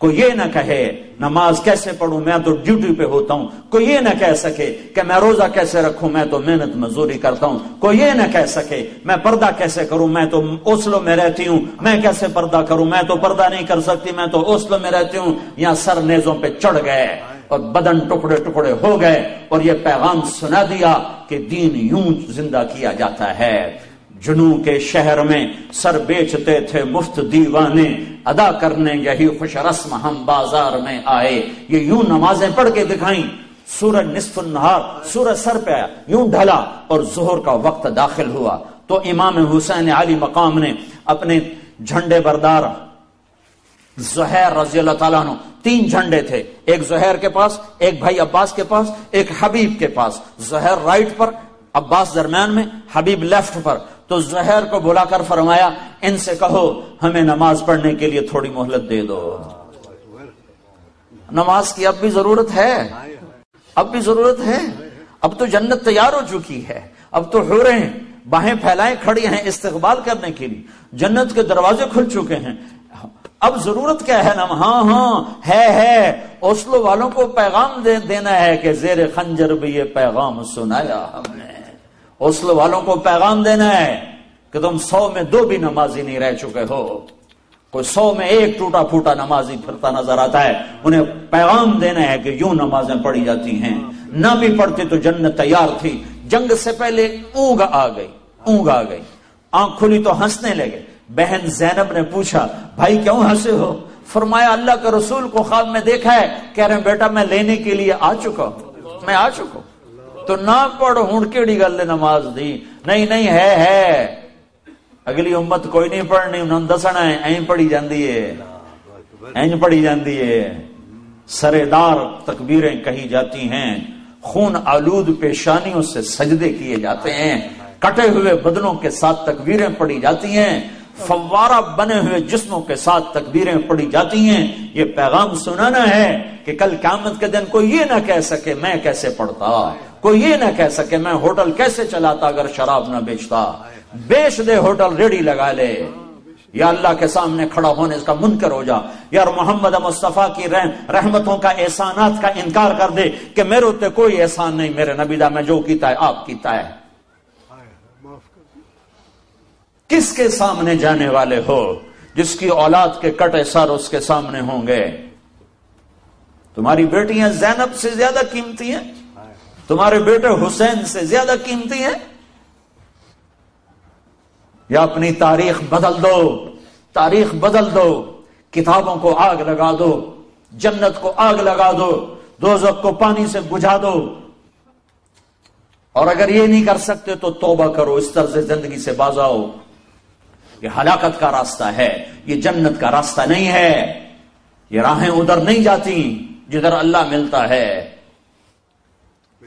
کوئی یہ نہ کہے، نماز کیسے پڑھوں میں تو ڈیوٹی پہ ہوتا ہوں؟ کوئی یہ نہ کہہ سکے کہ میں روزہ کیسے رکھوں، میں تو محنت مزدوری کرتا ہوں۔ کوئی یہ نہ کہہ سکے میں پردہ کیسے کروں؟ میں تو اوسلو میں رہتی ہوں۔ میں کیسے پردہ کروں؟ میں تو پردہ نہیں کر سکتی، میں تو اوسلو میں رہتی ہوں۔ یا سر نیزوں پہ چڑھ گئے اور بدن ٹکڑے ٹکڑے ہو گئے اور یہ پیغام سنا دیا کہ دین یوں زندہ کیا جاتا ہے۔ جنو کے شہر میں سر بیچتے تھے مفت دیوانے، ادا کرنے یہی خوش رسم ہم بازار میں آئے۔ یہ یوں نمازیں پڑھ کے دکھائیں۔ سورج نصف النہار سورج سر پہ آیا، یوں ڈھلا اور زہر کا وقت داخل ہوا۔ تو امام حسین علی مقام نے اپنے جھنڈے بردار زہر رضی اللہ تعالیٰ عنہ، تین جھنڈے تھے۔ ایک زہر کے پاس، ایک بھائی عباس کے پاس، ایک حبیب کے پاس۔ زہر رائٹ پر، عباس درمیان میں، حبیب لیفٹ پر۔ تو زہر کو بلا کر فرمایا، ان سے کہو، ہمیں نماز پڑھنے کے لیے تھوڑی مہلت دے دو۔ نماز کی اب بھی ضرورت ہے۔ اب بھی ضرورت ہے۔ اب تو جنت تیار ہو چکی ہے۔ اب تو ہو رہے ہیں۔ باہیں پھیلائیں، کھڑی ہیں استقبال کرنے کے لیے۔ جنت کے دروازے کھل چکے ہیں۔ اب ضرورت کیا ہے؟ نا ہاں ہاں ہے ہے۔ اوسلو والوں کو پیغام دینا ہے کہ زیر خنجر بھی یہ پیغام سنایا ہم نے۔ اوسلو والوں کو پیغام دینا ہے کہ تم سو میں دو بھی نمازی نہیں رہ چکے ہو۔ کوئی سو میں ایک ٹوٹا پھوٹا نمازی پھرتا نظر آتا ہے۔ انہیں پیغام دینا ہے کہ یوں نمازیں پڑھی جاتی ہیں۔ نہ بھی پڑھتے تو جنت تیار تھی۔ جنگ سے پہلے اونگ آ گئی۔ اونگ آ گئی۔ آنکھ کھلی تو ہنسنے لگے۔ بہن زینب نے پوچھا، بھائی کیوں ہنسے ہو؟ فرمایا، اللہ کے رسول کو خواب میں دیکھا ہے۔ کہہ رہے بیٹا، میں لینے کے لیے آ چکا ہوں۔ میں آ چکا ہوں۔ تو نہ پڑھ ہوں کیڑی گل نماز دی۔ نہیں نہیں، ہے ہے۔ اگلی امت کوئی نہیں پڑھنی انہوں دسنا ہے این پڑھی جاندی ہے۔ این پڑھی جاندی ہے۔ سرے دار تکبیریں کہی جاتی ہیں۔ خون آلود پیشانیوں سے سجدے کیے جاتے ہیں۔ کٹے ہوئے بدنوں کے ساتھ تکبیریں پڑھی جاتی ہیں۔ فوارہ بنے ہوئے جسموں کے ساتھ تکبیریں پڑھی جاتی ہیں۔ یہ پیغام سنانا ہے کہ کل قیامت کے دن کوئی یہ نہ کہہ سکے، میں کیسے پڑھتا؟ کوئی یہ نہ کہہ سکے میں ہوٹل کیسے چلاتا اگر شراب نہ بیچتا؟ بیچ دے ہوٹل ریڈی لگا لے۔ یا اللہ کے سامنے کھڑا ہونے اس کا منکر ہو جا۔ یار محمد مصطفیٰ کی رحمتوں کا احسانات کا انکار کر دے کہ میرے اتنے کوئی احسان نہیں، میرے نبی دا میں جو کیتا ہے، آپ کیتا ہے۔ کس کے سامنے جانے والے ہو؟ جس کی اولاد کے کٹے سر اس کے سامنے ہوں گے۔ تمہاری بیٹیاں زینب سے زیادہ قیمتی ہیں؟ تمہارے بیٹے حسین سے زیادہ قیمتی ہیں؟ یا اپنی تاریخ بدل دو، تاریخ بدل دو، کتابوں کو آگ لگا دو، جنت کو آگ لگا دو دوزک کو پانی سے بجھا دو۔ اور اگر یہ نہیں کر سکتے تو توبہ کرو، اس طرح سے زندگی سے باز آؤ یہ ہلاکت کا راستہ ہے، یہ جنت کا راستہ نہیں ہے۔ یہ راہیں ادھر نہیں جاتی جدھر اللہ ملتا ہے۔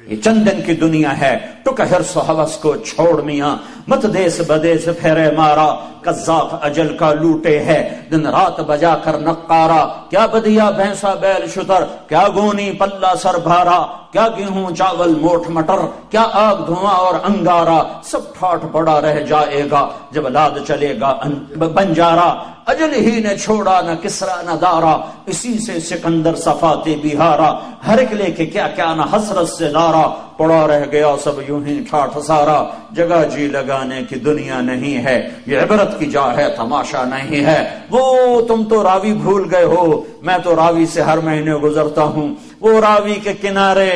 یہ چندن کی دنیا ہے۔ ٹک ہر سو حوث کو چھوڑ میاں مت دیس بدیس پھیرے مارا قذاق اجل کا لوٹے ہے۔ دن رات بجا کر نقارا، کیا بدیا بھینسا بیل شتر، کیا گونی پلہ سر بھارا، کیا گیہوں چاول موٹ مٹر، کیا آگ دھواں اور انگارا، سب ٹھاٹ پڑا رہ جائے گا۔ جب لاد چلے گا بنجارا، اجل ہی نے چھوڑا، نہ کسرا نہ دارا۔ اسی سے سکندر صفاتے بہارا۔ ہر ایک لے کے کیا کیا نہ حسرت سے دارا پڑا رہ گیا، سب یوں ہی ٹھاٹ سارا۔ جگہ جی لگانے کی دنیا نہیں ہے، یہ عبرت کی جا ہے، تماشا نہیں ہے۔ وہ تم تو راوی بھول گئے ہو، میں تو راوی سے ہر مہینے گزرتا ہوں۔ وہ راوی کے کنارے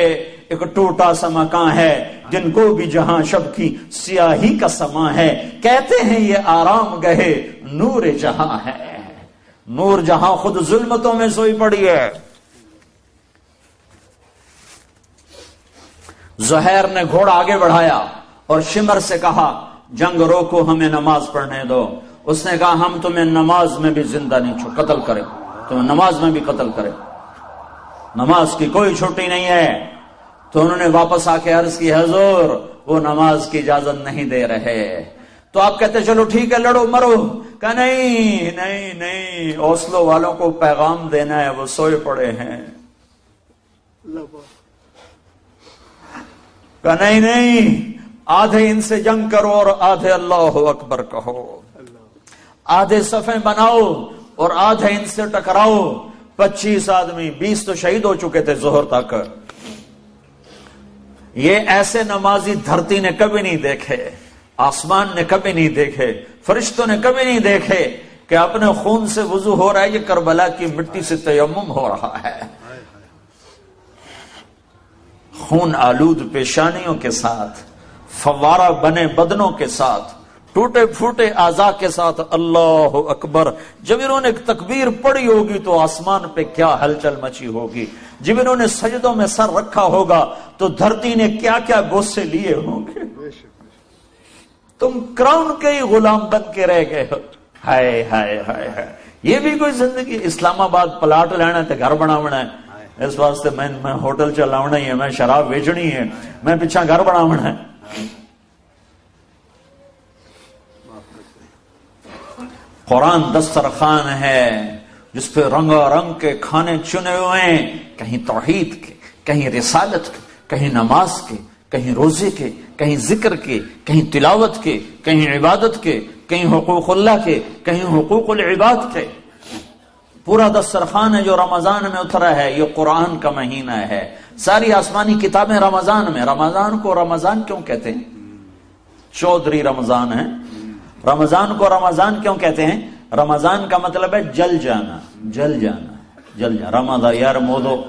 ایک ٹوٹا سا مکان ہے، جن کو بھی جہاں شب کی سیاہی کا سما ہے۔ کہتے ہیں یہ آرام گہے نور جہاں ہے۔ نور جہاں خود ظلمتوں میں سوئی پڑی ہے۔ زہیر نے گھوڑا آگے بڑھایا اور شمر سے کہا، جنگ روکو، ہمیں نماز پڑھنے دو۔ اس نے کہا، ہم تمہیں نماز میں بھی زندہ نہیں چھو، قتل کرے تمہیں نماز میں بھی قتل کرے نماز کی کوئی چھٹی نہیں ہے۔ تو انہوں نے واپس آ کے عرض کی، حضور، وہ نماز کی اجازت نہیں دے رہے۔ تو آپ کہتے، چلو ٹھیک ہے، لڑو، مرو۔ کہ نہیں نہیں نہیں، اوسلو والوں کو پیغام دینا ہے، وہ سوئے پڑے ہیں۔ کہ نہیں نہیں، آدھے ان سے جنگ کرو اور آدھے اللہ اکبر کہو۔ آدھے صفیں بناؤ اور آدھے ان سے ٹکراؤ۔ پچیس آدمی، بیس تو شہید ہو چکے تھے زہر تک۔ یہ ایسے نمازی دھرتی نے کبھی نہیں دیکھے، آسمان نے کبھی نہیں دیکھے، فرشتوں نے کبھی نہیں دیکھے کہ اپنے خون سے وضو ہو رہا ہے، یہ کربلا کی مٹی سے تیمم ہو رہا ہے۔ خون آلود پیشانیوں کے ساتھ فوارہ بنے بدنوں کے ساتھ ٹوٹے پھوٹے آزا کے ساتھ اللہ اکبر جب انہوں نے تکبیر پڑی ہوگی تو آسمان پہ کیا ہلچل مچی ہوگی۔ جب انہوں نے سجدوں میں سر رکھا ہوگا تو دھرتی نے کیا کیا گوسے لیے ہوں گے؟ تم کراؤن کے ہی غلام بن کے رہ گئے ہو۔ ہائے ہائے ہائے ہائے۔ یہ بھی کوئی زندگی اسلام آباد پلاٹ لینا ہے گھر بناونا ہے۔ اس واسطے میں میں ہوٹل چلاونا ہی ہے، میں شراب بیچنی ہے، میں پیچھا گھر بناونا ہے۔ قرآن دسترخان ہے، جس پہ رنگ رنگ کے کھانے چنے ہوئے ہیں۔ کہیں توحید کے، کہیں رسالت کے، کہیں نماز کے، کہیں روزے کے، کہیں ذکر کے، کہیں تلاوت کے، کہیں عبادت کے، کہیں حقوق اللہ کے، کہیں حقوق العباد کے۔ پورا دسترخوان ہے جو رمضان میں اترا ہے، یہ قرآن کا مہینہ ہے۔ ساری آسمانی کتابیں رمضان میں۔ رمضان کو رمضان کیوں کہتے ہیں؟ چودھری رمضان ہے۔ رمضان کو رمضان کیوں کہتے ہیں؟ رمضان کا مطلب ہے جل جانا جل جانا جل جانا۔ رمضان، یار مودو،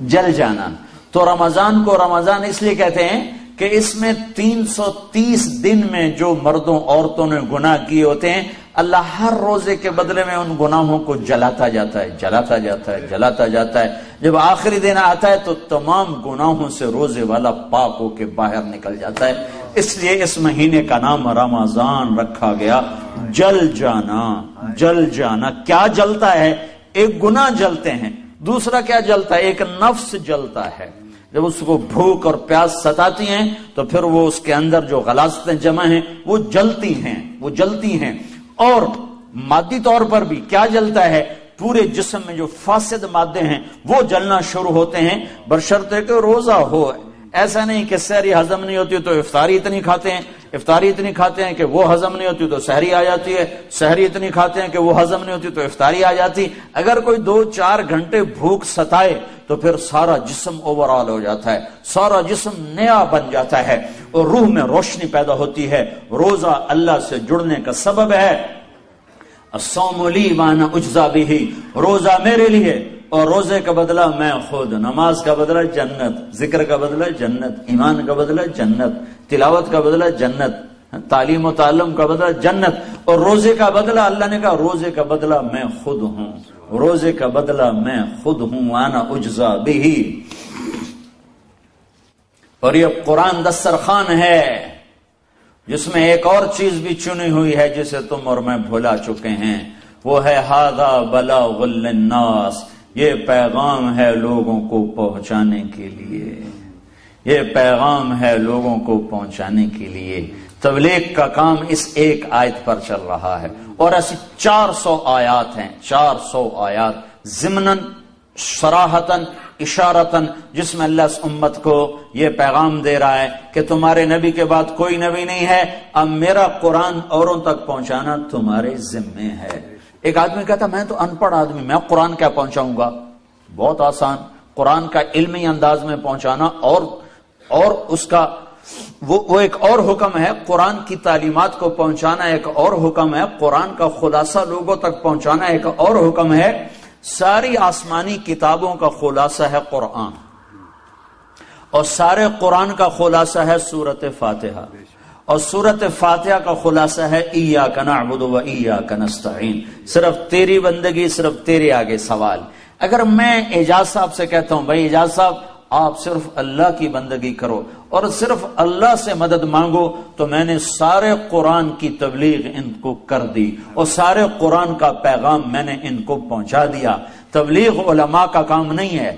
جل جانا۔ تو رمضان کو رمضان اس لیے کہتے ہیں کہ اس میں تین سو تیس دن میں جو مردوں، عورتوں نے گناہ کیے ہوتے ہیں اللہ ہر روزے کے بدلے میں ان گناہوں کو جلاتا جاتا ہے، جلاتا جاتا ہے، جلاتا جاتا ہے۔ جب آخری دن آتا ہے تو تمام گناہوں سے روزے والا پاک ہو کے باہر نکل جاتا ہے۔ اس لیے اس مہینے کا نام رمضان رکھا گیا۔ جل جانا جل جانا۔ کیا جلتا ہے؟ ایک گناہ جلتے ہیں۔ دوسرا کیا جلتا ہے؟ ایک نفس جلتا ہے۔ جب اس کو بھوک اور پیاس ستاتی ہیں تو پھر وہ اس کے اندر جو غلاستیں جمع ہیں وہ جلتی ہیں، وہ جلتی ہیں۔ اور مادی طور پر بھی کیا جلتا ہے؟ پورے جسم میں جو فاسد مادے ہیں، وہ جلنا شروع ہوتے ہیں۔ برشرطے کہ روزہ ہو۔ ایسا نہیں کہ سحری ہضم نہیں ہوتی تو افطاری اتنی کھاتے ہیں، افطاری اتنی کھاتے ہیں کہ وہ ہضم نہیں ہوتی تو سحری آ جاتی ہے۔ سحری اتنی کھاتے ہیں کہ وہ ہضم نہیں ہوتی تو افطاری آ جاتی۔ اگر کوئی دو چار گھنٹے بھوک ستائے تو پھر سارا جسم اوور آل ہو جاتا ہے۔ سارا جسم نیا بن جاتا ہے اور روح میں روشنی پیدا ہوتی ہے۔ روزہ اللہ سے جڑنے کا سبب ہے۔ اجزا بھی روزہ میرے لیے اور روزے کا بدلہ میں خود، نماز کا بدلہ جنت، ذکر کا بدلہ جنت، ایمان کا بدلہ جنت، تلاوت کا بدلہ جنت، تعلیم و تعلم کا بدلہ جنت، اور روزے کا بدلہ، اللہ نے کہا روزے کا بدلہ میں خود ہوں، روزے کا بدلہ میں خود ہوں آنا اجزا بھی اور یہ قرآن دستر خان ہے، جس میں ایک اور چیز بھی چنی ہوئی ہے جسے تم اور میں بھولا چکے ہیں، وہ ہے ہادا بلا الناس یہ پیغام ہے لوگوں کو پہنچانے کے لیے۔ یہ پیغام ہے لوگوں کو پہنچانے کے لیے۔ تبلیغ کا کام اس ایک آیت پر چل رہا ہے۔ اور ایسی چار سو آیات ہیں۔ چار سو آیات۔ ضمن سراہتن اشارتن جس میں اللہ اس امت کو یہ پیغام دے رہا ہے کہ تمہارے نبی کے بعد کوئی نبی نہیں ہے۔ اب میرا قرآن اوروں تک پہنچانا تمہارے ذمے ہے۔ ایک آدمی کہتا میں تو ان پڑھ آدمی میں قرآن کیا پہنچاؤں گا؟ بہت آسان۔ قرآن کا علمی انداز میں پہنچانا اور اور اس کا وہ وہ ایک اور حکم ہے، قرآن کی تعلیمات کو پہنچانا ایک اور حکم ہے، قرآن کا خلاصہ لوگوں تک پہنچانا ایک اور حکم ہے۔ ساری آسمانی کتابوں کا خلاصہ ہے قرآن۔ اور سارے قرآن کا خلاصہ ہے سورت فاتحہ۔ اور سورت فاتحہ کا خلاصہ ہے ایا نعبد و ایا نستعین صرف تیری بندگی، صرف تیرے آگے سوال۔ اگر میں اعجاز صاحب سے کہتا ہوں، بھائی اعجاز صاحب، آپ صرف اللہ کی بندگی کرو اور صرف اللہ سے مدد مانگو، تو میں نے سارے قرآن کی تبلیغ ان کو کر دی اور سارے قرآن کا پیغام میں نے ان کو پہنچا دیا۔ تبلیغ علماء کا کام نہیں ہے،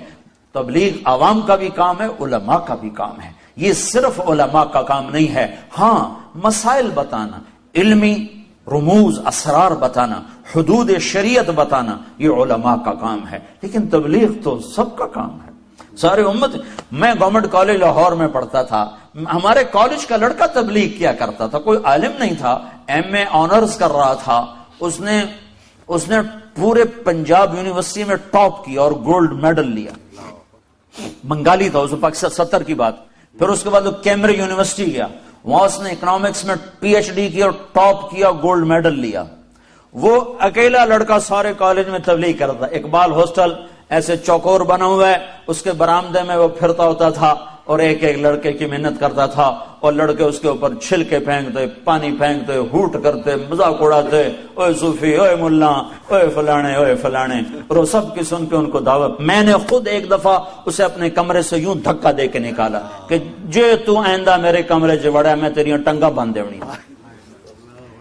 تبلیغ عوام کا بھی کام ہے، علماء کا بھی کام ہے۔ یہ صرف علماء کا کام نہیں ہے۔ ہاں مسائل بتانا، علمی رموز، اسرار بتانا، حدود شریعت بتانا، یہ علماء کا کام ہے۔ لیکن تبلیغ تو سب کا کام ہے۔ سارے امت، میں گورنمنٹ کالج لاہور میں پڑھتا تھا۔ ہمارے کالج کا لڑکا تبلیغ کیا کرتا تھا، کوئی عالم نہیں تھا۔ ایم اے آنرز کر رہا تھا۔ اس نے اس نے پورے پنجاب یونیورسٹی میں ٹاپ کیا اور گولڈ میڈل لیا۔ بنگالی تھا، اس ستر کی بات۔ پھر اس کے بعد وہ کیمبرج یونیورسٹی گیا۔ وہاں اس نے اکنامکس میں پی ایچ ڈی کیا اور ٹاپ کیا، گولڈ میڈل لیا۔ وہ اکیلا لڑکا سارے کالج میں تبلیغ کرتا اقبال ہاسٹل ایسے چوکور بنا ہوا ہے، اس کے برامدے میں وہ پھرتا ہوتا تھا۔ اور ایک ایک لڑکے کی محنت کرتا تھا اور لڑکے اس کے اوپر چھلکے پھینکتے، پانی پھینکتے ہوٹ کرتے مزاق اڑاتے، اوے صوفی، اوے ملا اوے فلانے اوے فلانے۔ اور وہ سب کی سن کے ان کو دعوت۔ میں نے خود ایک دفعہ اسے اپنے کمرے سے یوں دھکا دے کے نکالا کہ جے تو آئندہ میرے کمرے سے میں تیری ٹنگا باندھ دونی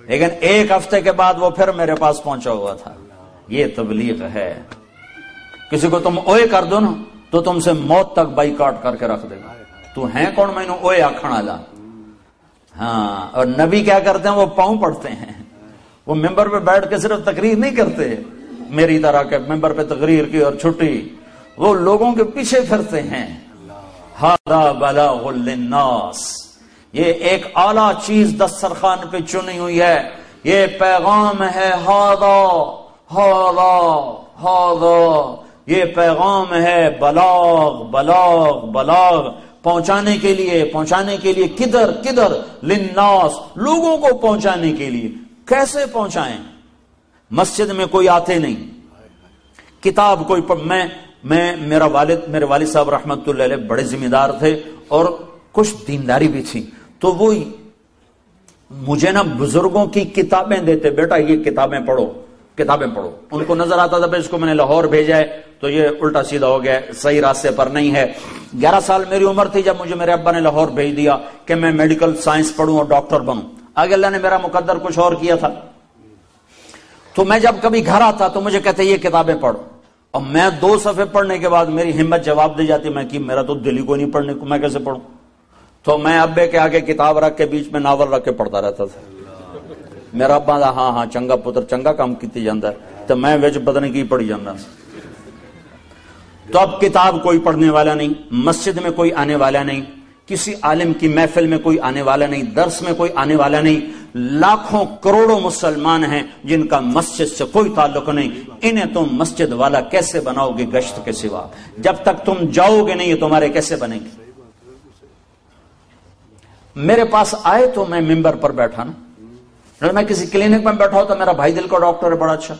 لیکن ایک ہفتے کے بعد وہ پھر میرے پاس پہنچا ہوا تھا۔ یہ تبلیغ ہے۔ کسی کو تم اوے کر دو نا، تو تم سے موت تک بائی کاٹ کر کے رکھ دے گا تو ہیں کون میں اوے آخنا لا ہاں اور نبی کیا کرتے ہیں؟ وہ پاؤں پڑتے ہیں۔ وہ ممبر پہ بیٹھ کے صرف تقریر نہیں کرتے۔ میری طرح کے ممبر پہ تقریر کی اور چھٹی۔ وہ لوگوں کے پیچھے پھرتے ہیں۔ بلا الناس یہ ایک اعلی چیز دسترخوان پہ چنی ہوئی ہے۔ یہ پیغام ہے ہادا ہادا ہادا یہ پیغام ہے بلاغ بلاغ بلاغ۔ پہنچانے کے لیے، پہنچانے کے لیے کدھر کدھر؟ لناس لوگوں کو پہنچانے کے لیے۔ کیسے پہنچائیں؟ مسجد میں کوئی آتے نہیں۔ کتاب کوئی میں میں میرا والد میرے والد صاحب رحمت اللہ علیہ بڑے ذمہ دار تھے اور کچھ دینداری بھی تھی۔ تو وہ مجھے نا بزرگوں کی کتابیں دیتے، بیٹا یہ کتابیں پڑھو۔ کتابیں پڑھو۔ ان کو نظر آتا تھا اس کو میں نے لاہور بھیجا ہے، تو یہ الٹا سیدھا ہو گیا، صحیح راستے پر نہیں ہے۔ گیارہ سال میری عمر تھی جب مجھے میرے ابا نے لاہور بھیج دیا کہ میں میڈیکل سائنس پڑھوں اور ڈاکٹر بنوں۔ آگے اللہ نے میرا مقدر کچھ اور کیا تھا۔ تو میں جب کبھی گھر آتا تو مجھے کہتے، یہ کتابیں پڑھو اور میں دو صفحے پڑھنے کے بعد میری ہمت جواب دی جاتی، میں کہ میرا تو دلی کو نہیں پڑھنے کو، میں کیسے پڑھوں؟ تو میں ابے کے آگے کتاب رکھ کے بیچ میں ناول رکھ کے پڑھتا رہتا تھا۔ میرا ابا ہاں ہاں چنگا پتر چنگا کام کیتی جاندہ ہے تو میں ویچ بدنے کی پڑھی جاندہ ہاں۔ تو اب کتاب کوئی پڑھنے والا نہیں، مسجد میں کوئی آنے والا نہیں، کسی عالم کی محفل میں کوئی آنے والا نہیں، درس میں کوئی آنے والا نہیں، لاکھوں کروڑوں مسلمان ہیں جن کا مسجد سے کوئی تعلق نہیں۔ انہیں تم مسجد والا کیسے بناؤ گے گشت کے سوا؟ جب تک تم جاؤ گے نہیں، یہ تمہارے کیسے بنے گے؟ میرے پاس آئے تو میں ممبر پر بیٹھا نا۔ میں کسی کلینک میں بیٹھا ہوں تو میرا بھائی دل کا ڈاکٹر ہے، بڑا اچھا۔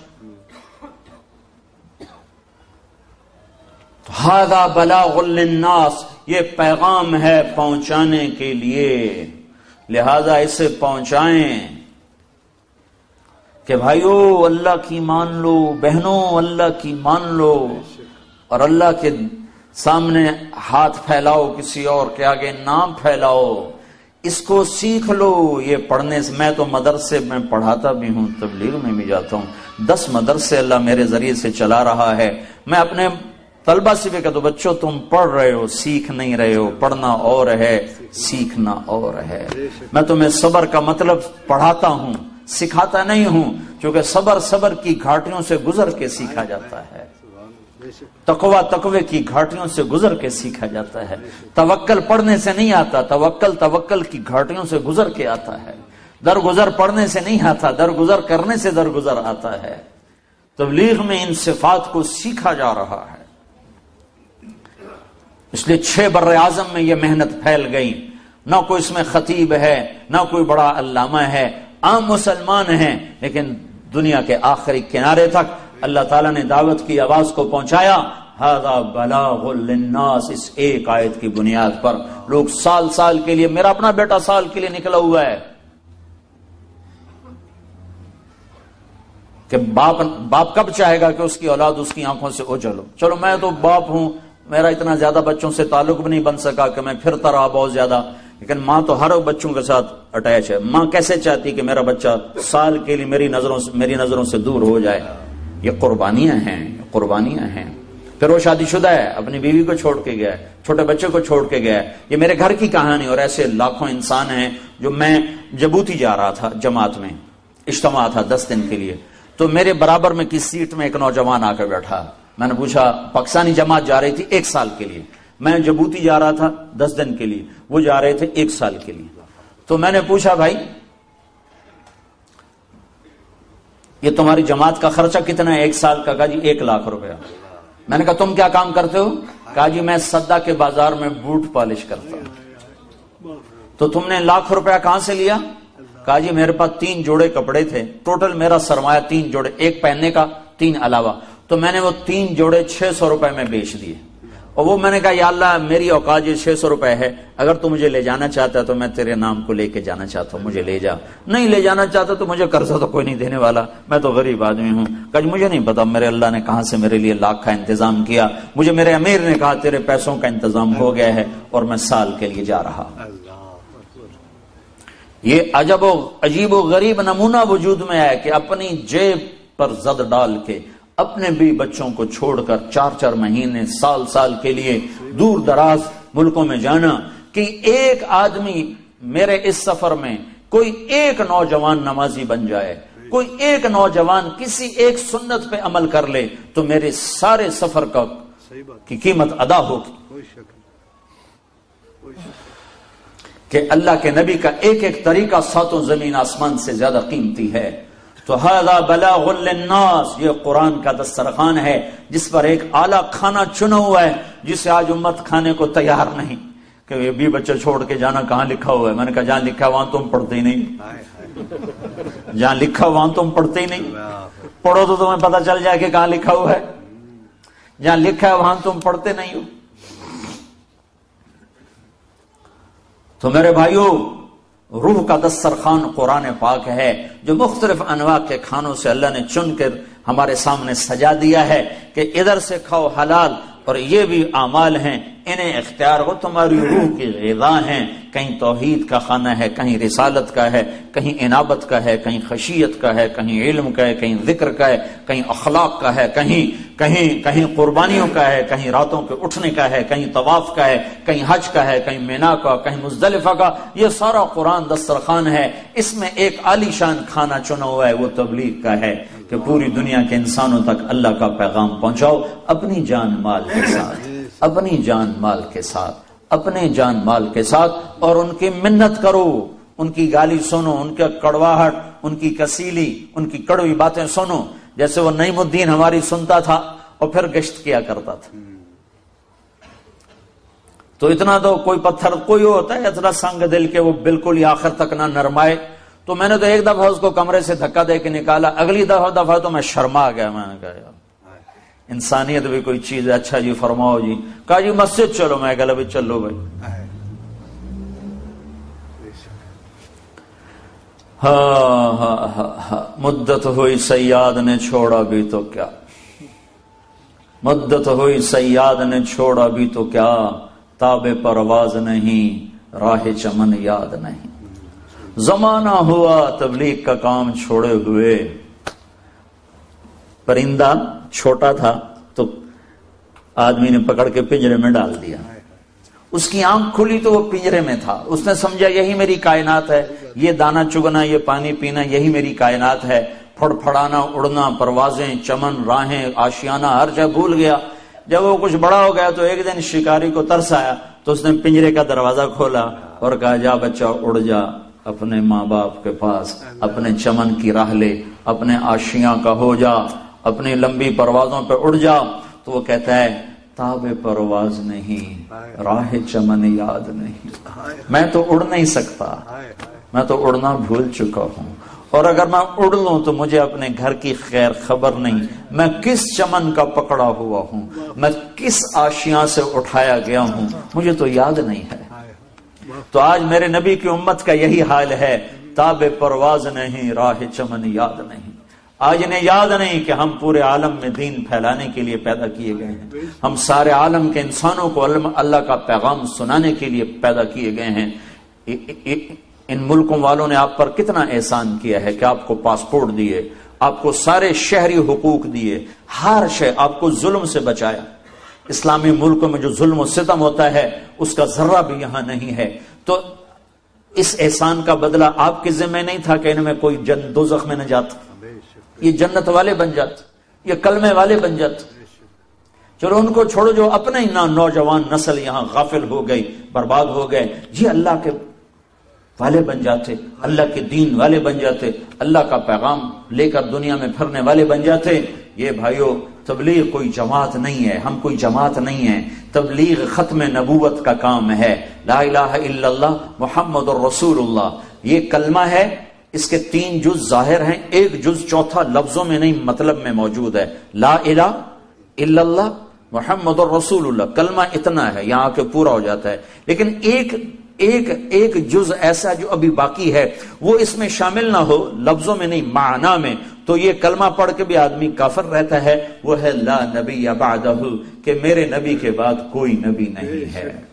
بلاغ الناس یہ پیغام ہے پہنچانے کے لیے۔ لہذا اسے پہنچائیں۔ کہ بھائیو، اللہ کی مان لو، بہنوں، اللہ کی مان لو۔ اور اللہ کے سامنے ہاتھ پھیلاؤ کسی اور کے آگے نام پھیلاؤ۔ اس کو سیکھ لو، یہ پڑھنے سے میں تو مدرسے میں پڑھاتا بھی ہوں، تبلیغ میں بھی جاتا ہوں۔ دس مدرسے اللہ میرے ذریعے سے چلا رہا ہے۔ میں اپنے طلبہ سے بھی کہ تو بچوں، تم پڑھ رہے ہو، سیکھ نہیں رہے ہو، پڑھنا اور ہے، سیکھنا اور ہے۔ میں تمہیں صبر کا مطلب پڑھاتا ہوں، سکھاتا نہیں ہوں، کیونکہ صبر صبر کی گھاٹیوں سے گزر کے سیکھا جاتا ہے۔ تقوا تقوی کی گھاٹیوں سے گزر کے سیکھا جاتا ہے۔ توکل پڑھنے سے نہیں آتا، توکل توکل کی گھاٹیوں سے گزر کے آتا ہے۔ درگزر پڑھنے سے نہیں آتا، درگزر کرنے سے درگزر آتا ہے۔ تبلیغ میں ان صفات کو سیکھا جا رہا ہے۔ اس لیے چھ بر اعظم میں یہ محنت پھیل گئی۔ نہ کوئی اس میں خطیب ہے، نہ کوئی بڑا علامہ ہے۔ عام مسلمان ہیں، لیکن دنیا کے آخری کنارے تک اللہ تعالیٰ نے دعوت کی آواز کو پہنچایا بلاغ للناس اس ایک آیت کی بنیاد پر۔ لوگ سال سال کے لیے، میرا اپنا بیٹا سال کے لیے نکلا ہوا ہے کہ باپ باپ کب چاہے گا کہ اس کی اولاد اس کی آنکھوں سے اجل ہو۔ چلو میں تو باپ ہوں، میرا اتنا زیادہ بچوں سے تعلق بھی نہیں بن سکا کہ میں پھرتا رہا بہت زیادہ۔ لیکن ماں تو ہر بچوں کے ساتھ اٹیچ ہے۔ ماں کیسے چاہتی کہ میرا بچہ سال کے لیے میری نظروں سے، میری نظروں سے دور ہو جائے؟ یہ قربانیاں ہیں قربانیاں ہیں۔ پھر وہ شادی شدہ ہے، اپنی بیوی کو چھوڑ کے گیا ہے، چھوٹے بچے کو چھوڑ کے گیا ہے۔ یہ میرے گھر کی کہانی اور ایسے لاکھوں انسان ہیں جو میں جبوتی جا رہا تھا جماعت میں، اجتماع تھا دس دن کے لیے۔ تو میرے برابر میں کس سیٹ میں ایک نوجوان آ کر بیٹھا۔ میں نے پوچھا، پاکستانی جماعت جا رہی تھی ایک سال کے لیے۔ میں جبوتی جا رہا تھا دس دن کے لیے، وہ جا رہے تھے ایک سال کے لیے۔ تو میں نے پوچھا، بھائی یہ تمہاری جماعت کا خرچہ کتنا ہے ایک سال کا؟ کہا جی ایک لاکھ روپیہ۔ میں نے کہا تم کیا کام کرتے ہو؟ کہا جی میں سدا کے بازار میں بوٹ پالش کرتا ہوں۔ تو تم نے لاکھ روپیہ کہاں سے لیا؟ کہا جی میرے پاس تین جوڑے کپڑے تھے۔ ٹوٹل میرا سرمایہ تین جوڑے، ایک پہننے کا، تین علاوہ۔ تو میں نے وہ تین جوڑے چھ سو روپے میں بیچ دیے۔ اور وہ میں نے کہا یا اللہ میری اوقات یہ چھ سو روپے ہے۔ اگر تو مجھے لے جانا چاہتا ہے تو میں تیرے نام کو لے کے جانا چاہتا ہوں مجھے لے جا۔ نہیں لے جانا چاہتا تو مجھے قرضہ تو کوئی نہیں دینے والا۔ میں تو غریب آدمی ہوں۔ کہ مجھے نہیں پتا میرے اللہ نے کہاں سے میرے لیے لاکھ کا انتظام کیا۔ مجھے میرے امیر نے کہا تیرے پیسوں کا انتظام ہو گیا ہے اور میں سال کے لیے جا رہا یہ عجب و عجیب و غریب نمونہ وجود میں ہے کہ اپنی جیب پر زد ڈال کے اپنے بھی بچوں کو چھوڑ کر چار چار مہینے سال سال کے لیے دور دراز ملکوں میں جانا کہ ایک آدمی میرے اس سفر میں کوئی ایک نوجوان نمازی بن جائے کوئی ایک نوجوان کسی ایک سنت پہ عمل کر لے تو میرے سارے سفر کا کی قیمت ادا ہوگی۔ کہ اللہ کے نبی کا ایک ایک طریقہ ساتوں زمین آسمان سے زیادہ قیمتی ہے۔ تو بلاغ للناس، یہ قرآن کا دسترخوان ہے، جس پر ایک اعلیٰ کھانا چنا ہوا ہے، جسے آج امت کھانے کو تیار نہیں۔ کہ یہ بھی بچے چھوڑ کے جانا کہاں لکھا ہوا ہے؟ میں نے کہا جہاں لکھا وہاں تم پڑھتے ہی نہیں۔ جہاں لکھا وہاں تم پڑھتے ہی نہیں۔ پڑھو تو تمہیں پتا چل جائے کہ کہاں لکھا ہوا ہے۔ جہاں لکھا ہے وہاں تم پڑھتے نہیں ہو۔ تو میرے بھائیوں روح کا دسترخوان قرآن پاک ہے جو مختلف انواع کے کھانوں سے اللہ نے چن کر ہمارے سامنے سجا دیا ہے۔ کہ ادھر سے کھاؤ حلال اور یہ بھی اعمال ہیں انہیں اختیار ہو تمہاری روح کی غذا ہیں کہیں توحید کا خانہ ہے کہیں رسالت کا ہے کہیں انابت کا ہے کہیں خشیت کا ہے کہیں علم کا ہے کہیں ذکر کا ہے کہیں اخلاق کا ہے کہیں کہیں کہیں قربانیوں کا ہے کہیں راتوں کے اٹھنے کا ہے کہیں طواف کا ہے کہیں حج کا ہے کہیں مینا کا کہیں مزدلفہ کا یہ سارا قرآن دسترخوان ہے اس میں ایک عالی شان کھانا چنا ہوا ہے وہ تبلیغ کا ہے کہ پوری دنیا کے انسانوں تک اللہ کا پیغام پہنچاؤ اپنی جان مال کے ساتھ، اپنی جان مال کے ساتھ، اپنے جان مال کے ساتھ اور ان کی منت کرو۔ ان کی گالی سنو، ان کا کڑواہٹ، ان کی کسیلی، ان کی کڑوی باتیں سنو۔ جیسے وہ نعیم الدین ہماری سنتا تھا اور پھر گشت کیا کرتا تھا۔ تو اتنا تو کوئی پتھر، کوئی ہوتا ہے، اتنا سنگ دل کے وہ بالکل ہی آخر تک نہ نرمائے۔ تو میں نے تو ایک دفعہ اس کو کمرے سے دھکا دے کے نکالا، اگلی دفعہ دفعہ تو میں شرما گیا، میں نے کہا انسانیت بھی کوئی چیز ہے۔ اچھا جی فرماؤ جی۔ کہا جی مسجد چلو، میں کہ بھی چلو بھائی۔ ہاں ہاں ہاں ہاں۔ مدت ہوئی سیاد نے چھوڑا بھی تو کیا۔ مدت ہوئی سیاد نے چھوڑا بھی تو کیا۔ تاب پرواز نہیں، راہ چمن یاد نہیں۔ زمانہ ہوا، تبلیغ کا کام چھوڑے ہوئے۔ پرندہ چھوٹا تھا تو آدمی نے پکڑ کے پنجرے میں ڈال دیا۔ اس کی آنکھ کھلی تو وہ پنجرے میں تھا۔ اس نے سمجھا، یہی میری کائنات ہے۔ یہ دانا چگنا، یہ پانی پینا، یہی میری کائنات ہے۔ پھڑ پھڑانا، اڑنا، پروازیں، چمن، راہیں، آشیانہ، ہر جگہ بھول گیا۔ جب وہ کچھ بڑا ہو گیا تو ایک دن شکاری کو ترس آیا تو اس نے پنجرے کا دروازہ کھولا اور کہا، جا بچہ، اڑ جا۔ اپنے ماں باپ کے پاس، اپنے چمن کی راہ لے، اپنے آشیاں کا ہو جا۔ اپنی لمبی پروازوں پہ اڑ جا تو وہ کہتا ہے تاب پرواز نہیں، راہ چمن یاد نہیں۔ میں تو اڑ نہیں سکتا، میں تو اڑنا بھول چکا ہوں۔ اور اگر میں اڑ لوں تو مجھے اپنے گھر کی خیر خبر نہیں۔ میں کس چمن کا پکڑا ہوا ہوں؟ میں کس آشیاں سے اٹھایا گیا ہوں؟ مجھے تو یاد نہیں ہے۔ تو آج میرے نبی کی امت کا یہی حال ہے تاب پرواز نہیں، راہ چمن یاد نہیں۔ آج انہیں یاد نہیں کہ ہم پورے عالم میں دین پھیلانے کے لیے پیدا کیے گئے ہیں۔ ہم سارے عالم کے انسانوں کو اللہ کا پیغام سنانے کے لیے پیدا کیے گئے ہیں۔ ان ملکوں والوں نے آپ پر کتنا احسان کیا ہے کہ آپ کو پاسپورٹ دیے، آپ کو سارے شہری حقوق دیے۔ ہر شے آپ کو ظلم سے بچایا۔ اسلامی ملکوں میں جو ظلم و ستم ہوتا ہے، اس کا ذرہ بھی یہاں نہیں ہے۔ تو اس احسان کا بدلہ آپ کے ذمہ نہیں تھا کہ ان میں کوئی جن دو زخم نہ جاتا یہ جنت والے بن جاتے یہ کلمے والے بن جاتے چلو ان کو چھوڑو جو اپنے ہی نوجوان نسل یہاں غافل ہو گئی، برباد ہو گئے۔ جی اللہ کے والے بن جاتے، اللہ کے دین والے بن جاتے، اللہ کا پیغام لے کر دنیا میں پھرنے والے بن جاتے۔ یہ بھائیو، تبلیغ کوئی جماعت نہیں ہے، ہم کوئی جماعت نہیں ہے۔ تبلیغ ختم نبوت کا کام ہے۔ لا الہ الا اللہ، محمد الرسول اللہ۔ یہ کلمہ ہے اس کے تین جز ظاہر ہیں، ایک جز چوتھا لفظوں میں نہیں مطلب میں موجود ہے۔ لا الہ الا اللہ، محمد الرسول اللہ کلمہ اتنا ہے، یہاں کے پورا ہو جاتا ہے۔ لیکن ایک ایک ایک جز ایسا جو ابھی باقی ہے، وہ اس میں شامل نہ ہو، لفظوں میں نہیں، معنی میں۔ تو یہ کلمہ پڑھ کے بھی آدمی کافر رہتا ہے، وہ ہے لا نبی بعدہ، کہ میرے نبی کے بعد کوئی نبی نہیں ہے۔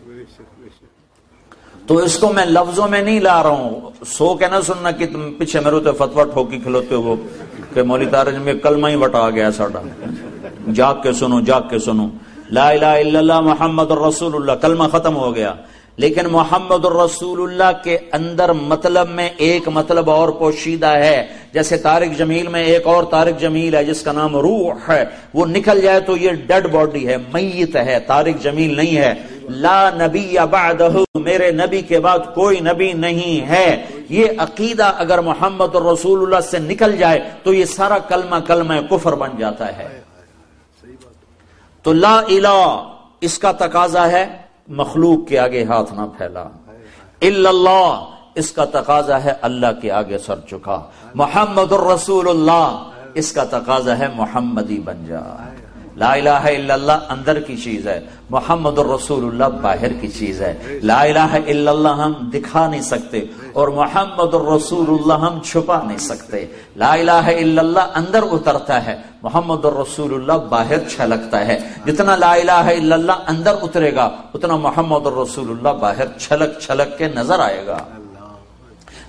تو اس کو میں لفظوں میں نہیں لا رہا ہوں۔ سو کے نہ سننا کہ تم پیچھے میرے تو فتوا ٹھوکی کھلوتے ہو کہ مولی تارج میں کلمہ ہی بٹا گیا ساڈا۔ جاگ کے سنو، جاگ کے سنو۔ لا الہ الا اللہ محمد الرسول اللہ، کلمہ ختم ہو گیا۔ لیکن محمد الرسول اللہ کے اندر مطلب میں ایک مطلب اور پوشیدہ ہے۔ جیسے تارک جمیل میں ایک اور تارک جمیل ہے، جس کا نام روح ہے۔ وہ نکل جائے تو یہ ڈیڈ باڈی ہے، میت ہے۔ تارک جمیل نہیں ہے۔ لا نبی بعدہ، میرے نبی کے بعد کوئی نبی نہیں ہے۔ یہ عقیدہ اگر محمد الرسول اللہ سے نکل جائے تو یہ سارا کلمہ کلمہ کفر بن جاتا ہے۔ تو لا الہ، اس کا تقاضا ہے مخلوق کے آگے ہاتھ نہ پھیلا۔ اللہ، اس کا تقاضا ہے اللہ کے آگے سر چکا۔ محمد الرسول اللہ، اس کا تقاضا ہے محمدی بن جا۔ لا الہ الا اللہ اندر کی چیز ہے۔ محمد الرسول اللہ باہر کی چیز ہے۔ لا الہ الا اللہ ہم دکھا نہیں سکتے اور محمد الرسول اللہ ہم چھپا نہیں سکتے۔ لا الہ الا اللہ اندر اترتا ہے۔ محمد الرسول اللہ باہر چھلکتا ہے۔ جتنا لا الہ الا اللہ اندر اترے گا، اتنا محمد الرسول اللہ باہر چھلک چھلک کے نظر آئے گا۔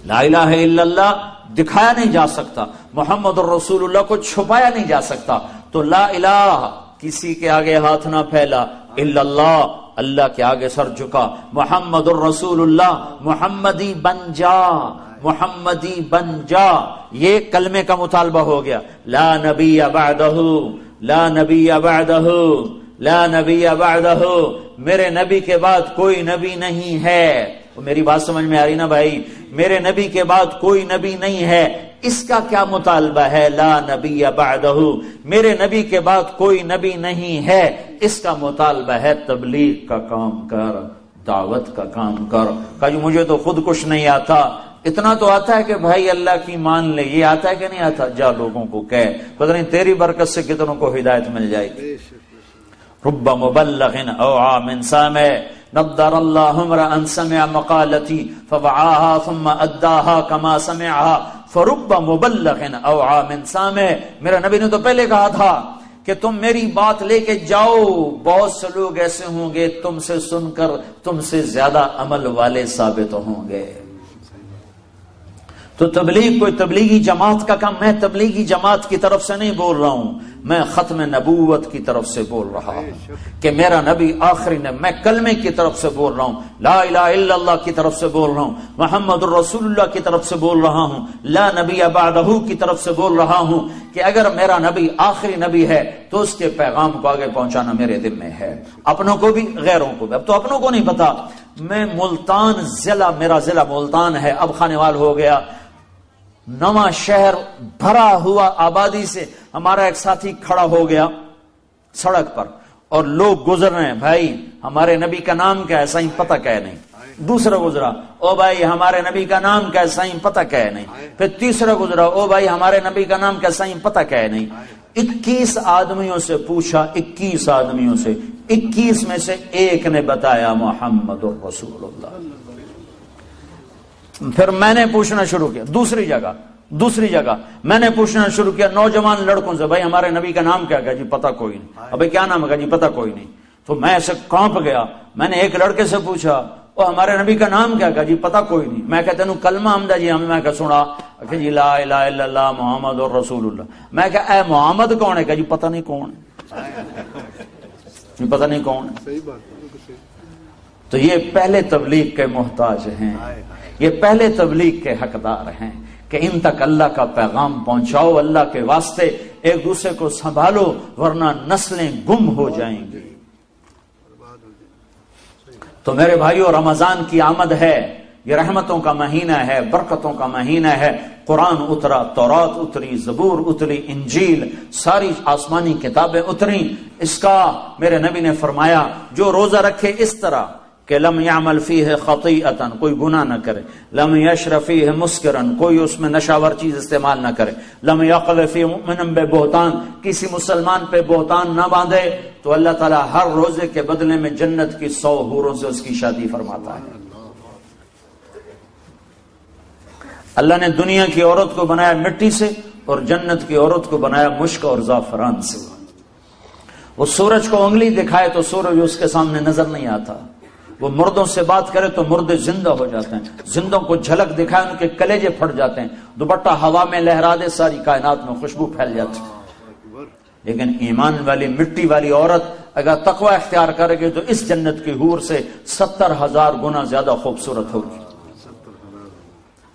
لا الہ الا اللہ دکھایا نہیں جا سکتا۔ محمد الرسول اللہ کو چھپایا نہیں جا سکتا۔ تو لا الہ کسی کے آگے ہاتھ نہ پھیلا۔ اللہ اللہ کے آگے سر جھکا۔ محمد الرسول اللہ محمدی بن جا، محمدی بن جا۔ یہ کلمے کا مطالبہ ہو گیا۔ لا نبی بعدہ، لا نبی بعدہ، لا نبی بعدہ۔ میرے نبی کے بعد کوئی نبی نہیں ہے۔ میری بات سمجھ میں آ رہی نا بھائی؟ میرے نبی کے بعد کوئی نبی نہیں ہے۔ اس کا کیا مطالبہ ہے؟ لا نبی بعدہ میرے نبی کے بعد کوئی نبی نہیں ہے۔ اس کا مطالبہ ہے تبلیغ کا کام کر، دعوت کا کام کر۔ کہ مجھے تو خود کچھ نہیں آتا۔ اتنا تو آتا ہے کہ بھائی اللہ کی مان لے۔ یہ آتا ہے کہ نہیں آتا؟ جا لوگوں کو کہہ۔ پتہ نہیں تیری برکت سے کتنوں کو ہدایت مل جائے گی۔ رب مبلغ او عام سامع۔ نبدر اللہ امرا سمع مقالتی، فوعاها ثم اداها كما سمعها۔ فروبا مبلغ او عام سامع میرا نبی نے تو پہلے کہا تھا کہ تم میری بات لے کے جاؤ۔ بہت سے لوگ ایسے ہوں گے تم سے سن کر تم سے زیادہ عمل والے ثابت ہوں گے۔ تو تبلیغ کوئی تبلیغی جماعت کا کام، میں تبلیغی جماعت کی طرف سے نہیں بول رہا ہوں، میں ختم نبوت کی طرف سے بول رہا ہوں کہ میرا نبی آخری نے میں کلمے کی طرف سے بول رہا ہوں، لا الہ الا اللہ کی طرف سے بول رہا ہوں، محمد الرسول اللہ کی طرف سے بول رہا ہوں، لا نبی بعدہ کی طرف سے بول رہا ہوں کہ اگر میرا نبی آخری نبی ہے تو اس کے پیغام کو آگے پہنچانا میرے دل میں ہے۔ اپنوں کو بھی، غیروں کو بھی۔ اب تو اپنوں کو نہیں پتا، میں ملتان ضلع، میرا ضلع ملتان ہے، اب خانے وال ہو گیا نواں شہر بھرا ہوا آبادی سے ہمارا ایک ساتھی کھڑا ہو گیا سڑک پر اور لوگ گزر رہے ہیں، بھائی ہمارے نبی کا نام کیا ہے؟ صحیح پتہ کہ نہیں۔ دوسرا گزرا، او بھائی ہمارے نبی کا نام کیا صحیح پتہ کہ نہیں۔ پھر تیسرا گزرا، او بھائی ہمارے نبی کا نام کیا صحیح پتہ کہ نہیں۔ اکیس آدمیوں سے پوچھا، اکیس آدمیوں سے، اکیس میں سے ایک نے بتایا، محمد رسول اللہ۔ پھر میں نے پوچھنا شروع کیا دوسری جگہ دوسری جگہ میں نے پوچھنا شروع کیا نوجوان لڑکوں سے بھائی ہمارے نبی کا نام کیا؟ گیا جی پتا کوئی نہیں۔ ابھی کیا نام ہے؟ جی پتا کوئی نہیں۔ تو میں ایسے کانپ گیا میں نے ایک لڑکے سے پوچھا وہ ہمارے نبی کا نام کیا؟ گیا جی پتا کوئی نہیں۔ میں کہتے ہیں کلمہ حمدہ جی۔ ہم میں کہ سنا کہ جی لا الہ الا اللہ محمد اور رسول اللہ میں کہ اے محمد کون ہے؟ کہ جی پتہ نہیں کون ہے جی پتہ نہیں کون ہے۔ تو یہ پہلے تبلیغ کے محتاج ہیں۔ یہ پہلے تبلیغ کے حقدار ہیں کہ ان تک اللہ کا پیغام پہنچاؤ، اللہ کے واسطے ایک دوسرے کو سنبھالو، ورنہ نسلیں گم ہو جائیں گی۔ تو میرے بھائیو، رمضان کی آمد ہے، یہ رحمتوں کا مہینہ ہے، برکتوں کا مہینہ ہے۔ قرآن اترا، تورات اتری، زبور اتری، انجیل، ساری آسمانی کتابیں اتری اس کا میرے نبی نے فرمایا، جو روزہ رکھے اس طرح کہ لم يعمل فيه خطیئتا، کوئی گناہ نہ کرے۔ لم يشرف فيه مسکرا، کوئی اس میں نشاور چیز استعمال نہ کرے۔ لم يقل فيه مؤمن بے بہتان، کسی مسلمان پہ بہتان نہ باندھے۔ تو اللہ تعالی ہر روزے کے بدلے میں جنت کی سو حوروں سے اس کی شادی فرماتا ہے۔ اللہ نے دنیا کی عورت کو بنایا مٹی سے اور جنت کی عورت کو بنایا مشک اور زعفران سے۔ وہ سورج کو انگلی دکھائے تو سورج اس کے سامنے نظر نہیں آتا۔ وہ مردوں سے بات کرے تو مردے زندہ ہو جاتے ہیں۔ زندوں کو جھلک دکھائے، ان کے کلیجے پھٹ جاتے ہیں۔ دوپٹہ ہوا میں لہرا دے، ساری کائنات میں خوشبو پھیل جاتی ہے۔ لیکن ایمان والی، مٹی والی عورت اگر تقوی اختیار کرے گی تو اس جنت کی حور سے ستر ہزار گنا زیادہ خوبصورت ہوگی۔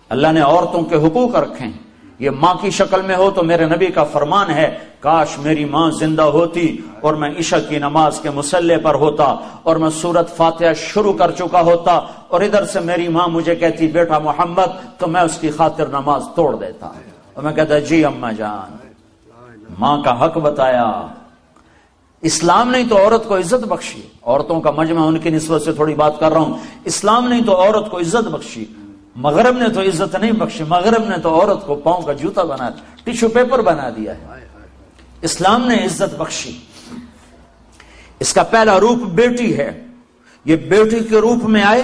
اللہ نے عورتوں کے حقوق رکھے ہیں۔ یہ ماں کی شکل میں ہو تو میرے نبی کا فرمان ہے، کاش میری ماں زندہ ہوتی اور میں عشاء کی نماز کے مسلح پر ہوتا اور میں سورت فاتحہ شروع کر چکا ہوتا اور ادھر سے میری ماں مجھے کہتی، بیٹا محمد، تو میں اس کی خاطر نماز توڑ دیتا اور میں کہتا جی اما جان، ماں کا حق بتایا۔ اسلام نہیں تو عورت کو عزت بخشی۔ عورتوں کا مجمع ان کی نسبت سے تھوڑی بات کر رہا ہوں۔ اسلام نہیں تو عورت کو عزت بخشی۔ مغرب نے تو عزت نہیں بخشی مغرب نے تو عورت کو پاؤں کا جوتا بنا دیا ٹیشو پیپر بنا دیا ہے۔ اسلام نے عزت بخشی۔ اس کا پہلا روپ بیٹی ہے۔ یہ بیٹی کے روپ میں آئے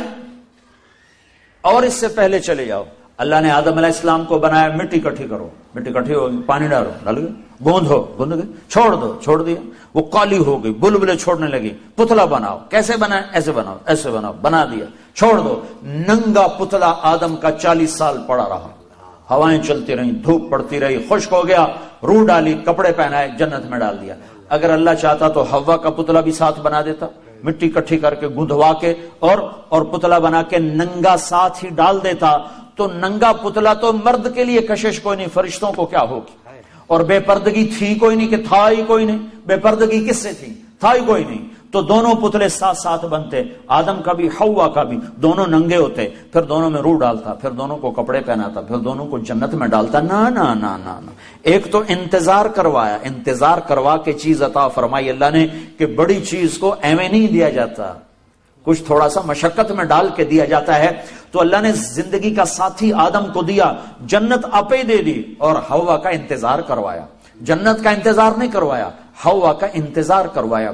اور اس سے پہلے چلے جاؤ۔ اللہ نے آدم علیہ السلام کو بنایا مٹی کٹھی کرو۔ مٹی کٹھی ہو پانی ڈالو ڈال گئے۔ گوند ہو گوند گئے۔ چھوڑ دو چھوڑ دیا۔ وہ کالی ہو گئی بل بلے چھوڑنے لگی۔ پتلا بناؤ کیسے بنا ایسے بناؤ ایسے بناؤ بنا دیا۔ چھوڑ دو۔ ننگا پتلا آدم کا چالیس سال پڑا رہا۔ ہوائیں چلتی رہی دھوپ پڑتی رہی، خشک ہو گیا۔ روح ڈالی، کپڑے پہنائے، جنت میں ڈال دیا۔ اگر اللہ چاہتا تو ہوا کا پتلا بھی ساتھ بنا دیتا۔ مٹی کٹھی کر کے گندوا کے اور اور پتلا بنا کے ننگا ساتھ ہی ڈال دیتا۔ تو ننگا پتلا تو مرد کے لیے کشش کوئی نہیں، فرشتوں کو کیا ہوگی؟ اور بے پردگی تھی کوئی نہیں کہ تھا ہی کوئی نہیں۔ بے پردگی کس سے تھی؟ تھا ہی کوئی نہیں۔ تو دونوں پتلے ساتھ ساتھ بنتے۔ آدم کا بھی ہوا کا بھی۔ دونوں ننگے ہوتے۔ پھر دونوں میں روح ڈالتا۔ پھر دونوں کو کپڑے پہناتا۔ پھر دونوں کو جنت میں ڈالتا۔ نا نا نا نا نا۔ ایک تو انتظار کروایا۔ انتظار کروا کے چیز عطا فرمائی۔ اللہ نے کہ بڑی چیز کو ایویں نہیں دیا جاتا۔ کچھ تھوڑا سا مشقت میں ڈال کے دیا جاتا ہے۔ تو اللہ نے زندگی کا ساتھی آدم کو دیا۔ جنت اپے دے دی اور ہوا کا انتظار کروایا۔ جنت کا انتظار نہیں کروایا ہوا کا انتظار کروایا۔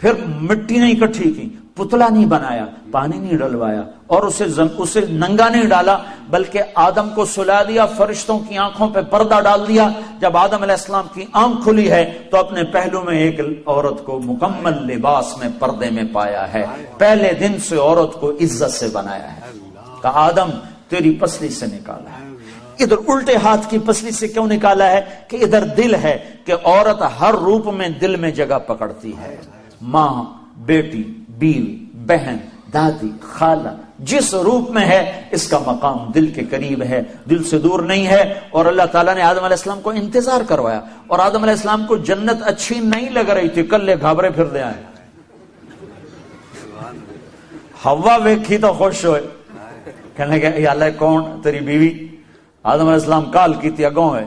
پھر مٹی نہیں اکٹھی کی، پتلا نہیں بنایا، پانی نہیں ڈلوایا اور اسے اسے ننگا نہیں ڈالا، بلکہ آدم کو سلا دیا، فرشتوں کی آنکھوں پہ پردہ ڈال دیا۔ جب آدم علیہ السلام کی آنکھ کھلی ہے تو اپنے پہلو میں ایک عورت کو مکمل لباس میں پردے میں پایا ہے۔ پہلے دن سے عورت کو عزت سے بنایا ہے۔ کہ آدم، تیری پسلی سے نکالا ہے۔ ادھر الٹے ہاتھ کی پسلی سے کیوں نکالا ہے؟ کہ ادھر دل ہے کہ عورت ہر روپ میں دل میں جگہ پکڑتی ہے۔ ماں، بیٹی، بیوی، بہن، دادی، خالہ، جس روپ میں ہے، اس کا مقام دل کے قریب ہے، دل سے دور نہیں ہے، اور اللہ تعالیٰ نے آدم علیہ السلام کو انتظار کروایا، اور آدم علیہ السلام کو جنت اچھی نہیں لگ رہی تھی کل لے گھابرے پھر دے آئے۔ ہوا ویکھی تو خوش ہوئے۔ کہنے کہ اللہ کون؟ تیری بیوی۔ آدم علیہ السلام کال کی تھی، اگوں ہے۔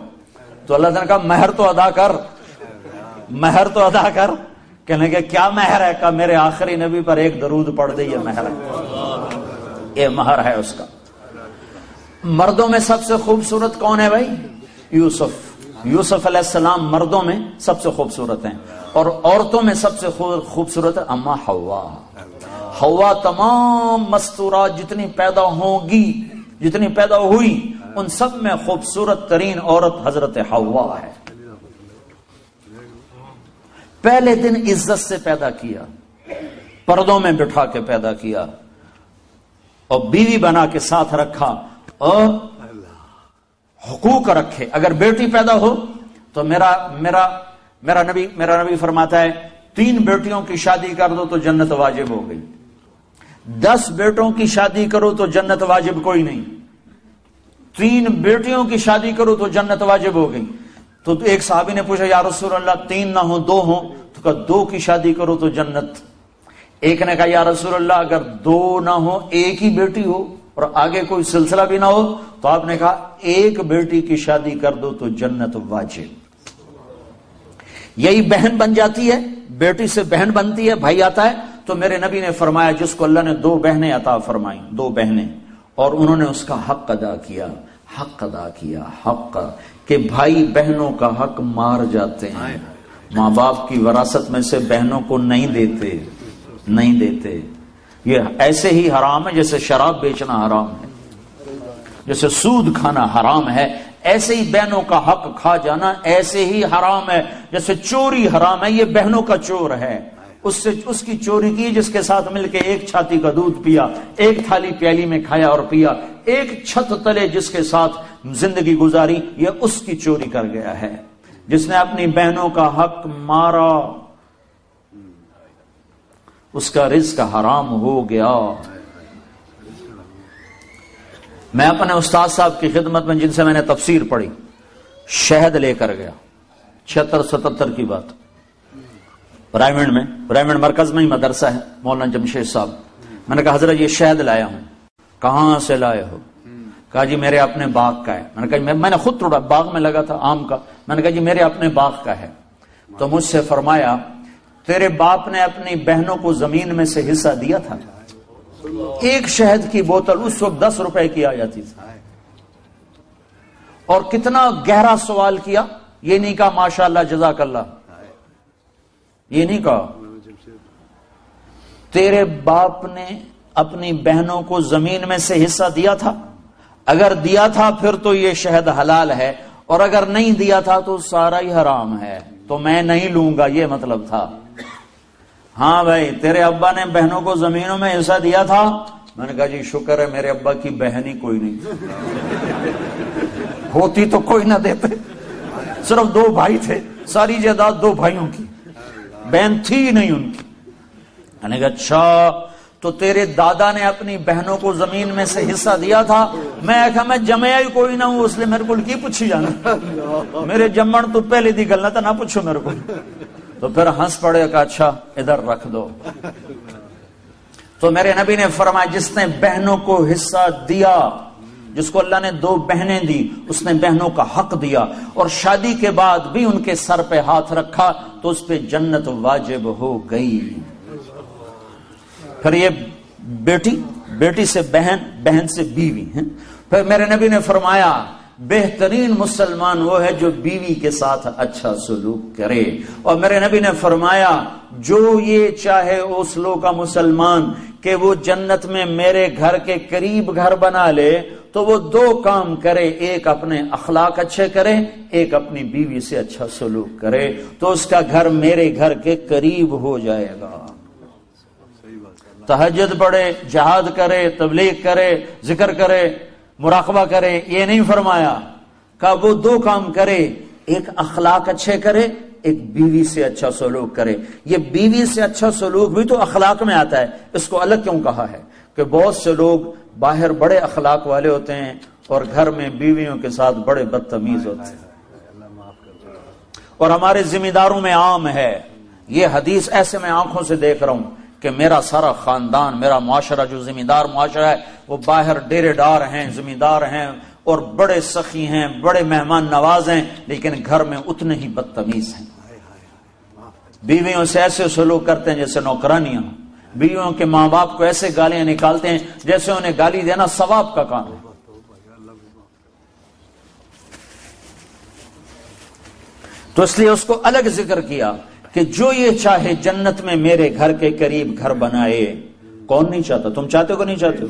تو اللہ تعالیٰ نے کہا، مہر تو ادا کر۔ مہر تو ادا کر۔ کہنے کہ کیا مہر ہے کہ میرے آخری نبی پر ایک درود پڑ دے یہ مہر ہے؟ یہ مہر ہے اس کا۔ مردوں میں سب سے خوبصورت کون ہے بھائی؟ یوسف۔ یوسف علیہ السلام مردوں میں سب سے خوبصورت ہیں۔ اور عورتوں میں سب سے خوبصورت ہے اما ہوا ہوا تمام مستورات جتنی پیدا ہوں گی جتنی پیدا ہوئی، ان سب میں خوبصورت ترین عورت حضرت ہوا ہے۔ پہلے دن عزت سے پیدا کیا، پردوں میں بٹھا کے پیدا کیا، اور بیوی بنا کے ساتھ رکھا، اور حقوق رکھے۔ اگر بیٹی پیدا ہو تو میرا میرا میرا نبی میرا نبی فرماتا ہے، تین بیٹیوں کی شادی کر دو تو جنت واجب ہو گئی۔ دس بیٹوں کی شادی کرو تو جنت واجب کوئی نہیں۔ تین بیٹیوں کی شادی کرو تو جنت واجب ہو گئی۔ تو ایک صحابی نے پوچھا، یا رسول اللہ، تین نہ ہو دو ہوں؟ تو کہا، دو کی شادی کرو تو جنت۔ ایک نے کہا، یا رسول اللہ، اگر دو نہ ہو ایک ہی بیٹی ہو اور آگے کوئی سلسلہ بھی نہ ہو، تو آپ نے کہا، ایک بیٹی کی شادی کر دو تو جنت واجب۔ یہی بہن بن جاتی ہے، بیٹی سے بہن بنتی ہے، بھائی آتا ہے۔ تو میرے نبی نے فرمایا، جس کو اللہ نے دو بہنیں عطا فرمائی دو بہنیں، اور انہوں نے اس کا حق ادا کیا، حق ادا کیا، حق۔ کہ بھائی بہنوں کا حق مار جاتے ہیں۔ ماں باپ کی وراثت میں سے بہنوں کو نہیں دیتے نہیں دیتے۔ یہ ایسے ہی حرام ہے جیسے شراب بیچنا حرام ہے۔ جیسے سود کھانا حرام ہے۔ ایسے ہی بہنوں کا حق کھا جانا ایسے ہی حرام ہے۔ جیسے چوری حرام ہے یہ بہنوں کا چور ہے۔ اس سے اس کی چوری کی جس کے ساتھ مل کے ایک چھاتی کا دودھ پیا، ایک تھالی پیالی میں کھایا اور پیا، ایک چھت تلے جس کے ساتھ زندگی گزاری، یہ اس کی چوری کر گیا ہے۔ جس نے اپنی بہنوں کا حق مارا، اس کا رزق حرام ہو گیا۔ میں اپنے استاد صاحب کی خدمت میں جن سے میں نے تفسیر پڑھی، شہد لے کر گیا۔ چھتر ستتر کی بات۔ رائمنڈ میں رائمنڈ مرکز میں ہی مدرسہ ہے، مولانا جمشید صاحب۔ میں نے کہا، حضرت یہ شہد لایا ہوں۔ کہاں سے لائے ہو؟ کہا جی میرے اپنے باغ کا ہے۔ میں نے کہا، میں نے خود توڑا، باغ میں لگا تھا آم کا۔ میں نے کہا جی میرے اپنے باغ کا ہے۔ تو مجھ سے فرمایا، تیرے باپ نے اپنی بہنوں کو زمین میں سے حصہ دیا تھا۔ ایک شہد کی بوتل اس وقت دس روپے کی آ جاتی تھی۔ اور کتنا گہرا سوال کیا، یہ نہیں کہا ماشاء اللہ جزاک اللہ۔ یہ نہیں کہا۔ تیرے باپ نے اپنی بہنوں کو زمین میں سے حصہ دیا تھا۔ اگر دیا تھا پھر تو یہ شہد حلال ہے، اور اگر نہیں دیا تھا تو سارا ہی حرام ہے۔ تو میں نہیں لوں گا، یہ مطلب تھا۔ ہاں بھائی، تیرے ابا نے بہنوں کو زمینوں میں حصہ دیا تھا۔ میں نے کہا جی شکر ہے، میرے ابا کی بہن ہی کوئی نہیں۔ ہوتی تو کوئی نہ دیتے۔ صرف دو بھائی تھے، ساری جائیداد دو بھائیوں کی۔ بہن تھی نہیں ان کی۔ میں نے کہا اچھا تو تیرے دادا نے اپنی بہنوں کو زمین میں سے حصہ دیا تھا۔ میں کہا میں جمیا ہی کوئی نہ ہوں، اس لیے میرے کو کی پوچھی جانا۔ میرے جمن تو پہلے دی گل نہ تھا، نہ پوچھو میرے کو۔ تو پھر ہنس پڑے کہ اچھا ادھر رکھ دو۔ تو میرے نبی نے فرمایا، جس نے بہنوں کو حصہ دیا، جس کو اللہ نے دو بہنیں دی اس نے بہنوں کا حق دیا۔ اور شادی کے بعد بھی ان کے سر پہ ہاتھ رکھا۔ تو اس پہ جنت واجب ہو گئی۔ پھر یہ بیٹی بیٹی سے بہن بہن سے بیوی پھر میرے نبی نے فرمایا بہترین مسلمان وہ ہے جو بیوی کے ساتھ اچھا سلوک کرے۔ اور میرے نبی نے فرمایا، جو یہ چاہے اس لو کا مسلمان کہ وہ جنت میں میرے گھر کے قریب گھر بنا لے، تو وہ دو کام کرے۔ ایک اپنے اخلاق اچھے کرے، ایک اپنی بیوی سے اچھا سلوک کرے۔ تو اس کا گھر میرے گھر کے قریب ہو جائے گا۔ تحجد پڑھے، جہاد کرے، تبلیغ کرے، ذکر کرے۔ مراقبہ کرے، یہ نہیں فرمایا کہ وہ دو کام کرے، ایک اخلاق اچھے کرے، ایک بیوی سے اچھا سلوک کرے۔ یہ بیوی سے اچھا سلوک بھی تو اخلاق میں آتا ہے۔ اس کو الگ کیوں کہا ہے؟ کہ بہت سے لوگ باہر بڑے اخلاق والے ہوتے ہیں اور گھر میں بیویوں کے ساتھ بڑے بدتمیز ہوتے ہیں۔ اور ہمارے ذمہ داروں میں عام ہے۔ یہ حدیث ایسے میں آنکھوں سے دیکھ رہا ہوں۔ کہ میرا سارا خاندان، میرا معاشرہ جو ذمہ دار معاشرہ ہے، وہ باہر ڈیرے ڈار ہیں ذمہ دار ہیں اور بڑے سخی ہیں، بڑے مہمان نواز ہیں، لیکن گھر میں اتنے ہی بدتمیز ہیں۔ بیویوں سے ایسے سلوک کرتے ہیں جیسے نوکرانیاں۔ بیویوں کے ماں باپ کو ایسے گالیاں نکالتے ہیں جیسے انہیں گالی دینا ثواب کا کام ہے۔ تو اس لیے اس کو الگ ذکر کیا۔ کہ جو یہ چاہے جنت میں میرے گھر کے قریب گھر بنائے۔ کون نہیں چاہتا؟ تم چاہتے ہو نہیں چاہتے ہو؟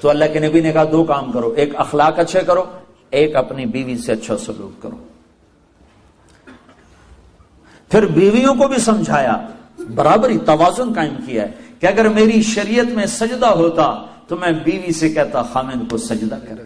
تو اللہ کے نبی نے کہا، دو کام کرو، ایک اخلاق اچھے کرو، ایک اپنی بیوی سے اچھا سلوک کرو۔ پھر بیویوں کو بھی سمجھایا برابری توازن قائم کیا ہے کہ اگر میری شریعت میں سجدہ ہوتا تو میں بیوی سے کہتا، خامد کو سجدہ کرے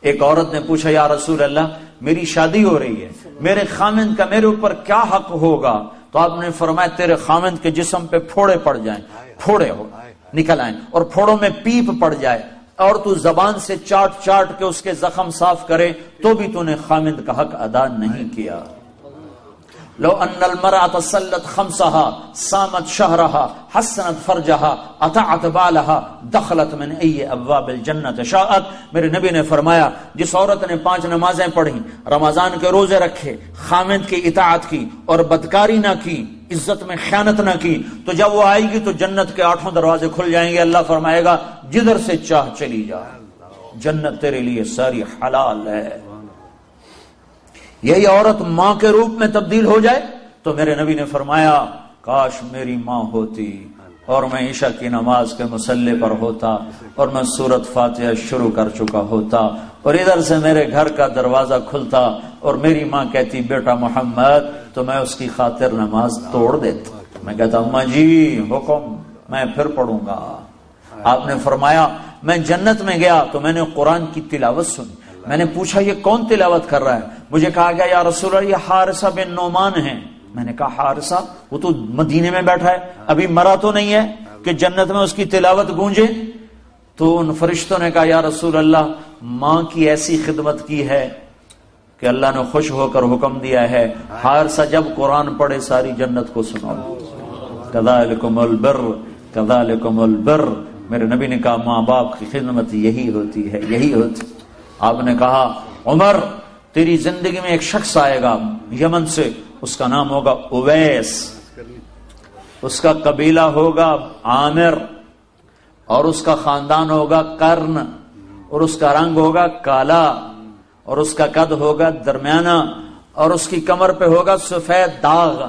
ایک عورت نے پوچھا، یا رسول اللہ، میری شادی ہو رہی ہے، میرے خامند کا میرے اوپر کیا حق ہوگا؟ تو آپ نے فرمایا تیرے خامند کے جسم پہ پھوڑے پڑ جائیں، پھوڑے ہو، نکل آئیں اور پھوڑوں میں پیپ پڑ جائے اور تو زبان سے چاٹ چاٹ کے اس کے زخم صاف کرے تو بھی تو نے خامند کا حق ادا نہیں کیا۔ لو ان المرأة سلت خمسها سامت شهرها، حسنت فرجها اطعت بالها، دخلت من ای ابواب الجنت شاءت۔ میرے نبی نے فرمایا، جس عورت نے پانچ نمازیں پڑھی رمضان کے روزے رکھے، خامد کی اطاعت کی، اور بدکاری نہ کی، عزت میں خیانت نہ کی، تو جب وہ آئے گی تو جنت کے آٹھوں دروازے کھل جائیں گے۔ اللہ فرمائے گا، جدھر سے چاہ چلی جا۔ جنت تیرے لیے ساری حلال ہے۔ یہی عورت ماں کے روپ میں تبدیل ہو جائے تو میرے نبی نے فرمایا، کاش میری ماں ہوتی اور میں عشاء کی نماز کے مسلح پر ہوتا اور میں سورت فاتحہ شروع کر چکا ہوتا اور ادھر سے میرے گھر کا دروازہ کھلتا اور میری ماں کہتی، بیٹا محمد، تو میں اس کی خاطر نماز توڑ دیتا۔ میں کہتا، اماں جی حکم میں پھر پڑھوں گا۔ آپ نے فرمایا، میں جنت میں گیا تو میں نے قرآن کی تلاوت سنی۔ میں نے پوچھا، یہ کون تلاوت کر رہا ہے؟ مجھے کہا گیا یا رسول اللہ، یہ حارثہ بن نعمان ہے میں نے کہا، حارثہ؟ وہ تو مدینے میں بیٹھا ہے، ابھی مرا تو نہیں ہے کہ جنت میں اس کی تلاوت گونجے؟ تو ان فرشتوں نے کہا، یا رسول اللہ، ماں کی ایسی خدمت کی ہے کہ اللہ نے خوش ہو کر حکم دیا ہے، حارثہ جب قرآن پڑھے ساری جنت کو سناؤ۔ کذالکم البر کذالکم البر۔ میرے نبی نے کہا، ماں باپ کی خدمت یہی ہوتی ہے، یہی ہوتی آپ نے کہا، عمر، تیری زندگی میں ایک شخص آئے گا یمن سے، اس کا نام ہوگا اویس. اس کا قبیلہ ہوگا عامر اور اس کا خاندان ہوگا کرن اور اس کا رنگ ہوگا کالا اور اس کا قد ہوگا درمیانہ اور اس کی کمر پہ ہوگا سفید داغ.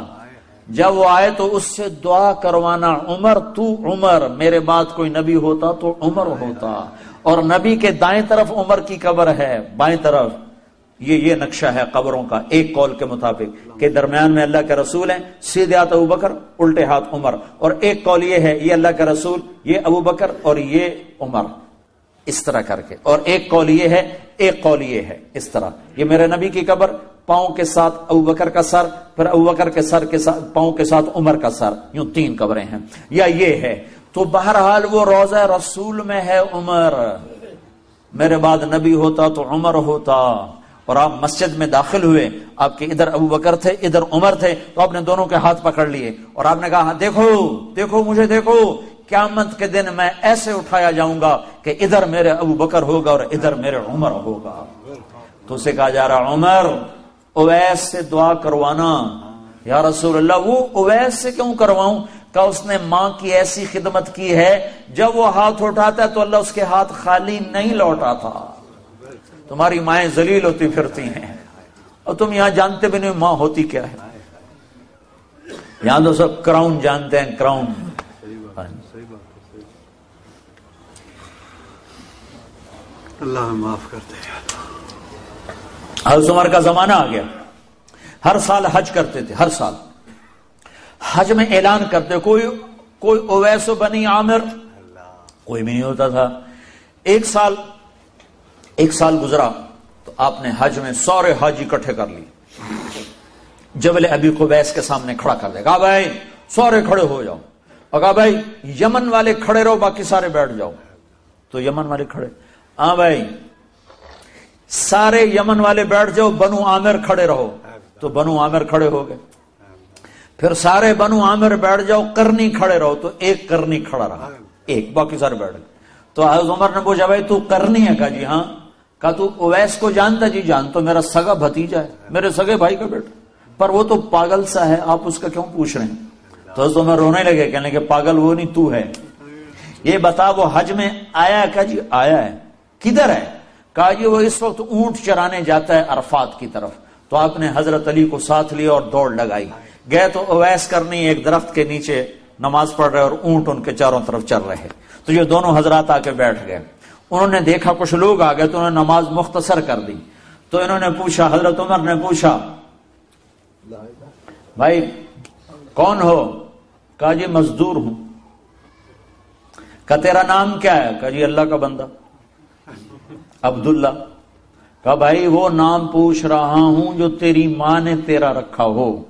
جب وہ آئے تو اس سے دعا کروانا، عمر، تو عمر، میرے بعد کوئی نبی ہوتا تو عمر ہوتا. اور نبی کے دائیں طرف عمر کی قبر ہے، بائیں طرف۔ یہ یہ نقشہ ہے قبروں کا، ایک کال کے مطابق کہ درمیان میں اللہ کے رسول ہیں، سیدھے ہاتھ ابو بکر، الٹے ہاتھ عمر۔ اور ایک کال یہ ہے، یہ اللہ کے رسول، یہ ابو بکر اور یہ عمر۔ اس طرح کر کے۔ اور ایک کال یہ ہے، ایک کال یہ ہے، اس طرح۔ یہ میرے نبی کی قبر، پاؤں کے ساتھ ابو بکر کا سر، پھر ابو بکر کے سر کے ساتھ پاؤں کے ساتھ عمر کا سر۔ یوں تین قبریں ہیں۔ یا یہ ہے تو بہرحال وہ روزہ رسول میں ہے عمر۔ میرے بعد نبی ہوتا تو عمر ہوتا۔ اور آپ مسجد میں داخل ہوئے۔ آپ کے ادھر ابو بکر تھے، ادھر عمر تھے۔ تو آپ نے دونوں کے ہاتھ پکڑ لیے۔ اور آپ نے کہا ہاں، دیکھو دیکھو، مجھے دیکھو۔ قیامت کے دن میں ایسے اٹھایا جاؤں گا کہ ادھر میرے ابو بکر ہوگا اور ادھر میرے عمر ہوگا۔ تو اسے کہا جا رہا عمر، اویس سے دعا کروانا۔ یا رسول اللہ، وہ اویس سے کیوں کرواؤں؟ کہ اس نے ماں کی ایسی خدمت کی ہے جب وہ ہاتھ اٹھاتا ہے تو اللہ اس کے ہاتھ خالی نہیں لوٹا تھا۔ تمہاری مائیں زلیل ہوتی پھرتی ہیں۔ اور تم یہاں جانتے بھی نہیں ماں ہوتی کیا ہے۔ یہاں تو سب کراؤن جانتے ہیں کراؤن۔ اللہ معاف کرتے عمر کا زمانہ آ گیا۔ ہر سال حج کرتے تھے ہر سال۔ حج میں اعلان کرتے، کوئی کوئی اویس بنی عامر، کوئی بھی نہیں ہوتا تھا۔ ایک سال ایک سال گزرا تو آپ نے حج میں سورے حج اکٹھے کر لیے۔ جبل ابی قبیس کے سامنے کھڑا کر دے کہا بھائی سورے کھڑے ہو جاؤ۔ اور کہا بھائی، یمن والے کھڑے رہو، باقی سارے بیٹھ جاؤ۔ تو یمن والے کھڑے۔ ہاں بھائی، سارے یمن والے بیٹھ جاؤ، بنو عامر کھڑے رہو۔ تو بنو عامر کھڑے ہو گئے۔ پھر سارے بنو عامر بیٹھ جاؤ، کرنی کھڑے رہو، تو ایک کرنی کھڑا رہا۔ ایک، باقی سارے بیٹھ گئے۔ تو حضرت عمر نے پوچھا، بھائی، تو کرنی ہے کہا جی ہاں۔ کہا، تو اویس کو جانتا جی جان تو میرا سگا بھتیجا ہے، میرے سگے بھائی کا بیٹا۔ پر وہ تو پاگل سا ہے، آپ اس کا کیوں پوچھ رہے ہیں؟ تو حضرت عمر رونے لگے، کہنے کہ پاگل وہ نہیں، تو ہے۔ یہ بتا، وہ حج میں آیا کہا جی آیا ہے۔ کدھر ہے؟ کہا جی وہ اس وقت اونٹ چرانے جاتا ہے عرفات کی طرف۔ تو آپ نے حضرت علی کو ساتھ لیا اور دوڑ لگائی۔ گئے تو اویس کرنی ایک درخت کے نیچے نماز پڑھ رہے اور اونٹ ان کے چاروں طرف چل رہے تو یہ دونوں حضرات آ کے بیٹھ گئے۔ انہوں نے دیکھا کچھ لوگ آ گئے تو انہوں نے نماز مختصر کر دی۔ تو انہوں نے پوچھا، حضرت عمر نے پوچھا، بھائی، کون ہو؟ کہا جی مزدور ہوں۔ کہا، تیرا نام کیا ہے؟ کہا جی اللہ کا بندہ۔ عبداللہ۔ کہا، بھائی، وہ نام پوچھ رہا ہوں جو تیری ماں نے تیرا رکھا ہو۔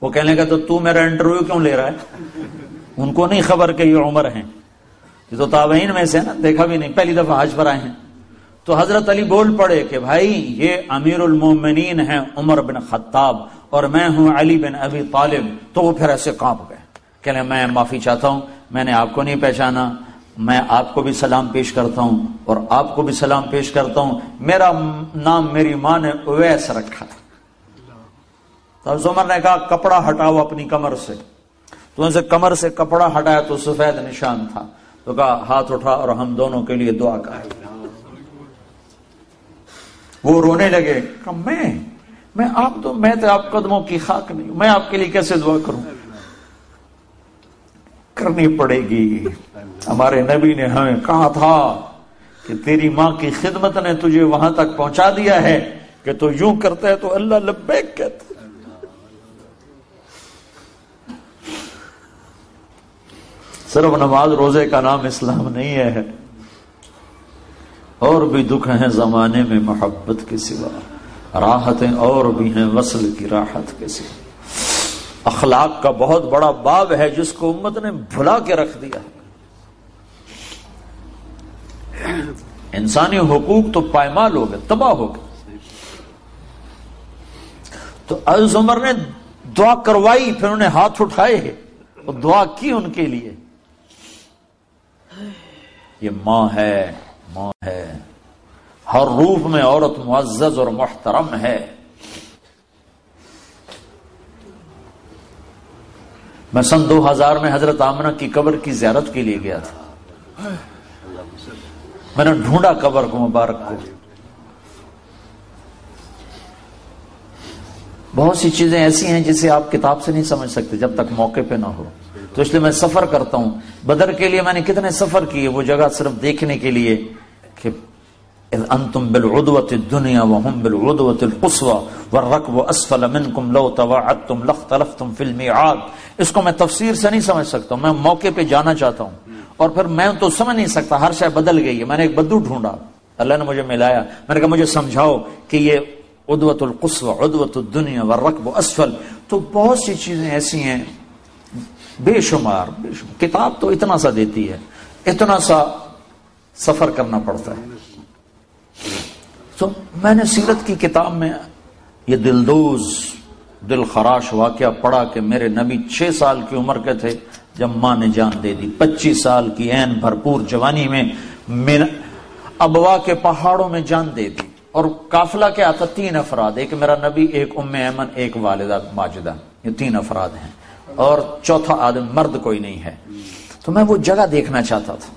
وہ کہنے کا تو تو میرا انٹرویو کیوں لے رہا ہے؟ ان کو نہیں خبر کہ یہ عمر ہیں۔ یہ تو تابعین میں سے نا، دیکھا بھی نہیں۔ پہلی دفعہ حج پر آئے ہیں۔ تو حضرت علی بول پڑے کہ بھائی، یہ امیر المومنین ہیں عمر بن خطاب اور میں ہوں علی بن ابی طالب۔ تو وہ پھر ایسے کانپ گئے۔ کہ میں معافی چاہتا ہوں، میں نے آپ کو نہیں پہچانا۔ میں آپ کو بھی سلام پیش کرتا ہوں اور آپ کو بھی سلام پیش کرتا ہوں۔ میرا نام، میری ماں نے اویس رکھا تو عمر نے کہا، کپڑا ہٹاؤ اپنی کمر سے. تو ان سے کمر سے کپڑا ہٹایا تو سفید نشان تھا۔ تو کہا، ہاتھ اٹھا اور ہم دونوں کے لیے دعا کر وہ رونے لگے۔ کہ میں میں آپ تو، میں تو آپ قدموں کی خاک نہیں میں آپ کے لیے کیسے دعا کروں؟ کرنی پڑے گی۔ ہمارے نبی نے ہمیں کہا تھا کہ تیری ماں کی خدمت نے تجھے وہاں تک پہنچا دیا ہے کہ تو یوں کرتا ہے تو اللہ لبیک کہتا صرف نماز روزے کا نام اسلام نہیں ہے۔ اور بھی دکھ ہیں زمانے میں محبت کے سوا۔ راحتیں اور بھی ہیں وصل کی راحت کے سوا۔ اخلاق کا بہت بڑا باب ہے جس کو امت نے بھلا کے رکھ دیا۔ انسانی حقوق تو پائمال ہو گئے، تباہ ہو گئے۔ تو از عمر نے دعا کروائی، پھر انہیں ہاتھ اٹھائے۔ اور دعا کی ان کے لیے۔ یہ ماں ہے ماں ہے۔ ہر روپ میں عورت معزز اور محترم ہے۔ میں سن دو ہزار میں حضرت آمنہ کی قبر کی زیارت کے لیے گیا تھا۔ میں نے ڈھونڈا قبر کو مبارک کو۔ بہت سی چیزیں ایسی ہیں جسے آپ کتاب سے نہیں سمجھ سکتے جب تک موقع پہ نہ ہو۔ تو اس لیے میں سفر کرتا ہوں۔ بدر کے لیے میں نے کتنے سفر کیے، وہ جگہ صرف دیکھنے کے لیے کہ انتم بالعدوة الدنيا وهم بالعدوة القصوى والركب اسفل منكم لو تواعدتم لاختلفتم في الميعاد۔ اس کو میں تفسیر سے نہیں سمجھ سکتا میں موقع پہ جانا چاہتا ہوں۔ اور پھر میں تو سمجھ نہیں سکتا، ہر شے بدل گئی ہے۔ میں نے ایک بدو ڈھونڈا۔ اللہ نے مجھے ملایا۔ میں نے کہا، مجھے سمجھاؤ کہ یہ عدوۃ القصوى عدوۃ الدنيا والركب اسفل تو بہت سی چیزیں ایسی ہیں بے شمار بے شمار۔ کتاب تو اتنا سا دیتی ہے، اتنا سا سفر کرنا پڑتا ہے۔ تو میں نے سیرت کی کتاب میں یہ دلدوز دل خراش واقعہ پڑھا کہ میرے نبی چھ سال کی عمر کے تھے، جب ماں نے جان دے دی۔ پچیس سال کی این بھرپور جوانی میں ابوا کے پہاڑوں میں جان دے دی۔ اور قافلہ کے آتا تین افراد، ایک میرا نبی، ایک ام ایمن، ایک والدہ ماجدہ، یہ تین افراد ہیں۔ اور چوتھا آدم مرد کوئی نہیں ہے۔ تو میں وہ جگہ دیکھنا چاہتا تھا۔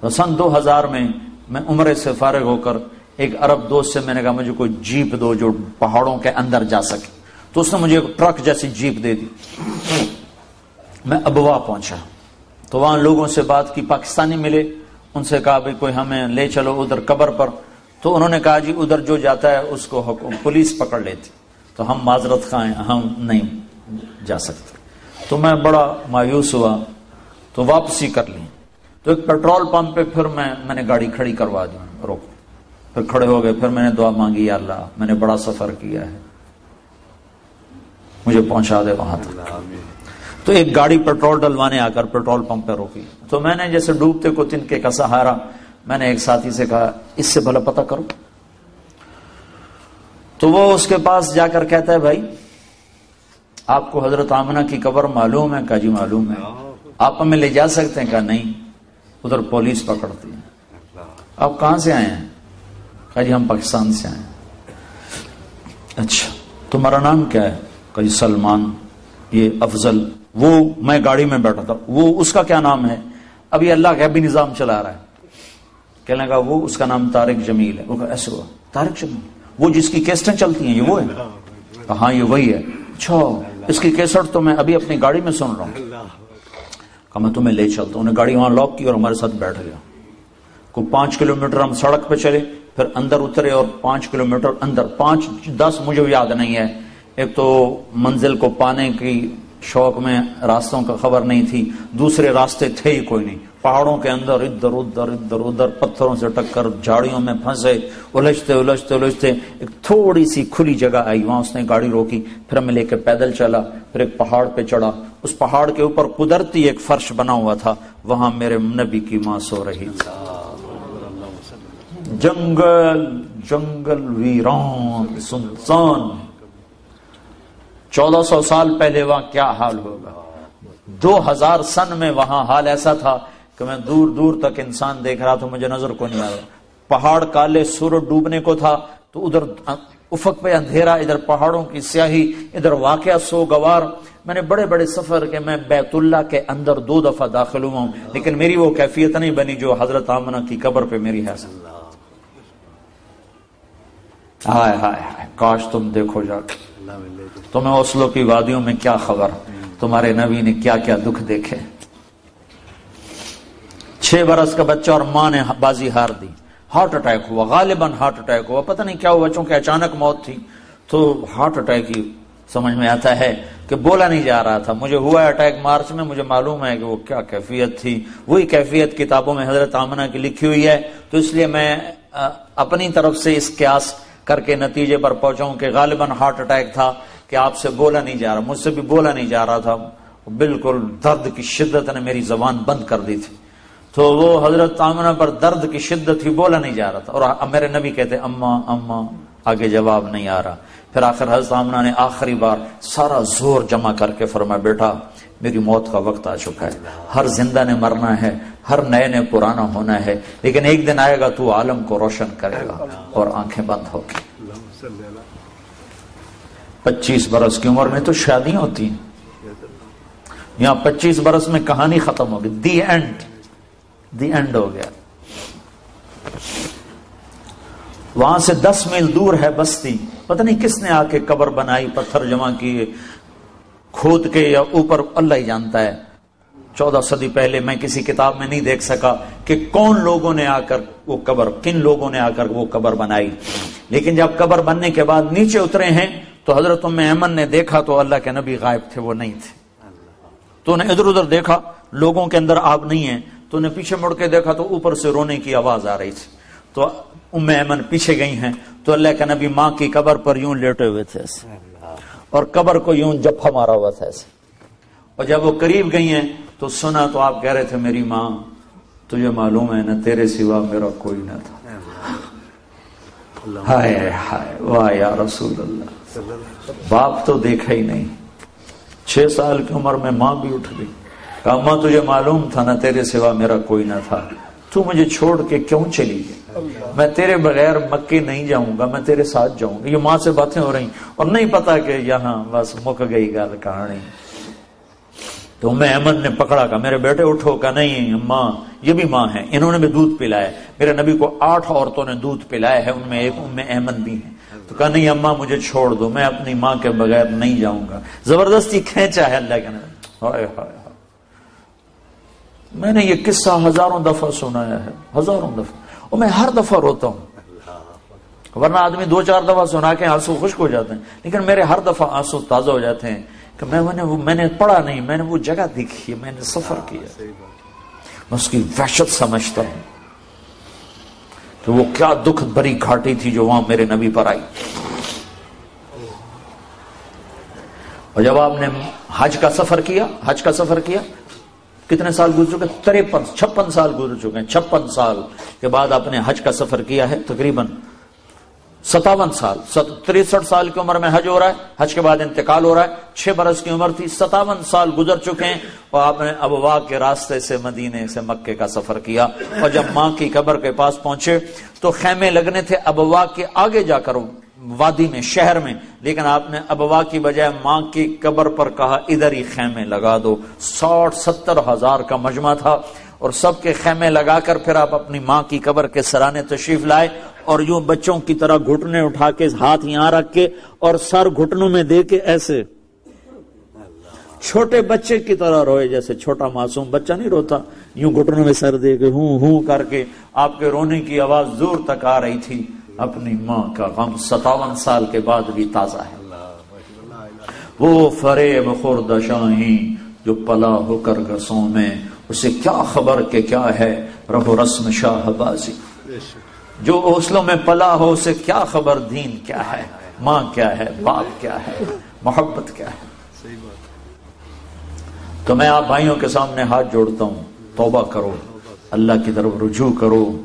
تو سن دو ہزار میں میں عمرے سے فارغ ہو کر ایک عرب دوست سے میں نے کہا، مجھے کوئی جیپ دو جو پہاڑوں کے اندر جا سکے۔ تو اس نے مجھے ایک ٹرک جیسی جیپ دے دی۔ میں ابوا پہنچا۔ تو وہاں لوگوں سے بات کی، پاکستانی ملے۔ ان سے کہا بھی کوئی ہمیں لے چلو ادھر قبر پر۔ تو انہوں نے کہا جی ادھر جو جاتا ہے، اس کو حکم پولیس پکڑ لیتی۔ تو ہم معذرت خائیں ہم نہیں جا سکتے۔ تو میں بڑا مایوس ہوا، تو واپسی کر لی۔ تو ایک پیٹرول پمپ پہ پھر میں میں نے گاڑی کھڑی کروا دی روک پھر کھڑے ہو گئے، پھر میں نے دعا مانگی، یا اللہ، میں نے بڑا سفر کیا ہے۔ مجھے پہنچا دے وہاں تک۔ تو ایک گاڑی پیٹرول ڈلوانے آ کر پیٹرول پمپ پہ روکی۔ تو میں نے جیسے ڈوبتے کو تنکے کا سہارا، میں نے ایک ساتھی سے کہا، اس سے بھلا پتا کرو۔ تو وہ اس کے پاس جا کر کہتا ہے، بھائی آپ کو حضرت آمنہ کی قبر معلوم ہے؟ کہا جی معلوم ہے۔ آپ ہمیں لے جا سکتے ہیں؟ کہا نہیں۔ ادھر پولیس پکڑتی ہے آپ کہاں سے آئے ہیں؟ کہا جی ہم پاکستان سے آئے ہیں۔ اچھا تمہارا نام کیا ہے؟ کہا جی سلمان۔ یہ افضل۔ وہ میں گاڑی میں بیٹھا تھا۔ وہ اس کا کیا نام ہے؟ ابھی اللہ کا بھی نظام چلا رہا ہے۔ کہنے کا وہ اس کا نام تارک جمیل ہے۔ وہ ایسے ہوا؟ تارک جمیل۔ وہ جس کی کیسٹیں چلتی ہیں، یہ وہ ہے؟ ہاں یہ وہی ہے۔ اچھا۔ اس کی کیسٹ تو میں ابھی اپنی گاڑی میں سن رہا ہوں۔ کہا میں تمہیں لے چلتا ہوں۔ گاڑی وہاں لاک کی اور ہمارے ساتھ بیٹھ گیا۔ کو پانچ کلومیٹر ہم سڑک پہ چلے، پھر اندر اترے اور پانچ کلومیٹر اندر، پانچ، دس مجھے یاد نہیں ہے۔ ایک تو منزل کو پانے کی شوق میں راستوں کا خبر نہیں تھی، دوسرے راستے تھے ہی کوئی نہیں۔ پہاڑوں کے اندر ادھر ادھر ادھر ادھر پتھروں سے ٹکر جھاڑیوں میں پھنسے، الجھتے الجھتے الجھتے، ایک تھوڑی سی کھلی جگہ آئی، وہاں اس نے گاڑی روکی، پھر میں لے کے پیدل چلا، پھر ایک پہاڑ پہ چڑھا۔ اس پہاڑ کے اوپر قدرتی ایک فرش بنا ہوا تھا، وہاں میرے نبی کی ماں سو رہی تھی۔ جنگل جنگل ویران سنسان چودہ سو سال پہلے وہاں کیا حال ہوگا۔ دو ہزار سن میں وہاں حال ایسا تھا کہ میں دور دور تک انسان دیکھ رہا تھا مجھے نظر کو نہیں آ رہا پہاڑ کالے سورج ڈوبنے کو تھا تو ادھر افق پہ اندھیرا ادھر پہاڑوں کی سیاہی ادھر واقعہ سو گوار۔ میں نے بڑے بڑے سفر کے میں بیت اللہ کے اندر دو دفعہ داخل ہوا ہوں لیکن میری وہ کیفیت نہیں بنی جو حضرت آمنہ کی قبر پہ میری ہے۔ ہائے ہائے ہائے کاش تم دیکھو جا۔ کے تمہیں اسلو کی وادیوں میں کیا خبر؟ تمہارے نبی نے کیا کیا دکھ دیکھے؟ چھ برس کا بچہ اور ماں نے بازی ہار دی۔ ہارٹ اٹیک ہوا، غالباً ہارٹ اٹیک ہوا۔ پتہ نہیں کیا ہوا، چونکہ اچانک موت تھی، تو ہارٹ اٹیک ہی سمجھ میں آتا ہے کہ بولا نہیں جا رہا تھا۔ مجھے ہوا اٹیک مارچ میں، مجھے معلوم ہے کہ وہ کیا کیفیت تھی۔ وہی کیفیت کتابوں میں حضرت آمنہ کی لکھی ہوئی ہے۔ تو اس لیے میں اپنی طرف سے اس قیاس کر کے نتیجے پر پہنچاؤں کہ غالباً ہارٹ اٹیک تھا کہ آپ سے بولا نہیں جا رہا، مجھ سے بھی بولا نہیں جا رہا تھا۔ بالکل درد کی شدت نے میری زبان بند کر دی تھی۔ تو وہ حضرت آمنہ پر درد کی شدت ہی بولا نہیں جا رہا تھا۔ اور میرے نبی کہتے اما اما، آگے جواب نہیں آ رہا۔ پھر آخر حضرت آمنہ نے آخری بار سارا زور جمع کر کے فرمایا، بیٹا، میری موت کا وقت آ چکا ہے۔ ہر زندہ نے مرنا ہے، ہر نئے نے پرانا ہونا ہے، لیکن ایک دن آئے گا تو عالم کو روشن کرے گا اور آنکھیں بند ہوگی۔ پچیس برس کی عمر میں تو شادیاں ہوتی ہیں۔ یہاں پچیس برس میں کہانی ختم ہوگی۔ The end. دی اینڈ ہو گیا۔ وہاں سے دس میل دور ہے بستی۔ پتہ نہیں کس نے آ کے قبر بنائی، پتھر جمع کیے، کھود کے یا اوپر اللہ ہی جانتا ہے۔ چودہ صدی پہلے میں کسی کتاب میں نہیں دیکھ سکا کہ کون لوگوں نے آ کر وہ قبر، کن لوگوں نے آ کر وہ قبر بنائی۔ لیکن جب قبر بننے کے بعد نیچے اترے ہیں، تو حضرت ام ایمن نے دیکھا تو اللہ کے نبی غائب تھے، وہ نہیں تھے۔ تو نے ادھر ادھر دیکھا، لوگوں کے اندر آپ نہیں ہیں تو نے پیچھے مڑ کے دیکھا تو اوپر سے رونے کی آواز آ رہی تھی۔ تو ام ایمن پیچھے گئی ہیں۔ تو اللہ کے نبی ماں کی قبر پر یوں لیٹے ہوئے تھے۔ ایسے اور قبر کو یوں جفا مارا ہوا تھا ایسے اور جب وہ قریب گئی ہیں تو سنا تو آپ کہہ رہے تھے میری ماں تجھے معلوم ہے نہ تیرے سوا میرا کوئی نہ تھا۔ ہائے ہائے واہ یا رسول اللہ۔ باپ تو دیکھا ہی نہیں۔ چھ سال کی عمر میں ماں بھی اٹھ گئی۔ کہا ماں تجھے معلوم تھا نہ تیرے سوا میرا کوئی نہ تھا۔ تو مجھے چھوڑ کے کیوں چلی گئی؟ میں تیرے بغیر مکے نہیں جاؤں گا، میں تیرے ساتھ جاؤں گا۔ یہ ماں سے باتیں ہو رہی اور نہیں پتا کہ یہاں بس مک گئی گل کہانی۔ تو میں احمد نے پکڑا کہا، میرے بیٹے اٹھو کا نہیں ماں، یہ بھی ماں ہے، انہوں نے بھی دودھ پلایا میرے نبی کو آٹھ عورتوں نے دودھ پلایا ہے، ان میں ایک ام احمد بھی ہے۔ تو کہا، نہیں اماں، مجھے چھوڑ دو، میں اپنی ماں کے بغیر نہیں جاؤں گا۔ زبردستی کھینچا ہے اللہ کے نبی۔ میں نے یہ قصہ ہزاروں دفعہ سنایا ہے ہزاروں دفعہ۔ اور میں ہر دفعہ روتا ہوں۔ ورنہ آدمی دو چار دفعہ سنا کے آنسو خشک ہو جاتے ہیں۔ لیکن میرے ہر دفعہ آنسو تازہ ہو جاتے ہیں کہ میں نے وہ میں نے پڑھا نہیں میں نے وہ جگہ دیکھی میں نے سفر کیا۔ میں اس کی وحشت سمجھتا ہوں۔ کہ وہ کیا دکھ بری گھاٹی تھی جو وہاں میرے نبی پر آئی۔ اور جب آپ نے حج کا سفر کیا حج کا سفر کیا کتنے سال گزر چکے تریپن، چھپن سال گزر چکے ہیں، چھپن سال کے بعد آپ نے حج کا سفر کیا ہے، تقریباً ستاون سال تریسٹھ سال کی عمر میں حج ہو رہا ہے، حج کے بعد انتقال ہو رہا ہے، چھ برس کی عمر تھی، ستاون سال گزر چکے ہیں اور آپ نے ابوا کے راستے سے مدینے سے مکے کا سفر کیا اور جب ماں کی قبر کے پاس پہنچے تو خیمے لگنے تھے ابوا کے آگے جا کر وادی میں، شہر میں، لیکن آپ نے ابوا کی بجائے ماں کی قبر پر کہا، ادھر ہی خیمے لگا دو۔ ساٹھ، ستر ہزار کا مجمع تھا۔ اور سب کے خیمے لگا کر پھر آپ اپنی ماں کی قبر کے سرانے تشریف لائے۔ اور یوں بچوں کی طرح گھٹنے اٹھا کے، ہاتھ یہاں رکھ کے، اور سر گھٹنوں میں دے کے ایسے چھوٹے بچے کی طرح روئے، جیسے چھوٹا معصوم بچہ نہیں روتا۔ یوں گھٹنوں میں سر دے کے، ہوں ہوں کر کے آپ کے رونے کی آواز زور تک آ رہی تھی۔ اپنی ماں کا غم ستاون سال کے بعد بھی تازہ ہے۔ وہ فریب خورد شاہی جو پلا ہو کر گسوں میں، اسے کیا خبر کہ کیا ہے رہو رسم شاہ بازی؟ جو حوصلوں میں پلا ہو، اسے کیا خبر دین کیا ہے؟ ماں کیا ہے؟ باپ کیا ہے؟ محبت کیا ہے؟ تو میں آپ بھائیوں کے سامنے ہاتھ جوڑتا ہوں، توبہ کرو، اللہ کی طرف رجوع کرو۔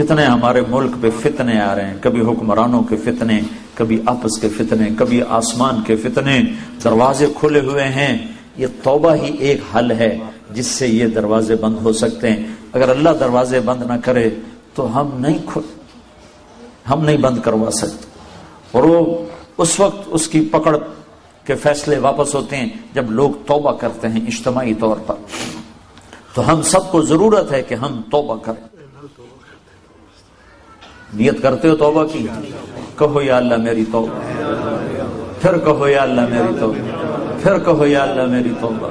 کتنے ہمارے ملک پہ فتنے آ رہے ہیں، کبھی حکمرانوں کے فتنے، کبھی آپس کے فتنے، کبھی آسمان کے فتنے۔ دروازے کھلے ہوئے ہیں، یہ توبہ ہی ایک حل ہے جس سے یہ دروازے بند ہو سکتے ہیں۔ اگر اللہ دروازے بند نہ کرے تو ہم نہیں ہم نہیں بند کروا سکتے۔ اور وہ اس وقت اس کی پکڑ کے فیصلے واپس ہوتے ہیں جب لوگ توبہ کرتے ہیں اجتماعی طور پر۔ تو ہم سب کو ضرورت ہے کہ ہم توبہ کریں۔ نیت کرتے ہو توبہ کی؟ کہو یا اللہ میری توبہ۔ پھر کہو یا اللہ میری توبہ۔ پھر کہو یا اللہ میری توبہ۔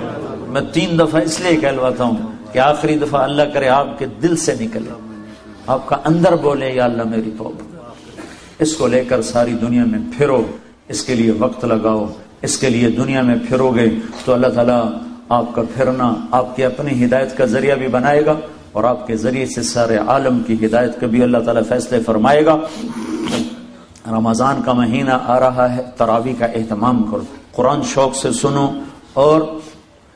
میں تین دفعہ اس لیے کہلواتا ہوں کہ آخری دفعہ اللہ کرے آپ کے دل سے نکلے۔ آپ کا اندر بولے یا اللہ میری توبہ۔ اس کو لے کر ساری دنیا میں پھرو۔ اس کے لیے وقت لگاؤ۔ اس کے لیے دنیا میں پھرو گے تو اللہ تعالیٰ آپ کا پھرنا آپ کی اپنی ہدایت کا ذریعہ بھی بنائے گا۔ اور آپ کے ذریعے سے سارے عالم کی ہدایت کبھی بھی اللہ تعالیٰ فیصلے فرمائے گا۔ رمضان کا مہینہ آ رہا ہے تراوی کا اہتمام کرو، قرآن شوق سے سنو اور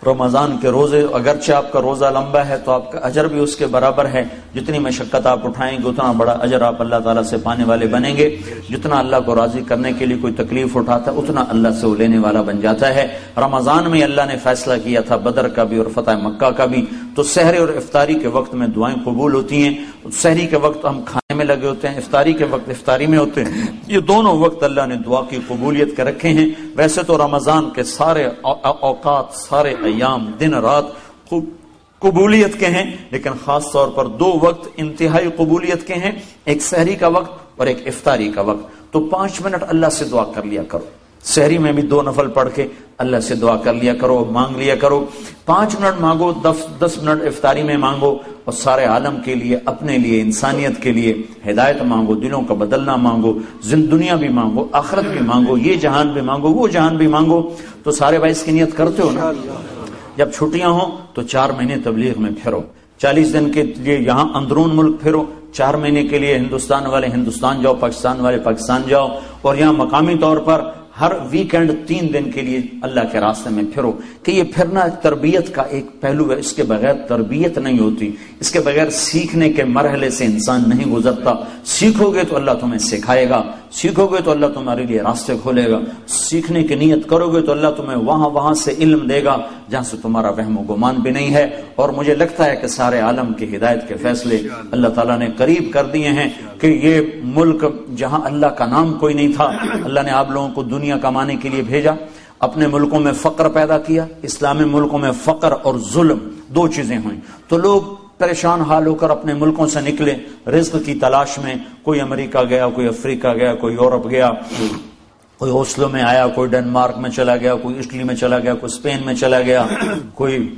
رمضان کے روزے، اگرچہ آپ کا روزہ لمبا ہے تو آپ کا اجر بھی اس کے برابر ہے۔ جتنی مشقت آپ اٹھائیں گے، اتنا بڑا اجر آپ اللہ تعالیٰ سے پانے والے بنیں گے۔ جتنا اللہ کو راضی کرنے کے لیے کوئی تکلیف اٹھاتا ہے، اتنا اللہ سے وہ لینے والا بن جاتا ہے۔ رمضان میں اللہ نے فیصلہ کیا تھا، بدر کا بھی اور فتح مکہ کا بھی۔ تو سحری اور افطاری کے وقت میں دعائیں قبول ہوتی ہیں۔ سحری کے وقت ہم کھانے میں لگے ہوتے ہیں، افطاری کے وقت، افطاری میں ہوتے ہیں۔ یہ دونوں وقت اللہ نے دعا کی، قبولیت کے رکھے ہیں۔ ویسے تو رمضان کے سارے اوقات، سارے ایام، دن، رات قبولیت کے ہیں، لیکن خاص طور پر دو وقت انتہائی قبولیت کے ہیں۔ ایک سحری کا وقت اور ایک افطاری کا وقت۔ تو پانچ منٹ اللہ سے دعا کر لیا کرو۔ شہری میں بھی دو نفل پڑھ کے اللہ سے دعا کر لیا کرو مانگ لیا کرو۔ پانچ منٹ مانگو دس منٹ افطاری میں مانگو اور سارے عالم کے لیے اپنے لیے انسانیت کے لیے ہدایت مانگو دلوں کا بدلنا مانگو دنیا بھی مانگو آخرت بھی مانگو یہ جہان بھی مانگو وہ جہان بھی مانگو۔ تو سارے بھائی اس کی نیت کرتے ہو نا؟ جب چھٹیاں ہوں تو چار مہینے تبلیغ میں پھرو۔ چالیس دن کے لیے یہاں اندرون ملک پھرو۔ چار مہینے کے لیے ہندوستان والے ہندوستان جاؤ پاکستان والے پاکستان جاؤ۔ اور یہاں مقامی طور پر ہر ویکینڈ تین دن کے لیے اللہ کے راستے میں پھرو کہ یہ پھرنا تربیت کا ایک پہلو ہے، اس کے بغیر تربیت نہیں ہوتی۔ اس کے بغیر سیکھنے کے مرحلے سے انسان نہیں گزرتا۔ سیکھو گے تو اللہ تمہیں سکھائے گا۔ سیکھو گے تو اللہ تمہارے لیے راستے کھولے گا۔ سیکھنے کی نیت کرو گے تو اللہ تمہیں وہاں وہاں سے علم دے گا، جہاں سے تمہارا وہم و گمان بھی نہیں ہے۔ اور مجھے لگتا ہے کہ سارے عالم کی ہدایت کے فیصلے اللہ تعالیٰ نے قریب کر دیے ہیں کہ یہ ملک جہاں اللہ کا نام کوئی نہیں تھا، اللہ نے آپ لوگوں کو دنیا کمانے کے لیے بھیجا، اپنے ملکوں میں فقر پیدا کیا، اسلامی ملکوں میں فقر اور ظلم دو چیزیں ہوئیں۔ تو لوگ پریشان حال ہو کر اپنے ملکوں سے نکلے، رزق کی تلاش میں کوئی امریکہ گیا، کوئی افریقہ گیا، کوئی یورپ گیا، کوئی اوسلو میں آیا، کوئی ڈنمارک میں چلا گیا، کوئی اٹلی میں چلا گیا، کوئی اسپین میں چلا گیا، کوئی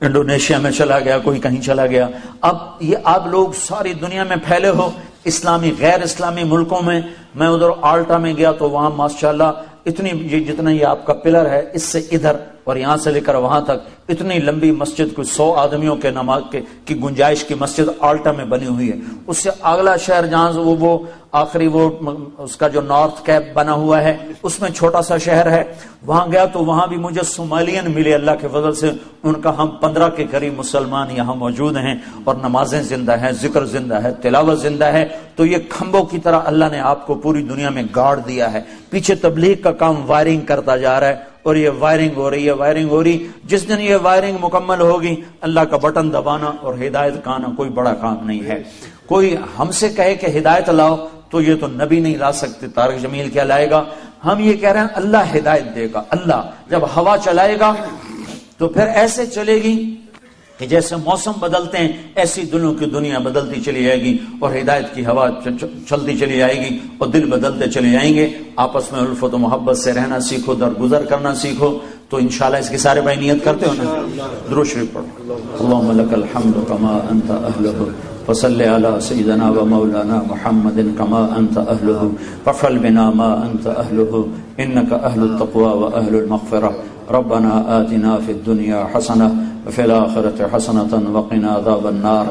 انڈونیشیا میں چلا گیا، کوئی کہیں چلا گیا۔ اب یہ آپ لوگ ساری دنیا میں پھیلے ہو، اسلامی، غیر اسلامی ملکوں میں میں ادھر آلٹا میں گیا تو وہاں ماشاء اللہ اتنی یہ جتنا یہ آپ کا پلر ہے، اس سے ادھر اور یہاں سے لے کر وہاں تک، اتنی لمبی مسجد کوئی سو آدمیوں کے نماز کے، کی گنجائش کی مسجد آلٹا میں بنی ہوئی ہے۔ اس سے اگلا شہر جہاں وہ وہ آخری وہ اس کا جو نارتھ کیپ بنا ہوا ہے، اس میں چھوٹا سا شہر ہے۔ وہاں گیا تو وہاں بھی مجھے سومالین ملے اللہ کے فضل سے۔ ان کا ہم پندرہ کے قریب مسلمان یہاں موجود ہیں اور نمازیں زندہ ہیں، ذکر زندہ ہے، تلاوت زندہ ہے۔ تو یہ کھمبوں کی طرح اللہ نے آپ کو پوری دنیا میں گاڑ دیا ہے۔ پیچھے تبلیغ کا کام وائرنگ کرتا جا رہا ہے اور یہ وائرنگ ہو رہی ہے، وائرنگ ہو رہی۔ جس دن یہ وائرنگ مکمل ہوگی، اللہ کا بٹن دبانا اور ہدایت کا آنا کوئی بڑا کام نہیں ہے۔ کوئی ہم سے کہے کہ ہدایت لاؤ تو یہ تو نبی نہیں لا سکتے، تارک جمیل کیا لائے گا؟ ہم یہ کہہ رہے ہیں، اللہ ہدایت دے گا، اللہ جب ہوا چلائے گا تو پھر ایسے چلے گی کہ جیسے موسم بدلتے ہیں، ایسی دنوں کی دنیا بدلتی چلی جائے گی اور ہدایت کی ہوا چلتی چلی جائے گی اور دل بدلتے چلے جائیں گے۔ آپس میں الفت و محبت سے رہنا سیکھو در گزر کرنا سیکھو۔ تو انشاءاللہ اس کی سارے بھائی نیت کرتے ہو نا؟ دروش پڑھو۔ اللہم لک الحمد کما انت اہلہ۔ فصل على سيدنا ومولانا محمد كما أنت أهله ففل بنا ما أنت أهله إنك أهل التقوى وأهل المغفرة ربنا آتنا في الدنيا حسنة وفي الآخرة حسنة وقنا عذاب النار.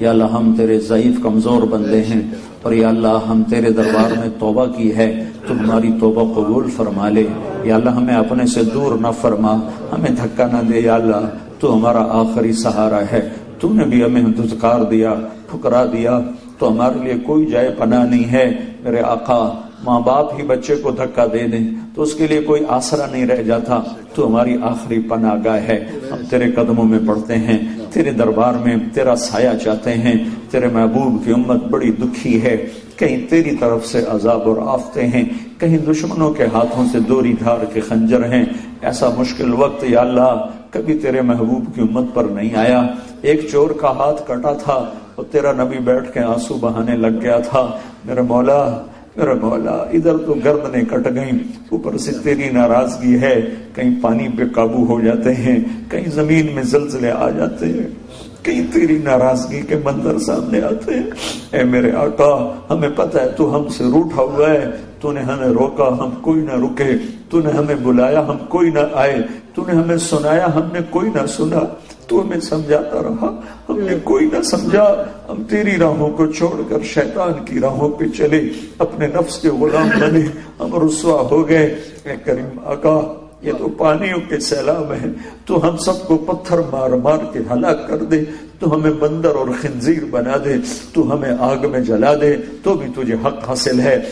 یا اللہ ہم تیرے ضعیف کمزور بندے ہیں اور یا اللہ ہم تیرے دربار میں توبہ کی ہے تو ہماری توبہ قبول فرما لے. یا اللہ ہمیں اپنے سے دور نہ فرما. ہمیں دھکا نہ دے یا اللہ تو ہمارا آخری سہارا ہے. تو نے بھی ہمیں دھتکار دیا ٹھکرا دیا، تو ہمارے لیے کوئی جائے پناہ نہیں ہے۔ میرے آقا، ماں باپ ہی بچے کو دھکا دے دیں، تو اس کے لیے کوئی آسرا نہیں رہ جاتا۔ تو ہماری آخری پناہ گاہ ہے۔ ہم تیرے قدموں میں پڑھتے ہیں، تیرے دربار میں تیرا سایہ چاہتے ہیں۔ تیرے محبوب کی امت بڑی دکھی ہے۔ کہیں تیری طرف سے عذاب اور آفتے ہیں۔ کہیں دشمنوں کے ہاتھوں سے دوری دھار کے خنجر ہیں۔ ایسا مشکل وقت، یا اللہ، کبھی تیرے محبوب کی امت پر نہیں آیا۔ ایک چور کا ہاتھ کٹا تھا اور تیرا نبی بیٹھ کے آنسو بہانے لگ گیا تھا۔ میرے مولا، میرا مولا، ادھر تو گردنے کٹ گئیں، اوپر سے تیری ناراضگی ہے۔ کہیں پانی پہ قابو ہو جاتے ہیں، کہیں زمین میں زلزلے آ جاتے ہیں۔ کہیں تیری ناراضگی کے منظر سامنے آتے ہیں۔ اے میرے آقا، ہمیں پتہ ہے تو ہم سے روٹا ہوا ہے۔ تو نے ہمیں روکا، ہم کوئی نہ رکے۔ تو نے ہمیں بلایا، ہم کوئی نہ آئے۔ تو نے ہمیں سنایا، ہم نے کوئی نہ سنا۔ تو ہمیں سمجھاتا رہا۔ ہم نے کوئی نہ سمجھا۔ ہم تیری راہوں کو چھوڑ کر شیطان کی راہوں پہ چلے۔ اپنے نفس کے غلام بنے۔ ہم رسوا ہو گئے۔ اے کریم آقا، یہ تو پانیوں کے سیلاب ہیں۔ تو ہم سب کو پتھر مار مار کے ہلاک کر دے۔ تو ہمیں بندر اور خنزیر بنا دے۔ تو ہمیں آگ میں جلا دے۔ تو بھی تجھے حق حاصل ہے۔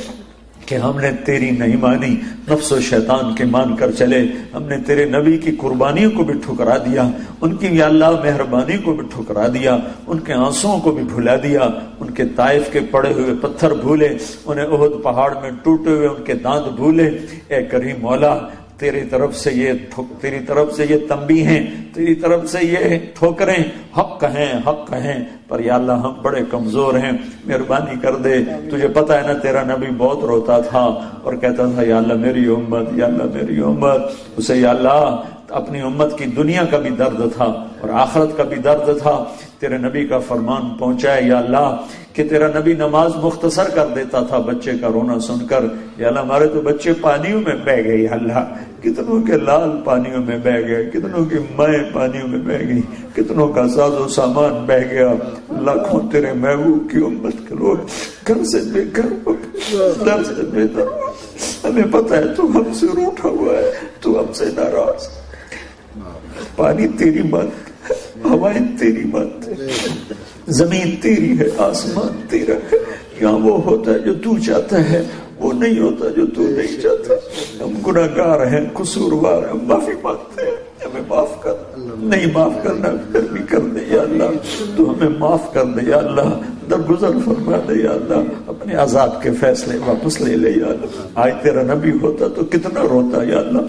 کہ ہم نے تیری نہیں مانی، نفس و شیطان کے مان کر چلے۔ ہم نے تیرے نبی کی قربانیوں کو بھی ٹھکرا دیا، ان کی یا اللہ مہربانی کو بھی ٹھکرا دیا، ان کے آنسوں کو بھی بھلا دیا، ان کے طائف کے پڑے ہوئے پتھر بھولے، انہیں عہد پہاڑ میں ٹوٹے ہوئے ان کے دانت بھولے۔ اے کریم مولا تیری طرف سے یہ تیری طرف سے یہ تمبی ہیں، تیری طرف سے یہ ٹھوکریں۔ حق کہیں حق کہیں، پر یا اللہ ہم بڑے کمزور ہیں۔ مہربانی کر دے، تجھے پتا ہے نا تیرا نبی بہت روتا تھا اور کہتا تھا، یا اللہ میری امت، یا اللہ میری امت۔ اسے یا اللہ، اپنی امت کی دنیا کا بھی درد تھا اور آخرت کا بھی درد تھا۔ تیرے نبی کا فرمان پہنچائے یا اللہ، کہ تیرا نبی نماز مختصر کر دیتا تھا، بچے کا رونا سن کر۔ یا اللہ، ہمارے تو بچے پانیوں میں بہ گئی اللہ۔ کتنوں کے لال پانیوں میں بہ گئے کتنوں کی مائیں پانیوں میں بہ گئی، کتنوں کا ساز و سامان بہ گیا۔ لاکھوں تیرے محبوب کی امت کے لوگ گھر سے بے گھر در سے بے در ہمیں پتہ ہے تو ہم سے روٹا ہوا ہے، تو ہم سے ناراض۔ پانی تیری مت، ہوائیں تیری مت۔ زمین تیری ہے، آسمان تیرا ہے۔ یہاں وہ ہوتا ہے جو تو چاہتا ہے وہ نہیں ہوتا جو تو نہیں چاہتا۔ ہم گناہ ہیں قصوروار ہیں معافی مانگتے ہیں۔ ہمیں معاف کر نہیں معاف کرنا پھر بھی کر دے یا اللہ۔ تو ہمیں معاف کر دے یا اللہ۔ درگزر فرما دے یا اللہ۔ اپنے عذاب کے فیصلے واپس لے لے یا اللہ۔ آج تیرا نبی ہوتا تو کتنا روتا یا اللہ۔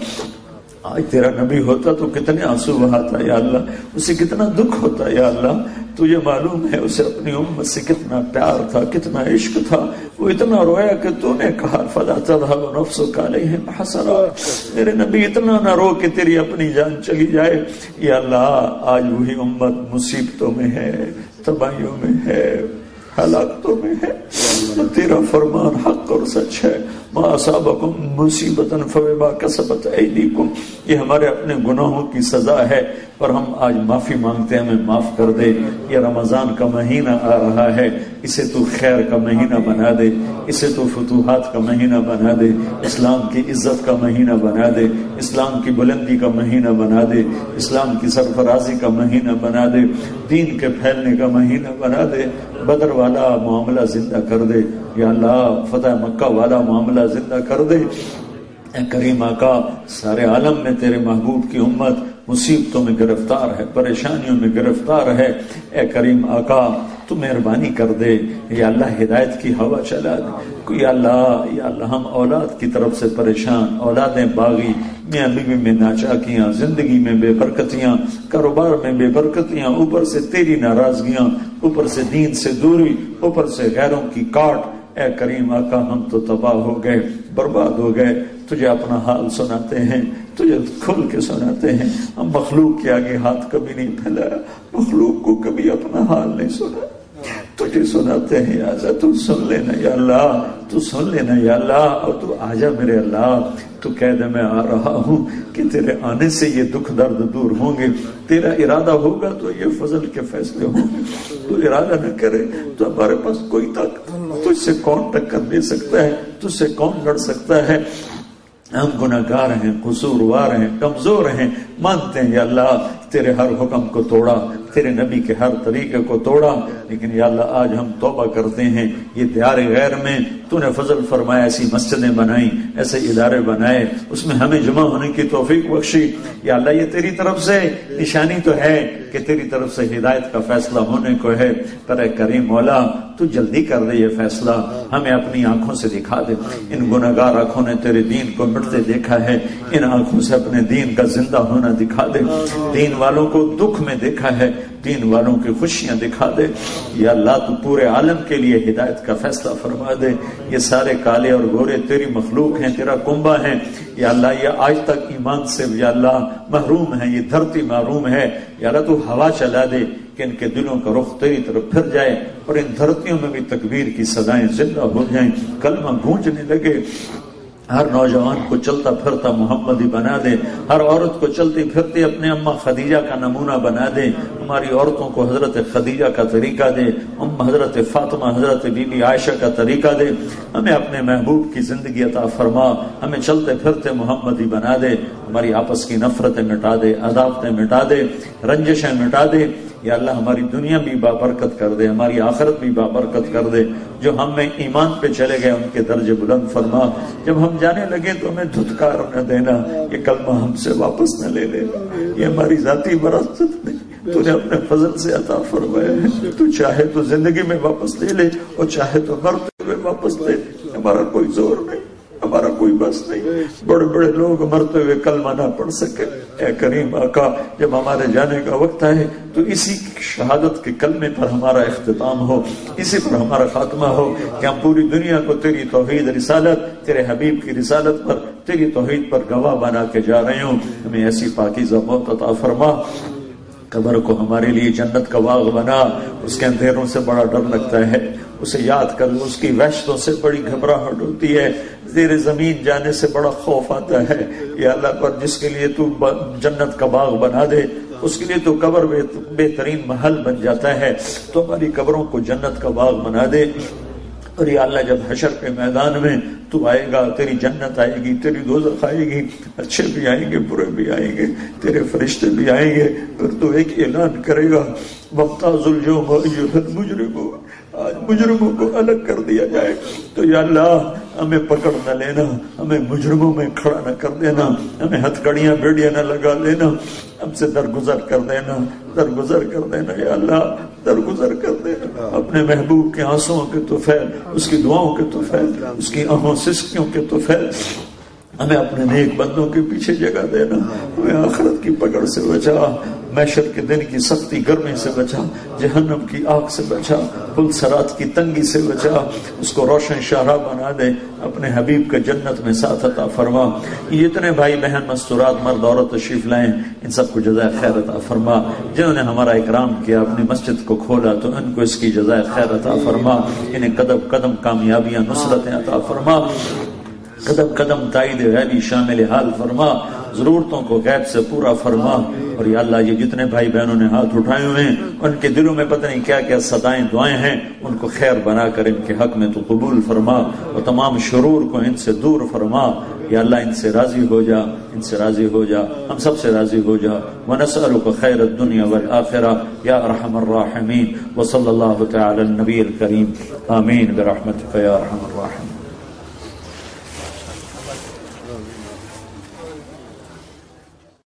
آج تیرا نبی ہوتا تو کتنے آنسو بہاتا یا اللہ۔ اسے کتنا دکھ ہوتا یا اللہ۔ تجھے معلوم ہے اسے اپنی امت سے کتنا پیار تھا، کتنا عشق تھا۔ وہ اتنا رویا کہ تو نے کہا، فلا تذهب نفسك عليهم حسرا۔ میرے نبی، اتنا نہ رو کہ تیری اپنی جان چلی جائے۔ یا اللہ، آج وہی امت مصیبتوں میں ہے، تباہیوں میں ہے، ہلاکتوں میں ہے۔ تیرا فرمان حق اور سچ ہے۔ ما اصابکم مصیبتا فبما کسبت ایدیکم یہ ہمارے اپنے گناہوں کی سزا ہے پر ہم آج معافی مانگتے ہیں، ہمیں معاف کر دے۔ یہ رمضان کا مہینہ آ رہا ہے۔ اسے تو خیر کا مہینہ بنا دے۔ اسے تو فتوحات کا مہینہ بنا دے۔ اسلام کی عزت کا مہینہ بنا دے۔ اسلام کی بلندی کا مہینہ بنا دے۔ اسلام کی سرفرازی کا مہینہ بنا دے۔ دین کے پھیلنے کا مہینہ بنا دے۔ بدر والا معاملہ زندہ کر دے۔ یا اللہ، فتح مکہ والا معاملہ زندہ کر دے۔ اے کریم آقا، سارے عالم میں تیرے محبوب کی امت مصیبتوں میں گرفتار ہے، پریشانیوں میں گرفتار ہے۔ اے کریم آقا، تو مہربانی کر دے۔ یا اللہ، ہدایت کی ہوا چلا دے۔ یا اللہ یا اللہ، ہم اولاد کی طرف سے پریشان، اولادیں باغی میاں بیوی میں ناچاکیاں، زندگی میں بے برکتیاں، کاروبار میں بے برکتیاں، اوپر سے تیری ناراضگیاں، اوپر سے دین سے دوری، اوپر سے غیروں کی کاٹ اے کریم، آقا، ہم تو تباہ ہو گئے، برباد ہو گئے، تجھے اپنا حال سناتے ہیں، تجھے کھل کے سناتے ہیں۔ ہم مخلوق کے آگے ہاتھ کبھی نہیں پھیلایا مخلوق کو کبھی اپنا حال نہیں سنا۔ تجھے سناتے ہیں یا اللہ تو سن لینا یا اللہ، تو سن لینا یا اللہ، اور تو آجا میرے اللہ، تو کہہ دے میں آ رہا ہوں کہ تیرے آنے سے یہ دکھ درد دور ہوں گے۔ تیرا ارادہ ہوگا تو یہ فضل کے فیصلے ہوں گے۔ تو ارادہ نہ کرے تو ہمارے پاس کوئی طاقت تجھ سے کون ٹکر دے سکتا ہے؟ تجھ سے کون لڑ سکتا ہے؟ ہم گناہگار ہیں، قصوروار ہیں، کمزور ہیں، مانتے ہیں یا اللہ تیرے ہر حکم کو توڑا، تیرے نبی کے ہر طریقے کو توڑا، لیکن یا اللہ آج ہم توبہ کرتے ہیں، یہ دیار غیر میں تو نے فضل فرمایا، ایسی مسجدیں بنائی ایسے ادارے بنائے، اس میں ہمیں جمع ہونے کی توفیق بخشی۔ یا اللہ، یہ تیری طرف سے نشانی تو ہے کہ تیری طرف سے ہدایت کا فیصلہ ہونے کو ہے۔ پر اے کریم مولا، تو جلدی کر دے یہ فیصلہ، ہمیں اپنی آنکھوں سے دکھا دے۔ ان گناہگار آنکھوں نے تیرے دین کو مٹتے دیکھا ہے، ان آنکھوں سے اپنے دین کا زندہ ہونا دکھا دے۔ دین والوں کو دکھ میں دیکھا ہے، دین والوں کی خوشیاں دکھا دے۔ یا اللہ تو پورے عالم کے لیے ہدایت کا فیصلہ فرما دے۔ یہ سارے کالے اور گورے تیری مخلوق ہیں، تیرا کنبا ہے یا اللہ، یہ آج تک ایمان سے، یا اللہ، محروم ہے یہ دھرتی محروم ہے۔ یا اللہ، تو ہوا چلا دے کہ ان کے دلوں کا رخ تیری طرف پھر جائے اور ان دھرتیوں میں بھی تکبیر کی سدائیں زندہ ہو جائیں۔ کلمہ گونجنے لگے۔ ہر نوجوان کو چلتا پھرتا محمد ہی بنا دے، ہر عورت کو چلتی پھرتی اپنے اما خدیجہ کا نمونہ بنا دے۔ ہماری عورتوں کو حضرت خدیجہ کا طریقہ دے، ام حضرت فاطمہ، حضرت بی بی عائشہ کا طریقہ دے۔ ہمیں اپنے محبوب کی زندگی عطا فرما، ہمیں چلتے پھرتے محمد ہی بنا دے۔ ہماری آپس کی نفرتیں مٹا دے عداوتیں مٹا دے، رنجشیں مٹا دے۔ یا اللہ ہماری دنیا بھی بابرکت کر دے، ہماری آخرت بھی بابرکت کر دے۔ جو ہم میں ایمان پہ چلے گئے، ان کے درج بلند فرما۔ جب ہم جانے لگے تو ہمیں دھتکار نہ دینا یہ کلمہ ہم سے واپس نہ لے لے۔ یہ ہماری ذاتی وراثت نہیں۔ تو نے اپنے فضل سے عطا فرمایا۔ ہے تو چاہے تو زندگی میں واپس لے لے اور چاہے تو مرتے ہوئے واپس لے۔ ہمارا کوئی زور نہیں۔ ہمارا کوئی بس نہیں۔ بڑے بڑے لوگ مرتے ہوئے کلمہ نہ پڑھ سکے۔ اے کریم آقا، جب ہمارے جانے کا وقت ہے تو اسی شہادت کے کلمے پر ہمارا اختتام ہو۔ اسی پر ہمارا خاتمہ ہو کہ ہم پوری دنیا کو تیری توحید رسالت، تیرے حبیب کی رسالت پر، تیری توحید پر گواہ بنا کے جا رہے ہوں۔ ہمیں ایسی پاکیزہ موت عطا فرما۔ قبر کو ہمارے لیے جنت کا باغ بنا۔ اس کے اندھیروں سے بڑا ڈر لگتا ہے۔ اسے یاد کر اس کی وحشتوں سے بڑی گھبراہٹ ہوتی ہے۔ زیر زمین جانے سے بڑا خوف آتا ہے۔ یا اللہ پر جس کے لیے تو جنت کا باغ بنا دے، اس کے لیے تو قبر بہترین محل بن جاتا ہے۔ تو ہماری قبروں کو جنت کا باغ بنا دے۔ اور یا اللہ جب حشر کے میدان میں تو آئے گا، تیری جنت آئے گی، تیری دوزخ آئے گی، اچھے بھی آئیں گے، برے بھی آئیں گے، تیرے فرشتے بھی آئیں گے۔ پھر تو ایک اعلان کرے گا ممتاز الجوم مجرم آج مجرموں کو الگ کر دیا جائے تو یا اللہ، ہمیں پکڑ نہ لینا، ہمیں مجرموں میں کھڑا نہ کر دینا، ہمیں ہتھ کڑیاں بیڑیاں نہ لگا لینا ہم سے درگزر کر دینا، درگزر کر دینا۔ یا اللہ، درگزر کر دینا۔ اپنے محبوب کے آنسوں کے تو فیل، اس کی دعاؤں کے تو فیل، اس کی آہوں سسکیوں کے تو فیل۔ ہمیں اپنے نیک بندوں کے پیچھے جگہ دینا، ہمیں آخرت کی پکڑ سے بچا۔ میشر کے دن کی سختی گرمی سے بچا، جہنم کی آگ سے بچا، پل سرات کی تنگی سے بچا۔ اس کو روشن شاہراہ بنا دے، اپنے حبیب کا جنت میں ساتھ عطا فرما۔ یہ اتنے بھائی بہن مستورات، مرد عورت تشریف لائیں، ان سب کو جزائے خیر عطا فرما۔ جنہوں نے ہمارا اکرام کیا، اپنی مسجد کو کھولا، تو ان کو اس کی جزائے خیر عطا فرما۔ انہیں قدم قدم کامیابیاں، نصرتیں عطا فرما۔ قدم قدم تائید غیبی شامل حال فرما، ضرورتوں کو غیب سے پورا فرما۔ اور یا اللہ، یہ جتنے بھائی بہنوں نے ہاتھ اٹھائے ہوئے ہیں، ان کے دلوں میں پتہ نہیں کیا کیا صدائیں دعائیں ہیں، ان کو خیر بنا کر ان کے حق میں تو قبول فرما۔ اور تمام شرور کو ان سے دور فرما۔ یا اللہ، ان سے راضی ہو جا، ان سے راضی ہو جا، ہم سب سے راضی ہو جا۔ ونسألك خیر الدنیا والآخرہ۔ یا ارحم الراحمین۔ وصلی اللہ تعالی النبی الکریم۔ آمین برحمتک یا ارحم الراحمین۔